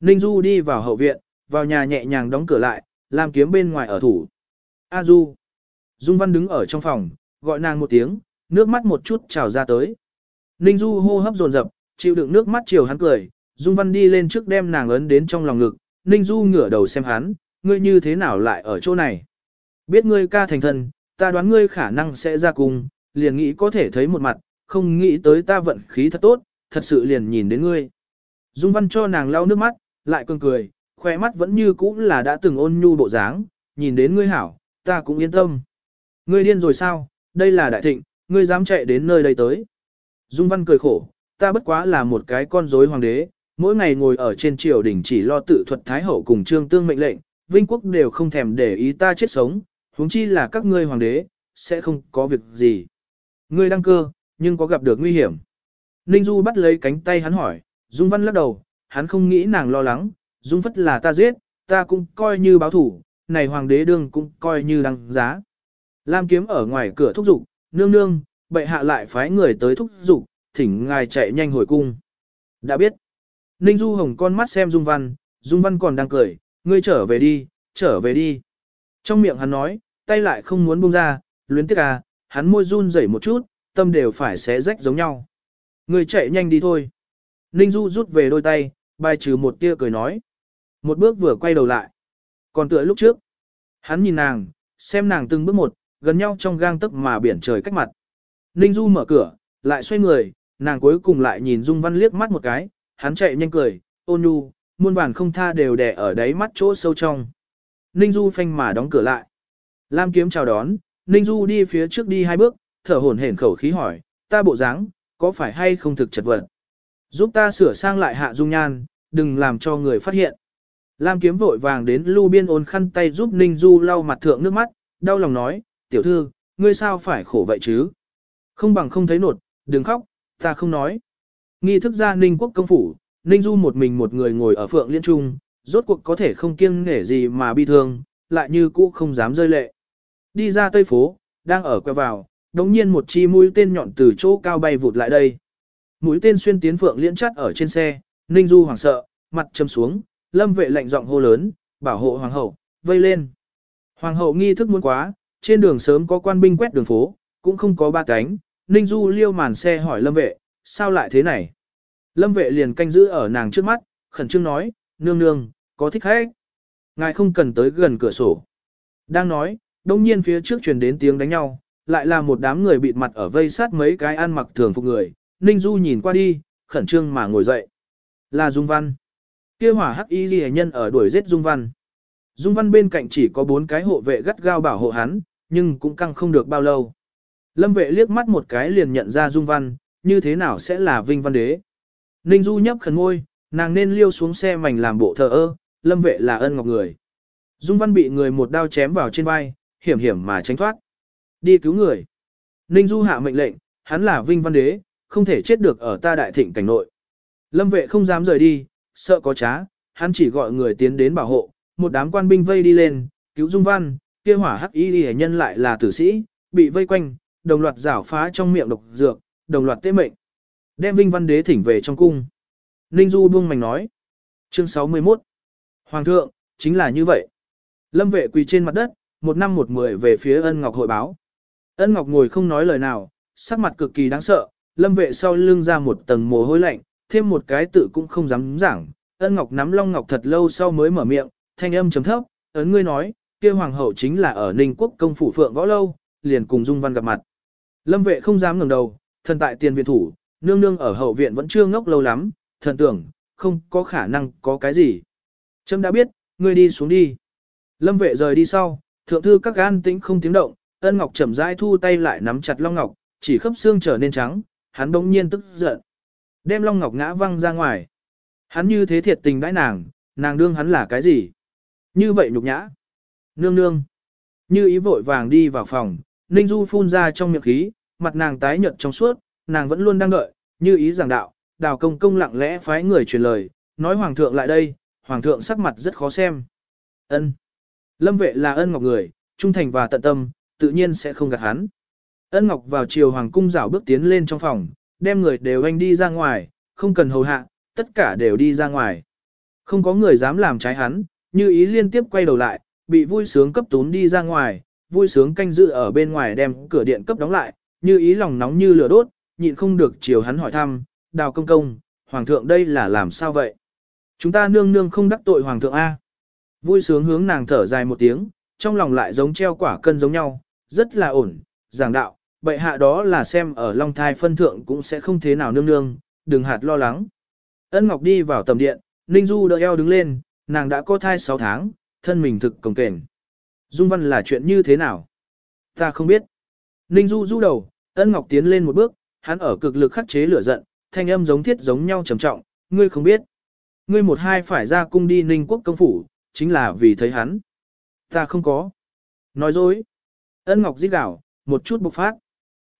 Ninh Du đi vào hậu viện, vào nhà nhẹ nhàng đóng cửa lại, Lam Kiếm bên ngoài ở thủ. A Du. Dung Văn đứng ở trong phòng, gọi nàng một tiếng, nước mắt một chút trào ra tới. Ninh Du hô hấp dồn dập, chịu đựng nước mắt chiều hắn cười, Dung Văn đi lên trước đem nàng ấn đến trong lòng ngực, Ninh Du ngửa đầu xem hắn, ngươi như thế nào lại ở chỗ này? Biết ngươi ca thành thân, ta đoán ngươi khả năng sẽ ra cùng, liền nghĩ có thể thấy một mặt, không nghĩ tới ta vận khí thật tốt, thật sự liền nhìn đến ngươi. Dung Văn cho nàng lau nước mắt, lại cường cười, khoe mắt vẫn như cũ là đã từng ôn nhu bộ dáng, nhìn đến ngươi hảo, ta cũng yên tâm. Ngươi điên rồi sao, đây là đại thịnh, ngươi dám chạy đến nơi đây tới. Dung Văn cười khổ, ta bất quá là một cái con rối hoàng đế, mỗi ngày ngồi ở trên triều đình chỉ lo tự thuật thái hậu cùng trương tương mệnh lệnh, vinh quốc đều không thèm để ý ta chết sống, huống chi là các ngươi hoàng đế, sẽ không có việc gì. Ngươi đăng cơ, nhưng có gặp được nguy hiểm. Ninh Du bắt lấy cánh tay hắn hỏi, Dung Văn lắc đầu, hắn không nghĩ nàng lo lắng, Dung Phất là ta giết, ta cũng coi như báo thủ, này hoàng đế đương cũng coi như đăng giá. Lam kiếm ở ngoài cửa thúc giục, nương nương, bệ hạ lại phái người tới thúc giục, thỉnh ngài chạy nhanh hồi cung. Đã biết. Ninh Du Hồng con mắt xem Dung Văn, Dung Văn còn đang cười, ngươi trở về đi, trở về đi. Trong miệng hắn nói, tay lại không muốn buông ra, luyến tiếc à, hắn môi run rẩy một chút, tâm đều phải xé rách giống nhau. Ngươi chạy nhanh đi thôi. Ninh Du rút về đôi tay, bài trừ một tia cười nói. Một bước vừa quay đầu lại. Còn tựa lúc trước. Hắn nhìn nàng, xem nàng từng bước một, gần nhau trong gang tấc mà biển trời cách mặt. Ninh Du mở cửa, lại xoay người, nàng cuối cùng lại nhìn Dung Văn liếc mắt một cái, hắn chạy nhanh cười, ôn nhu, muôn vàn không tha đều đè ở đáy mắt chỗ sâu trong. Ninh Du phanh mà đóng cửa lại. Lam kiếm chào đón, Ninh Du đi phía trước đi hai bước, thở hổn hển khẩu khí hỏi, ta bộ dáng, có phải hay không thực chật vật? Giúp ta sửa sang lại hạ dung nhan, đừng làm cho người phát hiện. Lam kiếm vội vàng đến lưu biên ôn khăn tay giúp Ninh Du lau mặt thượng nước mắt, đau lòng nói, tiểu thư, ngươi sao phải khổ vậy chứ? Không bằng không thấy nột, đừng khóc, ta không nói. Nghi thức ra Ninh quốc công phủ, Ninh Du một mình một người ngồi ở phượng liên trung, rốt cuộc có thể không kiêng nể gì mà bi thương, lại như cũ không dám rơi lệ. Đi ra tây phố, đang ở quẹo vào, đống nhiên một chi mũi tên nhọn từ chỗ cao bay vụt lại đây. Mũi tên xuyên tiến phượng liên chắt ở trên xe, Ninh Du hoảng sợ, mặt châm xuống, lâm vệ lạnh giọng hô lớn, bảo hộ hoàng hậu, vây lên. Hoàng hậu nghi thức muốn quá, trên đường sớm có quan binh quét đường phố, cũng không có ba cánh, Ninh Du liêu màn xe hỏi lâm vệ, sao lại thế này? Lâm vệ liền canh giữ ở nàng trước mắt, khẩn trương nói, nương nương, có thích khách. Ngài không cần tới gần cửa sổ. Đang nói, đông nhiên phía trước truyền đến tiếng đánh nhau, lại là một đám người bịt mặt ở vây sát mấy cái ăn mặc thường phục người. Ninh Du nhìn qua đi, khẩn trương mà ngồi dậy. Là Dung Văn. Kia hỏa hắc y ghi nhân ở đuổi giết Dung Văn. Dung Văn bên cạnh chỉ có bốn cái hộ vệ gắt gao bảo hộ hắn, nhưng cũng căng không được bao lâu. Lâm vệ liếc mắt một cái liền nhận ra Dung Văn, như thế nào sẽ là Vinh Văn Đế. Ninh Du nhấp khẩn môi, nàng nên liêu xuống xe mảnh làm bộ thờ ơ, lâm vệ là ân ngọc người. Dung Văn bị người một đao chém vào trên vai, hiểm hiểm mà tránh thoát. Đi cứu người. Ninh Du hạ mệnh lệnh, hắn là Vinh Văn Đế, không thể chết được ở ta đại thịnh cảnh nội. Lâm vệ không dám rời đi, sợ có trá, hắn chỉ gọi người tiến đến bảo hộ, một đám quan binh vây đi lên, cứu Dung Văn, kia hỏa hắc y hệ nhân lại là tử sĩ, bị vây quanh, đồng loạt rảo phá trong miệng độc dược, đồng loạt tế mệnh. Đem Vinh Văn Đế thỉnh về trong cung. Ninh Du buông mảnh nói. Chương 61. Hoàng thượng, chính là như vậy. Lâm vệ quỳ trên mặt đất, một năm một mười về phía ân ngọc hội báo. Ân ngọc ngồi không nói lời nào, sắc mặt cực kỳ đáng sợ, lâm vệ sau lưng ra một tầng mồ hôi lạnh, thêm một cái tự cũng không dám giảng. Ân ngọc nắm long ngọc thật lâu sau mới mở miệng, thanh âm chấm thấp, ấn ngươi nói, kia hoàng hậu chính là ở Ninh quốc công phủ phượng võ lâu, liền cùng Dung Văn gặp mặt. Lâm vệ không dám ngẩng đầu, thần tại tiền viện thủ, nương nương ở hậu viện vẫn chưa ngốc lâu lắm, thần tưởng, không có khả năng có cái gì. Trâm đã biết, ngươi đi xuống đi. Lâm vệ rời đi sau, thượng thư các gan tĩnh không tiếng động, ân ngọc chậm rãi thu tay lại nắm chặt long ngọc, chỉ khớp xương trở nên trắng, hắn bỗng nhiên tức giận. Đem long ngọc ngã văng ra ngoài. Hắn như thế thiệt tình đãi nàng, nàng đương hắn là cái gì? Như vậy nhục nhã. Nương nương. Như ý vội vàng đi vào phòng, Ninh Du phun ra trong miệng khí, mặt nàng tái nhợt trong suốt, nàng vẫn luôn đang đợi, như ý giảng đạo, đào công công lặng lẽ phái người truyền lời, nói hoàng thượng lại đây, hoàng thượng sắc mặt rất khó xem. Ân. Lâm vệ là ân ngọc người, trung thành và tận tâm, tự nhiên sẽ không gạt hắn. Ân ngọc vào chiều hoàng cung rảo bước tiến lên trong phòng, đem người đều anh đi ra ngoài, không cần hầu hạ, tất cả đều đi ra ngoài. Không có người dám làm trái hắn, như ý liên tiếp quay đầu lại, bị vui sướng cấp tún đi ra ngoài, vui sướng canh dự ở bên ngoài đem cửa điện cấp đóng lại, như ý lòng nóng như lửa đốt, nhịn không được chiều hắn hỏi thăm, đào công công, hoàng thượng đây là làm sao vậy? Chúng ta nương nương không đắc tội hoàng thượng A. Vui sướng hướng nàng thở dài một tiếng, trong lòng lại giống treo quả cân giống nhau, rất là ổn, giảng đạo, bệ hạ đó là xem ở long thai phân thượng cũng sẽ không thế nào nương nương, đừng hạt lo lắng. Ân Ngọc đi vào tầm điện, Ninh Du đỡ eo đứng lên, nàng đã có thai 6 tháng, thân mình thực cồng kềnh. Dung Văn là chuyện như thế nào? Ta không biết. Ninh Du du đầu, Ân Ngọc tiến lên một bước, hắn ở cực lực khắc chế lửa giận, thanh âm giống thiết giống nhau trầm trọng, ngươi không biết. Ngươi một hai phải ra cung đi ninh quốc công phủ, chính là vì thấy hắn. Ta không có. Nói dối. Ân Ngọc giết đảo, một chút bộc phát.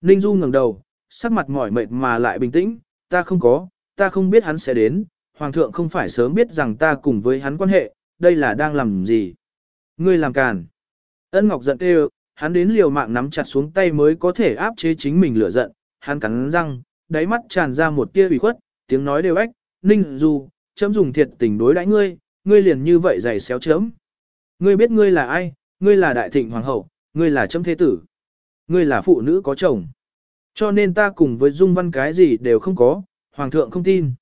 Ninh Du ngẩng đầu, sắc mặt mỏi mệt mà lại bình tĩnh, ta không có, ta không biết hắn sẽ đến, Hoàng thượng không phải sớm biết rằng ta cùng với hắn quan hệ, đây là đang làm gì. Ngươi làm càn. Ân Ngọc giận kêu, hắn đến liều mạng nắm chặt xuống tay mới có thể áp chế chính mình lửa giận, hắn cắn răng, đáy mắt tràn ra một tia ủy khuất, tiếng nói đều ách. Ninh Du, chấm dùng thiệt tình đối đãi ngươi, ngươi liền như vậy giày xéo chấm. Ngươi biết ngươi là ai, ngươi là đại thịnh hoàng hậu, ngươi là chấm thế tử. Ngươi là phụ nữ có chồng. Cho nên ta cùng với Dung Văn cái gì đều không có, hoàng thượng không tin.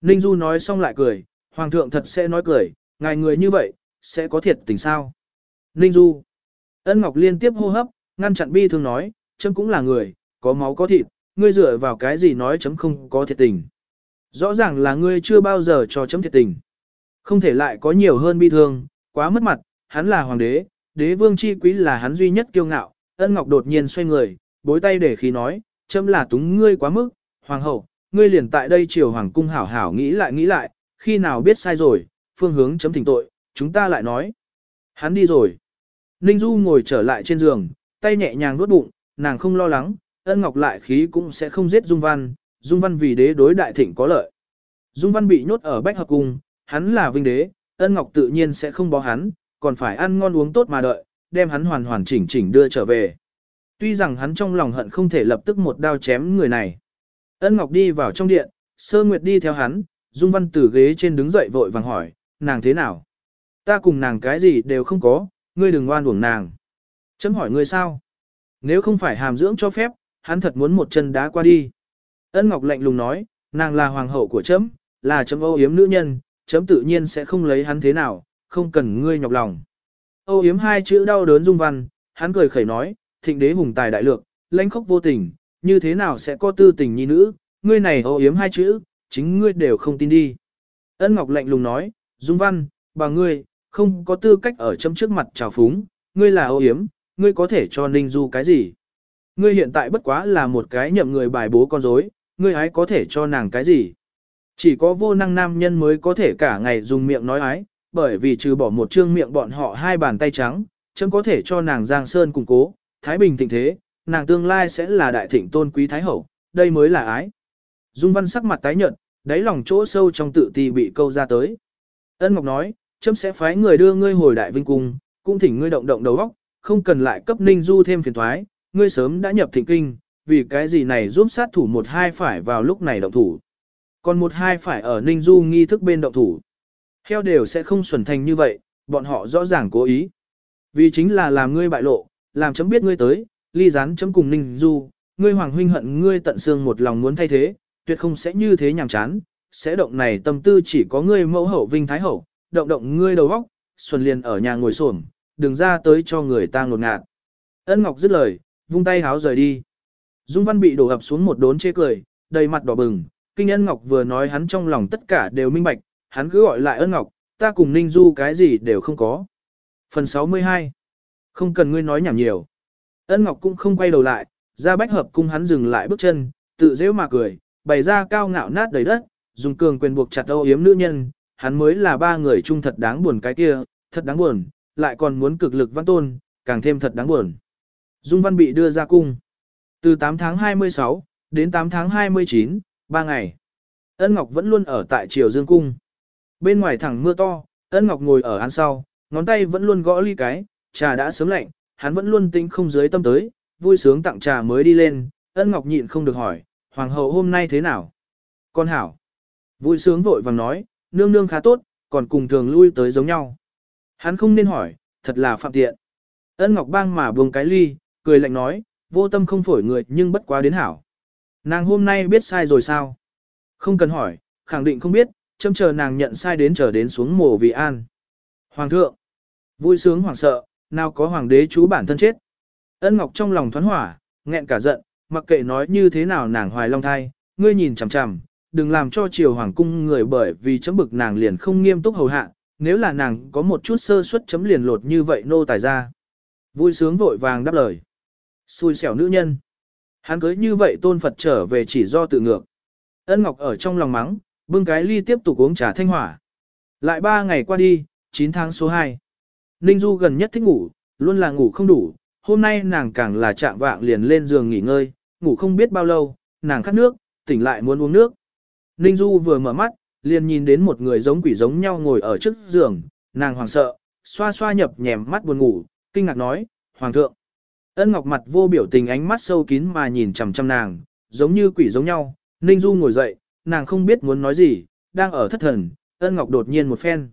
Ninh Du nói xong lại cười, hoàng thượng thật sẽ nói cười, ngài người như vậy, sẽ có thiệt tình sao. Ninh Du. Ân Ngọc liên tiếp hô hấp, ngăn chặn bi thương nói, chấm cũng là người, có máu có thịt, ngươi dựa vào cái gì nói chấm không có thiệt tình. Rõ ràng là ngươi chưa bao giờ cho chấm thiệt tình. Không thể lại có nhiều hơn bi thương, quá mất mặt, hắn là hoàng đế, đế vương chi quý là hắn duy nhất kiêu ngạo. Ân Ngọc đột nhiên xoay người, bối tay để khí nói, chấm là túng ngươi quá mức, hoàng hậu, ngươi liền tại đây triều hoàng cung hảo hảo nghĩ lại nghĩ lại, khi nào biết sai rồi, phương hướng chấm thỉnh tội, chúng ta lại nói. Hắn đi rồi. Ninh Du ngồi trở lại trên giường, tay nhẹ nhàng nuốt bụng, nàng không lo lắng, ân ngọc lại khí cũng sẽ không giết Dung Văn, Dung Văn vì đế đối đại thịnh có lợi. Dung Văn bị nhốt ở Bách Hợp Cung, hắn là vinh đế, ân ngọc tự nhiên sẽ không bó hắn, còn phải ăn ngon uống tốt mà đợi, đem hắn hoàn hoàn chỉnh chỉnh đưa trở về. Tuy rằng hắn trong lòng hận không thể lập tức một đao chém người này. Ân Ngọc đi vào trong điện, Sơ Nguyệt đi theo hắn, Dung Văn từ ghế trên đứng dậy vội vàng hỏi, nàng thế nào? Ta cùng nàng cái gì đều không có, ngươi đừng oan uổng nàng. Chấm hỏi ngươi sao? Nếu không phải hàm dưỡng cho phép, hắn thật muốn một chân đá qua đi. Ân Ngọc lạnh lùng nói, nàng là hoàng hậu của chấm, là chấm âu yếm nữ nhân, chấm tự nhiên sẽ không lấy hắn thế nào, không cần ngươi nhọc lòng. Âu yếm hai chữ đau đớn dung văn, hắn cười khẩy nói, thịnh đế hùng tài đại lược, lãnh khốc vô tình, như thế nào sẽ có tư tình nhi nữ, ngươi này âu yếm hai chữ, chính ngươi đều không tin đi. Ân Ngọc lạnh lùng nói, dung văn, bà ngươi, không có tư cách ở chấm trước mặt trào phúng, ngươi là âu yếm, ngươi có thể cho Ninh Du cái gì? Ngươi hiện tại bất quá là một cái nhậm người bài bố con rối, ngươi ấy có thể cho nàng cái gì? Chỉ có vô năng nam nhân mới có thể cả ngày dùng miệng nói ái, bởi vì trừ bỏ một trương miệng bọn họ hai bàn tay trắng, chấm có thể cho nàng Giang Sơn củng cố, Thái Bình thịnh thế, nàng tương lai sẽ là đại thịnh tôn quý Thái Hậu, đây mới là ái. Dung Văn sắc mặt tái nhợt, đáy lòng chỗ sâu trong tự ti bị câu ra tới. Ân Ngọc nói, chấm sẽ phái người đưa ngươi hồi đại vinh cung, cung thỉnh ngươi động động đầu óc, không cần lại cấp Ninh Du thêm phiền toái, ngươi sớm đã nhập thịnh kinh, vì cái gì này giúp sát thủ một hai phải vào lúc này động thủ. Còn một hai phải ở Ninh Du nghi thức bên động thủ. Heo đều sẽ không xuẩn thành như vậy, bọn họ rõ ràng cố ý. Vì chính là làm ngươi bại lộ, làm chấm biết ngươi tới, ly rán chấm cùng Ninh Du, ngươi hoàng huynh hận ngươi tận xương một lòng muốn thay thế, tuyệt không sẽ như thế nhàm chán, sẽ động này tâm tư chỉ có ngươi mẫu hậu vinh thái hậu, động động ngươi đầu óc, xuân liền ở nhà ngồi xổm, đừng ra tới cho người ta ngột ngạt. Ân Ngọc dứt lời, vung tay háo rời đi. Dung Văn bị đổ ập xuống một đốn chê cười, đầy mặt đỏ bừng, Kinh Ân Ngọc vừa nói hắn trong lòng tất cả đều minh bạch, hắn cứ gọi lại Ân Ngọc, ta cùng Ninh Du cái gì đều không có. Phần 62 Không cần ngươi nói nhảm nhiều. Ân Ngọc cũng không quay đầu lại, ra bách hợp cung hắn dừng lại bước chân, tự dễ mà cười, bày ra cao ngạo nát đầy đất, dùng cường quyền buộc chặt âu yếm nữ nhân, hắn mới là ba người chung thật đáng buồn cái kia, thật đáng buồn, lại còn muốn cực lực văn tôn, càng thêm thật đáng buồn. Dung Văn bị đưa ra cung. Từ 8 tháng 26 đến 8 tháng 29, 3 ngày. Ân Ngọc vẫn luôn ở tại Triều Dương Cung. Bên ngoài thẳng mưa to, Ân Ngọc ngồi ở án sau, ngón tay vẫn luôn gõ ly cái, trà đã sớm lạnh, hắn vẫn luôn tính không dưới tâm tới, vui sướng tặng trà mới đi lên, Ân Ngọc nhịn không được hỏi, Hoàng hậu hôm nay thế nào? Con hảo. Vui sướng vội vàng nói, nương nương khá tốt, còn cùng thường lui tới giống nhau. Hắn không nên hỏi, thật là phạm tiện. Ân Ngọc bang mà buông cái ly, cười lạnh nói, vô tâm không phổi người nhưng bất quá đến hảo. Nàng hôm nay biết sai rồi sao? Không cần hỏi, khẳng định không biết, châm chờ nàng nhận sai đến trở đến xuống mồ vì an. Hoàng thượng, vui sướng hoàng sợ, nào có hoàng đế chú bản thân chết. Ân Ngọc trong lòng thoán hỏa, nghẹn cả giận, mặc kệ nói như thế nào nàng hoài long thai, ngươi nhìn chằm chằm, đừng làm cho triều hoàng cung người bởi vì chấm bực nàng liền không nghiêm túc hầu hạ, nếu là nàng có một chút sơ suất chấm liền lột như vậy nô tài ra. Vui sướng vội vàng đáp lời. Xui xẻo nữ nhân. Hắn cưới như vậy tôn Phật trở về chỉ do tự ngược. Ân Ngọc ở trong lòng mắng, bưng cái ly tiếp tục uống trà thanh hỏa. Lại ba ngày qua đi, 9 tháng số 2. Ninh Du gần nhất thích ngủ, luôn là ngủ không đủ, hôm nay nàng càng là chạm vạng liền lên giường nghỉ ngơi, ngủ không biết bao lâu, nàng khát nước, tỉnh lại muốn uống nước. Ninh Du vừa mở mắt, liền nhìn đến một người giống quỷ giống nhau ngồi ở trước giường, nàng hoảng sợ, xoa xoa nhập nhèm mắt buồn ngủ, kinh ngạc nói, Hoàng thượng. Ân Ngọc mặt vô biểu tình ánh mắt sâu kín mà nhìn chằm chằm nàng, giống như quỷ giống nhau, Ninh Du ngồi dậy, nàng không biết muốn nói gì, đang ở thất thần, Ân Ngọc đột nhiên một phen.